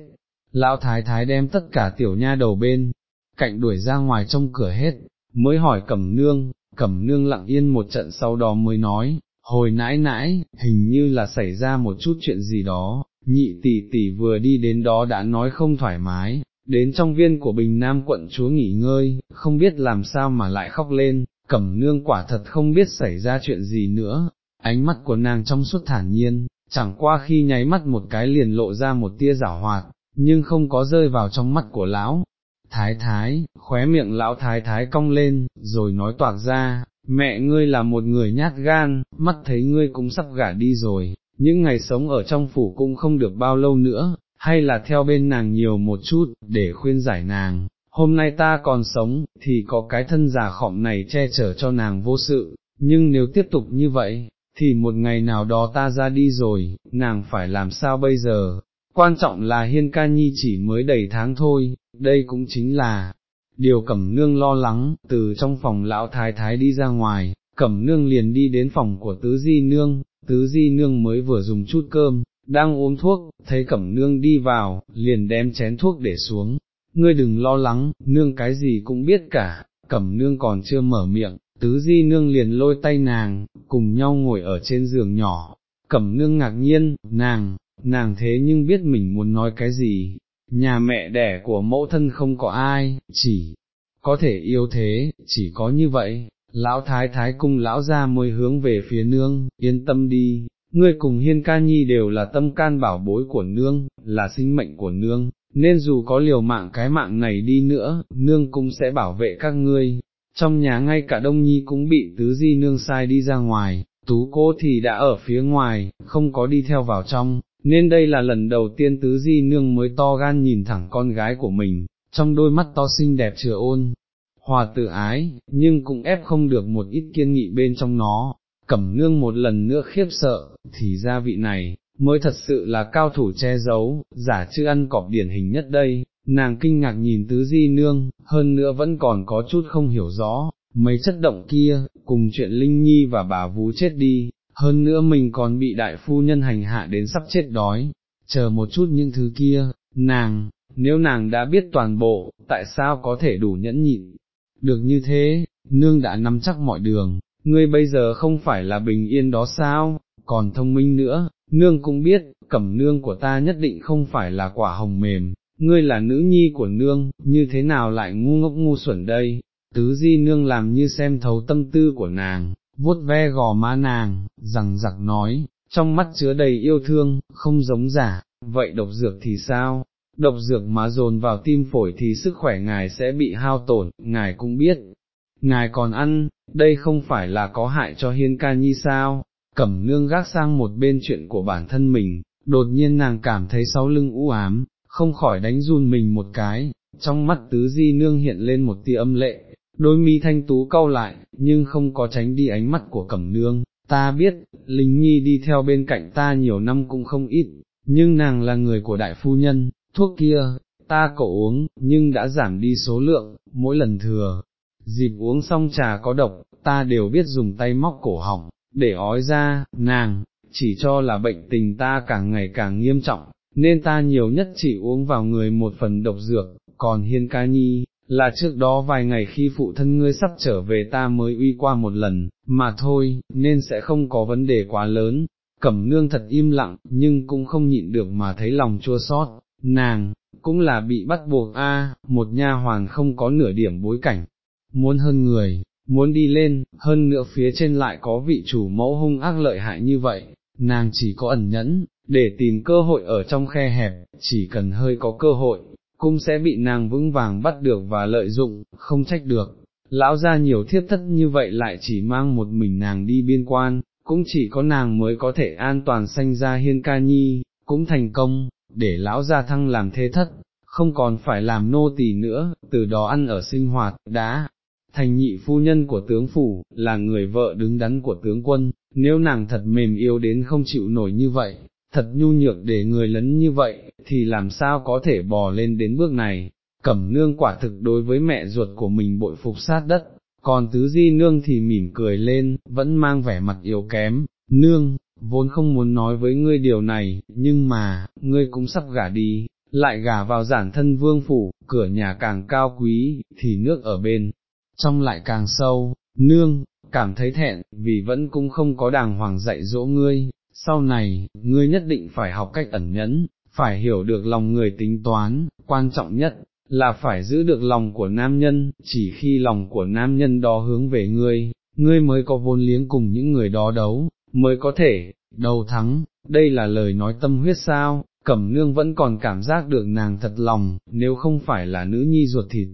[SPEAKER 1] lão thái thái đem tất cả tiểu nha đầu bên, cạnh đuổi ra ngoài trong cửa hết, mới hỏi cẩm nương, cẩm nương lặng yên một trận sau đó mới nói, hồi nãi nãi, hình như là xảy ra một chút chuyện gì đó, nhị tỷ tỷ vừa đi đến đó đã nói không thoải mái, đến trong viên của Bình Nam quận chúa nghỉ ngơi, không biết làm sao mà lại khóc lên, cẩm nương quả thật không biết xảy ra chuyện gì nữa, ánh mắt của nàng trong suốt thản nhiên, chẳng qua khi nháy mắt một cái liền lộ ra một tia giả hoạt, nhưng không có rơi vào trong mắt của lão. Thái thái, khóe miệng lão thái thái cong lên, rồi nói toạc ra, mẹ ngươi là một người nhát gan, mắt thấy ngươi cũng sắp gả đi rồi, những ngày sống ở trong phủ cũng không được bao lâu nữa, hay là theo bên nàng nhiều một chút, để khuyên giải nàng, hôm nay ta còn sống, thì có cái thân già khọm này che chở cho nàng vô sự, nhưng nếu tiếp tục như vậy, thì một ngày nào đó ta ra đi rồi, nàng phải làm sao bây giờ, quan trọng là hiên ca nhi chỉ mới đầy tháng thôi, đây cũng chính là, điều cẩm nương lo lắng, từ trong phòng lão thái thái đi ra ngoài, cẩm nương liền đi đến phòng của tứ di nương, tứ di nương mới vừa dùng chút cơm, đang uống thuốc, thấy cẩm nương đi vào, liền đem chén thuốc để xuống, ngươi đừng lo lắng, nương cái gì cũng biết cả, cẩm nương còn chưa mở miệng, tứ di nương liền lôi tay nàng, cùng nhau ngồi ở trên giường nhỏ, cẩm nương ngạc nhiên, nàng, nàng thế nhưng biết mình muốn nói cái gì, nhà mẹ đẻ của mẫu thân không có ai, chỉ có thể yêu thế, chỉ có như vậy, lão thái thái cung lão ra mới hướng về phía nương, yên tâm đi, ngươi cùng hiên ca nhi đều là tâm can bảo bối của nương, là sinh mệnh của nương, nên dù có liều mạng cái mạng này đi nữa, nương cũng sẽ bảo vệ các ngươi. Trong nhà ngay cả đông nhi cũng bị tứ di nương sai đi ra ngoài, tú cô thì đã ở phía ngoài, không có đi theo vào trong, nên đây là lần đầu tiên tứ di nương mới to gan nhìn thẳng con gái của mình, trong đôi mắt to xinh đẹp chừa ôn, hòa tự ái, nhưng cũng ép không được một ít kiên nghị bên trong nó, cẩm nương một lần nữa khiếp sợ, thì gia vị này, mới thật sự là cao thủ che giấu, giả chữ ăn cọp điển hình nhất đây, nàng kinh ngạc nhìn tứ di nương, hơn nữa vẫn còn có chút không hiểu rõ, mấy chất động kia, cùng chuyện Linh Nhi và bà Vú chết đi, hơn nữa mình còn bị đại phu nhân hành hạ đến sắp chết đói, chờ một chút những thứ kia, nàng, nếu nàng đã biết toàn bộ, tại sao có thể đủ nhẫn nhịn, được như thế, nương đã nắm chắc mọi đường, ngươi bây giờ không phải là bình yên đó sao, còn thông minh nữa, nương cũng biết, cẩm nương của ta nhất định không phải là quả hồng mềm, ngươi là nữ nhi của nương, như thế nào lại ngu ngốc ngu xuẩn đây, tứ di nương làm như xem thấu tâm tư của nàng, vuốt ve gò má nàng, rằng giặc nói, trong mắt chứa đầy yêu thương, không giống giả, vậy độc dược thì sao? Độc dược mà dồn vào tim phổi thì sức khỏe ngài sẽ bị hao tổn, ngài cũng biết, ngài còn ăn, đây không phải là có hại cho hiên ca nhi sao, cẩm nương gác sang một bên chuyện của bản thân mình, đột nhiên nàng cảm thấy sau lưng u ám, không khỏi đánh run mình một cái, trong mắt tứ di nương hiện lên một tia âm lệ, đôi mi thanh tú cau lại, nhưng không có tránh đi ánh mắt của cẩm nương, ta biết, Linh Nhi đi theo bên cạnh ta nhiều năm cũng không ít, nhưng nàng là người của đại phu nhân, thuốc kia, ta cổ uống, nhưng đã giảm đi số lượng, mỗi lần thừa, dịp uống xong trà có độc, ta đều biết dùng tay móc cổ họng, để ói ra, nàng, chỉ cho là bệnh tình ta càng ngày càng nghiêm trọng, nên ta nhiều nhất chỉ uống vào người một phần độc dược, còn hiên ca nhi, là trước đó vài ngày khi phụ thân ngươi sắp trở về ta mới uy qua một lần, mà thôi, nên sẽ không có vấn đề quá lớn. Cẩm nương thật im lặng, nhưng cũng không nhịn được mà thấy lòng chua xót. nàng, cũng là bị bắt buộc a, một nha hoàn không có nửa điểm bối cảnh, muốn hơn người, muốn đi lên, hơn nữa phía trên lại có vị chủ mẫu hung ác lợi hại như vậy, nàng chỉ có ẩn nhẫn, để tìm cơ hội ở trong khe hẹp, chỉ cần hơi có cơ hội, cũng sẽ bị nàng vững vàng bắt được và lợi dụng, không trách được. Lão ra nhiều thiết thất như vậy lại chỉ mang một mình nàng đi biên quan, cũng chỉ có nàng mới có thể an toàn sanh ra hiên ca nhi, cũng thành công, để lão gia thăng làm thế thất, không còn phải làm nô tỳ nữa, từ đó ăn ở sinh hoạt, đã, thành nhị phu nhân của tướng phủ, là người vợ đứng đắn của tướng quân, nếu nàng thật mềm yếu đến không chịu nổi như vậy, thật nhu nhược để người lấn như vậy, thì làm sao có thể bò lên đến bước này, cẩm nương quả thực đối với mẹ ruột của mình bội phục sát đất, còn tứ di nương thì mỉm cười lên, vẫn mang vẻ mặt yếu kém, nương, vốn không muốn nói với ngươi điều này, nhưng mà, ngươi cũng sắp gả đi, lại gả vào giản thân vương phủ, cửa nhà càng cao quý, thì nước ở bên, trong lại càng sâu, nương, cảm thấy thẹn, vì vẫn cũng không có đàng hoàng dạy dỗ ngươi, sau này, ngươi nhất định phải học cách ẩn nhẫn, phải hiểu được lòng người tính toán, quan trọng nhất, là phải giữ được lòng của nam nhân, chỉ khi lòng của nam nhân đó hướng về ngươi, ngươi mới có vốn liếng cùng những người đó đấu, mới có thể, đầu thắng, đây là lời nói tâm huyết sao, cẩm nương vẫn còn cảm giác được nàng thật lòng, nếu không phải là nữ nhi ruột thịt,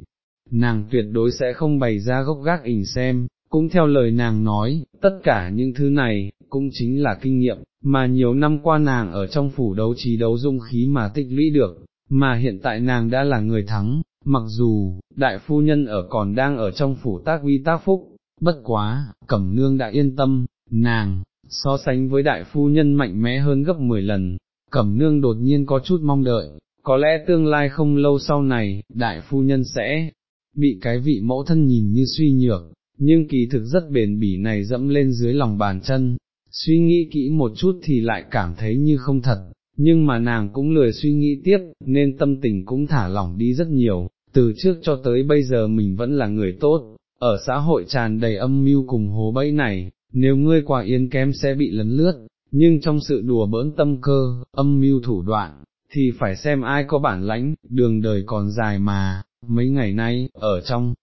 [SPEAKER 1] nàng tuyệt đối sẽ không bày ra gốc gác ỉnh xem, cũng theo lời nàng nói, tất cả những thứ này, cũng chính là kinh nghiệm, mà nhiều năm qua nàng ở trong phủ đấu trí đấu dung khí mà tích lũy được, mà hiện tại nàng đã là người thắng, mặc dù, đại phu nhân ở còn đang ở trong phủ tác uy tác phúc, bất quá, cẩm nương đã yên tâm, nàng, so sánh với đại phu nhân mạnh mẽ hơn gấp 10 lần, cẩm nương đột nhiên có chút mong đợi, có lẽ tương lai không lâu sau này, đại phu nhân sẽ bị cái vị mẫu thân nhìn như suy nhược, nhưng kỳ thực rất bền bỉ này dẫm lên dưới lòng bàn chân, suy nghĩ kỹ một chút thì lại cảm thấy như không thật, nhưng mà nàng cũng lười suy nghĩ tiếp, nên tâm tình cũng thả lỏng đi rất nhiều, từ trước cho tới bây giờ mình vẫn là người tốt, ở xã hội tràn đầy âm mưu cùng hố bẫy này, nếu ngươi quả yên kém sẽ bị lấn lướt, nhưng trong sự đùa bỡn tâm cơ, âm mưu thủ đoạn, thì phải xem ai có bản lãnh, đường đời còn dài mà, mấy ngày nay, ở trong,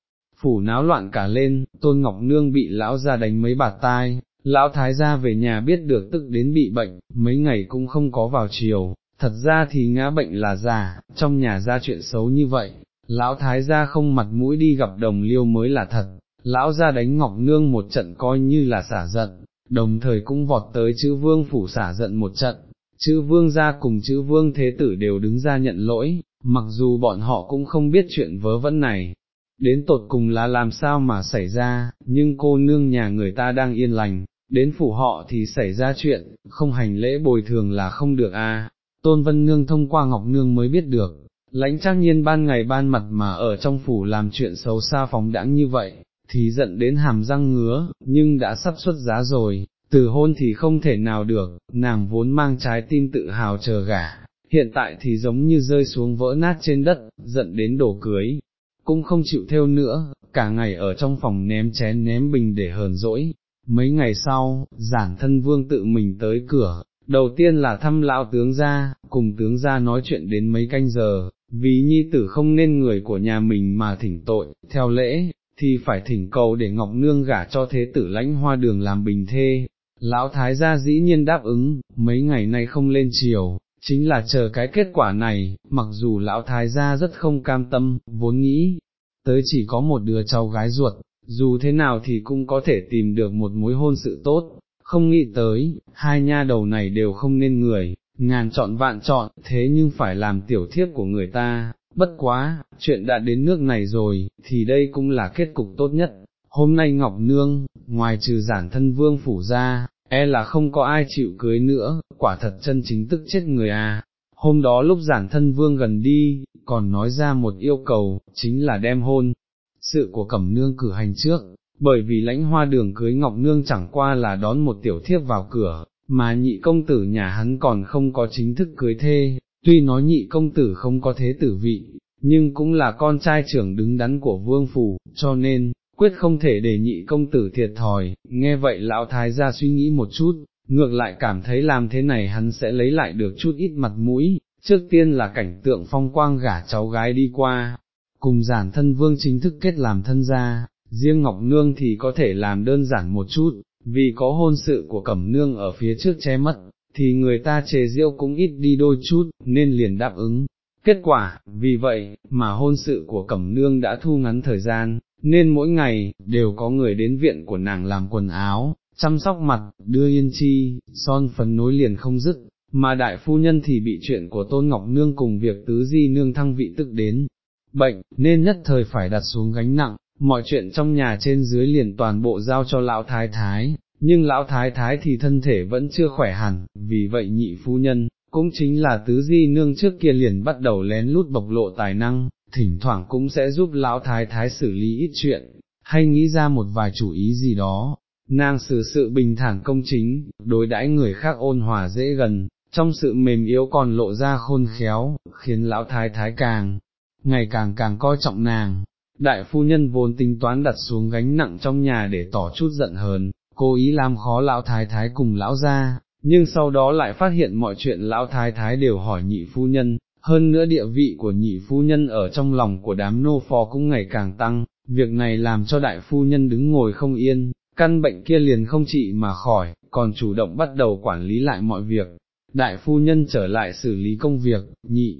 [SPEAKER 1] phủ náo loạn cả lên, tôn ngọc nương bị lão ra đánh mấy bạt tai, lão thái gia về nhà biết được tức đến bị bệnh, mấy ngày cũng không có vào chiều, thật ra thì ngã bệnh là già, trong nhà ra chuyện xấu như vậy, lão thái gia không mặt mũi đi gặp đồng liêu mới là thật, lão ra đánh ngọc nương một trận coi như là xả giận, đồng thời cũng vọt tới chữ vương phủ xả giận một trận, chữ vương ra cùng chữ vương thế tử đều đứng ra nhận lỗi, mặc dù bọn họ cũng không biết chuyện vớ vẩn này, đến tột cùng là làm sao mà xảy ra, nhưng cô nương nhà người ta đang yên lành, đến phủ họ thì xảy ra chuyện, không hành lễ bồi thường là không được a. Tôn Vân Nương thông qua Ngọc Nương mới biết được, lãnh trang nhiên ban ngày ban mặt mà ở trong phủ làm chuyện xấu xa phóng đãng như vậy, thì giận đến hàm răng ngứa, nhưng đã sắp xuất giá rồi, từ hôn thì không thể nào được, nàng vốn mang trái tim tự hào chờ gả, hiện tại thì giống như rơi xuống vỡ nát trên đất, giận đến đổ cưới, cũng không chịu theo nữa, cả ngày ở trong phòng ném chén ném bình để hờn dỗi. Mấy ngày sau, giản thân vương tự mình tới cửa, đầu tiên là thăm lão tướng gia, cùng tướng gia nói chuyện đến mấy canh giờ, vì nhi tử không nên người của nhà mình mà thỉnh tội, theo lễ, thì phải thỉnh cầu để Ngọc Nương gả cho thế tử lãnh hoa đường làm bình thê. Lão thái gia dĩ nhiên đáp ứng, mấy ngày nay không lên chiều, chính là chờ cái kết quả này, mặc dù lão thái gia rất không cam tâm, vốn nghĩ, tới chỉ có một đứa cháu gái ruột, dù thế nào thì cũng có thể tìm được một mối hôn sự tốt, không nghĩ tới, hai nha đầu này đều không nên người, ngàn chọn vạn chọn, thế nhưng phải làm tiểu thiếp của người ta, bất quá, chuyện đã đến nước này rồi, thì đây cũng là kết cục tốt nhất. Hôm nay Ngọc Nương, ngoài trừ giản thân vương phủ ra, e là không có ai chịu cưới nữa, quả thật chân chính tức chết người à. Hôm đó lúc giản thân vương gần đi, còn nói ra một yêu cầu, chính là đem hôn, sự của cẩm nương cử hành trước, bởi vì lãnh hoa đường cưới Ngọc Nương chẳng qua là đón một tiểu thiếp vào cửa, mà nhị công tử nhà hắn còn không có chính thức cưới thê, tuy nói nhị công tử không có thế tử vị, nhưng cũng là con trai trưởng đứng đắn của vương phủ, cho nên, quyết không thể để nhị công tử thiệt thòi, nghe vậy lão thái gia suy nghĩ một chút, ngược lại cảm thấy làm thế này hắn sẽ lấy lại được chút ít mặt mũi, trước tiên là cảnh tượng phong quang gả cháu gái đi qua, cùng giản thân vương chính thức kết làm thân gia, riêng Ngọc Nương thì có thể làm đơn giản một chút, vì có hôn sự của cẩm nương ở phía trước che mất, thì người ta chê rượu cũng ít đi đôi chút, nên liền đáp ứng. Kết quả, vì vậy, mà hôn sự của cẩm nương đã thu ngắn thời gian, nên mỗi ngày, đều có người đến viện của nàng làm quần áo, chăm sóc mặt, đưa yên chi, son phấn nối liền không dứt, mà đại phu nhân thì bị chuyện của Tôn Ngọc Nương cùng việc tứ di nương thăng vị tức đến, bệnh, nên nhất thời phải đặt xuống gánh nặng, mọi chuyện trong nhà trên dưới liền toàn bộ giao cho lão thái thái, nhưng lão thái thái thì thân thể vẫn chưa khỏe hẳn, vì vậy nhị phu nhân, cũng chính là tứ di nương trước kia liền bắt đầu lén lút bộc lộ tài năng, thỉnh thoảng cũng sẽ giúp lão thái thái xử lý ít chuyện, hay nghĩ ra một vài chủ ý gì đó. Nàng xử sự bình thản công chính, đối đãi người khác ôn hòa dễ gần, trong sự mềm yếu còn lộ ra khôn khéo, khiến lão thái thái càng, ngày càng càng coi trọng nàng. Đại phu nhân vốn tính toán đặt xuống gánh nặng trong nhà để tỏ chút giận hờn, cố ý làm khó lão thái thái cùng lão gia, nhưng sau đó lại phát hiện mọi chuyện lão thái thái đều hỏi nhị phu nhân, hơn nữa địa vị của nhị phu nhân ở trong lòng của đám nô phò cũng ngày càng tăng, việc này làm cho đại phu nhân đứng ngồi không yên, căn bệnh kia liền không trị mà khỏi, còn chủ động bắt đầu quản lý lại mọi việc. Đại phu nhân trở lại xử lý công việc, nhị,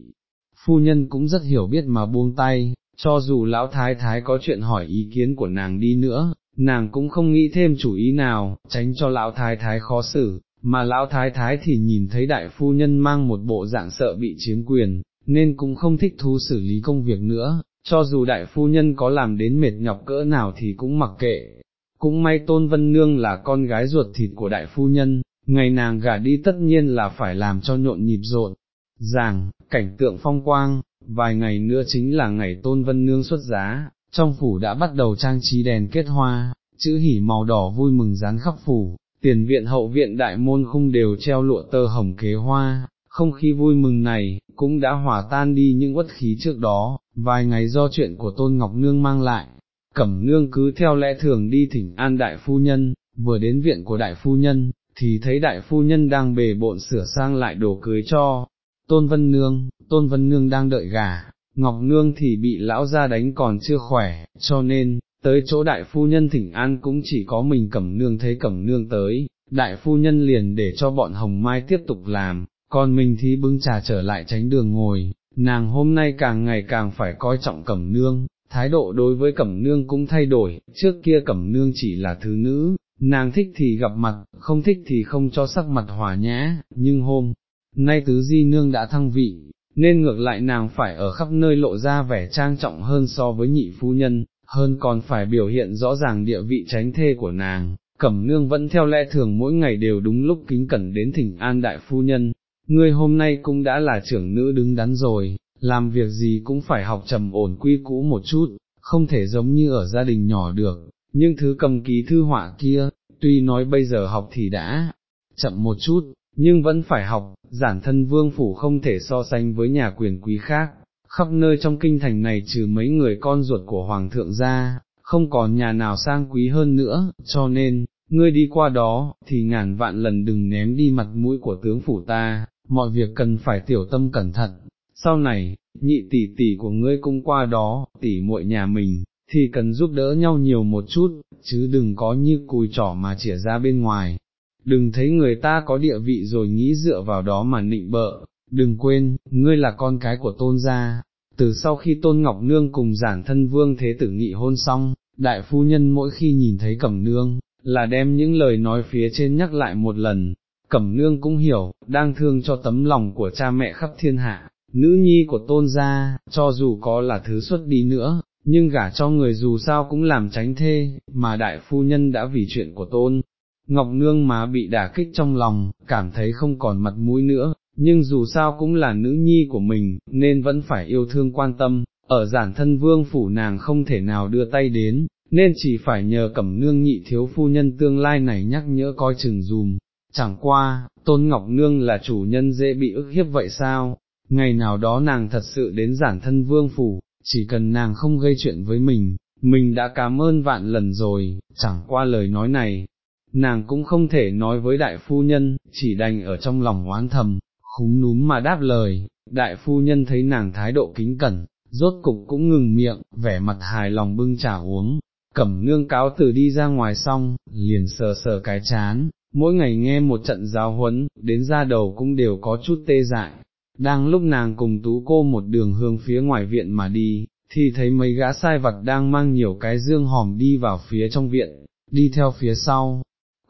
[SPEAKER 1] phu nhân cũng rất hiểu biết mà buông tay, cho dù lão thái thái có chuyện hỏi ý kiến của nàng đi nữa, nàng cũng không nghĩ thêm chủ ý nào, tránh cho lão thái thái khó xử, mà lão thái thái thì nhìn thấy đại phu nhân mang một bộ dạng sợ bị chiếm quyền, nên cũng không thích thú xử lý công việc nữa, cho dù đại phu nhân có làm đến mệt nhọc cỡ nào thì cũng mặc kệ. Cũng may Tôn Vân Nương là con gái ruột thịt của đại phu nhân, ngày nàng gả đi tất nhiên là phải làm cho nhộn nhịp rộn, ràng, cảnh tượng phong quang, vài ngày nữa chính là ngày Tôn Vân Nương xuất giá, trong phủ đã bắt đầu trang trí đèn kết hoa, chữ hỉ màu đỏ vui mừng dán khắp phủ, tiền viện hậu viện đại môn khung đều treo lụa tơ hồng kế hoa, không khí vui mừng này, cũng đã hòa tan đi những uất khí trước đó, vài ngày do chuyện của Tôn Ngọc Nương mang lại, Cẩm Nương cứ theo lẽ thường đi thỉnh an đại phu nhân, vừa đến viện của đại phu nhân, thì thấy đại phu nhân đang bề bộn sửa sang lại đồ cưới cho, Tôn Vân Nương, Tôn Vân Nương đang đợi gà, Ngọc Nương thì bị lão ra đánh còn chưa khỏe, cho nên, tới chỗ đại phu nhân thỉnh an cũng chỉ có mình cẩm nương thấy cẩm nương tới, đại phu nhân liền để cho bọn hồng mai tiếp tục làm, còn mình thì bưng trà trở lại tránh đường ngồi, nàng hôm nay càng ngày càng phải coi trọng cẩm nương, thái độ đối với cẩm nương cũng thay đổi, trước kia cẩm nương chỉ là thứ nữ, nàng thích thì gặp mặt, không thích thì không cho sắc mặt hòa nhã, nhưng hôm nay tứ di nương đã thăng vị, nên ngược lại nàng phải ở khắp nơi lộ ra vẻ trang trọng hơn so với nhị phu nhân, hơn còn phải biểu hiện rõ ràng địa vị tránh thê của nàng. Cẩm nương vẫn theo lẽ thường mỗi ngày đều đúng lúc kính cẩn đến thỉnh an đại phu nhân, ngươi hôm nay cũng đã là trưởng nữ đứng đắn rồi, làm việc gì cũng phải học trầm ổn quy cũ một chút, không thể giống như ở gia đình nhỏ được, nhưng thứ cầm ký thư họa kia, tuy nói bây giờ học thì đã chậm một chút, nhưng vẫn phải học, giản thân vương phủ không thể so sánh với nhà quyền quý khác, khắp nơi trong kinh thành này trừ mấy người con ruột của hoàng thượng ra, không còn nhà nào sang quý hơn nữa, cho nên, ngươi đi qua đó, thì ngàn vạn lần đừng ném đi mặt mũi của tướng phủ ta, mọi việc cần phải tiểu tâm cẩn thận. Sau này, nhị tỷ tỷ của ngươi cũng qua đó, tỷ muội nhà mình, thì cần giúp đỡ nhau nhiều một chút, chứ đừng có như cùi trỏ mà chỉa ra bên ngoài, đừng thấy người ta có địa vị rồi nghĩ dựa vào đó mà nịnh bợ, đừng quên, ngươi là con cái của tôn gia. Từ sau khi Tôn Ngọc Nương cùng giản thân vương thế tử nghị hôn xong, đại phu nhân mỗi khi nhìn thấy Cẩm Nương, là đem những lời nói phía trên nhắc lại một lần, Cẩm Nương cũng hiểu, đang thương cho tấm lòng của cha mẹ khắp thiên hạ, nữ nhi của tôn gia, cho dù có là thứ xuất đi nữa, nhưng gả cho người dù sao cũng làm tránh thê, mà đại phu nhân đã vì chuyện của tôn, Ngọc Nương má bị đả kích trong lòng, cảm thấy không còn mặt mũi nữa, nhưng dù sao cũng là nữ nhi của mình, nên vẫn phải yêu thương quan tâm, ở giản thân vương phủ nàng không thể nào đưa tay đến, nên chỉ phải nhờ cẩm nương nhị thiếu phu nhân tương lai này nhắc nhở coi chừng dùm. Chẳng qua, Tôn Ngọc Nương là chủ nhân dễ bị ức hiếp vậy sao, ngày nào đó nàng thật sự đến giản thân vương phủ, chỉ cần nàng không gây chuyện với mình, mình đã cảm ơn vạn lần rồi, chẳng qua lời nói này, nàng cũng không thể nói với đại phu nhân, chỉ đành ở trong lòng oán thầm, khúng núm mà đáp lời, đại phu nhân thấy nàng thái độ kính cẩn, rốt cục cũng ngừng miệng, vẻ mặt hài lòng bưng trà uống, cẩm nương cáo từ đi ra ngoài xong, liền sờ sờ cái chán, mỗi ngày nghe một trận giáo huấn, đến ra đầu cũng đều có chút tê dại. Đang lúc nàng cùng tú cô một đường hướng phía ngoài viện mà đi, thì thấy mấy gã sai vật đang mang nhiều cái dương hòm đi vào phía trong viện, đi theo phía sau.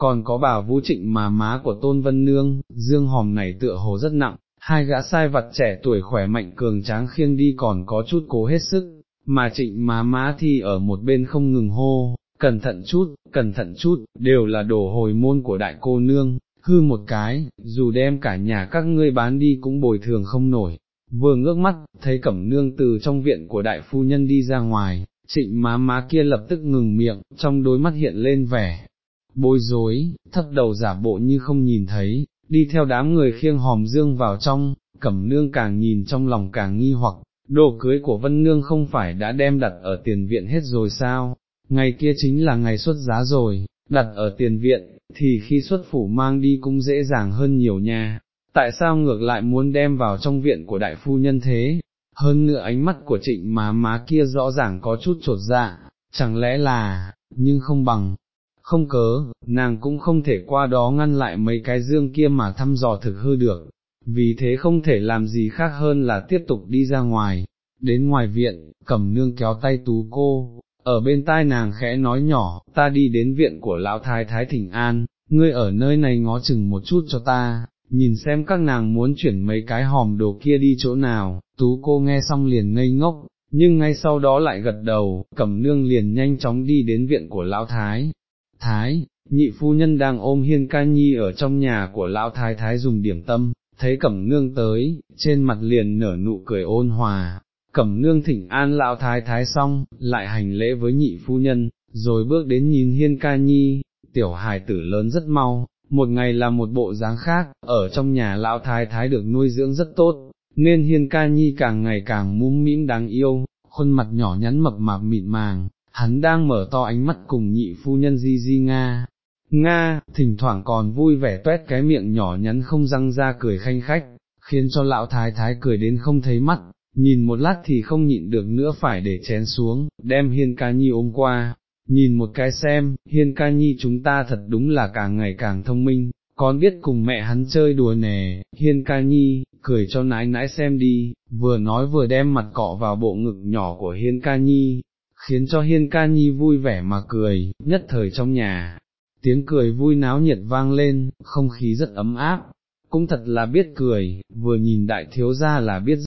[SPEAKER 1] Còn có bà Vũ Trịnh mà má của Tôn Vân Nương, dương hòm này tựa hồ rất nặng, hai gã sai vặt trẻ tuổi khỏe mạnh cường tráng khiêng đi còn có chút cố hết sức, mà trịnh má má thì ở một bên không ngừng hô, cẩn thận chút, cẩn thận chút, đều là đồ hồi môn của đại cô nương, hư một cái, dù đem cả nhà các ngươi bán đi cũng bồi thường không nổi. Vừa ngước mắt, thấy cẩm nương từ trong viện của đại phu nhân đi ra ngoài, trịnh má má kia lập tức ngừng miệng, trong đôi mắt hiện lên vẻ, bối rối, thất đầu giả bộ như không nhìn thấy, đi theo đám người khiêng hòm dương vào trong, cẩm nương càng nhìn trong lòng càng nghi hoặc, đồ cưới của Vân Nương không phải đã đem đặt ở tiền viện hết rồi sao, ngày kia chính là ngày xuất giá rồi, đặt ở tiền viện, thì khi xuất phủ mang đi cũng dễ dàng hơn nhiều nha, tại sao ngược lại muốn đem vào trong viện của đại phu nhân thế, hơn nữa ánh mắt của trịnh má má kia rõ ràng có chút trột dạ, chẳng lẽ là, nhưng không bằng, không cớ, nàng cũng không thể qua đó ngăn lại mấy cái dương kia mà thăm dò thực hư được, vì thế không thể làm gì khác hơn là tiếp tục đi ra ngoài, đến ngoài viện, cầm nương kéo tay tú cô, ở bên tai nàng khẽ nói nhỏ, ta đi đến viện của lão thái thái thỉnh an, ngươi ở nơi này ngó chừng một chút cho ta, nhìn xem các nàng muốn chuyển mấy cái hòm đồ kia đi chỗ nào, tú cô nghe xong liền ngây ngốc, nhưng ngay sau đó lại gật đầu, cầm nương liền nhanh chóng đi đến viện của lão thái. Thái, nhị phu nhân đang ôm hiên ca nhi ở trong nhà của lão thái thái dùng điểm tâm, thấy cẩm nương tới, trên mặt liền nở nụ cười ôn hòa, cẩm nương thỉnh an lão thái thái xong, lại hành lễ với nhị phu nhân, rồi bước đến nhìn hiên ca nhi, tiểu hài tử lớn rất mau, một ngày là một bộ dáng khác, ở trong nhà lão thái thái được nuôi dưỡng rất tốt, nên hiên ca nhi càng ngày càng mũm mĩm đáng yêu, khuôn mặt nhỏ nhắn mập mạp mịn màng, hắn đang mở to ánh mắt cùng nhị phu nhân di di nga, Nga, thỉnh thoảng còn vui vẻ tuét cái miệng nhỏ nhắn không răng ra cười khanh khách, khiến cho lão thái thái cười đến không thấy mắt, nhìn một lát thì không nhịn được nữa phải để chén xuống, đem hiên ca nhi ôm qua, nhìn một cái xem, hiên ca nhi chúng ta thật đúng là càng ngày càng thông minh, con biết cùng mẹ hắn chơi đùa nè, hiên ca nhi, cười cho nãi nãi xem đi, vừa nói vừa đem mặt cọ vào bộ ngực nhỏ của hiên ca nhi, khiến cho hiên ca nhi vui vẻ mà cười, nhất thời trong nhà, tiếng cười vui náo nhiệt vang lên, không khí rất ấm áp, cũng thật là biết cười, vừa nhìn đại thiếu gia là biết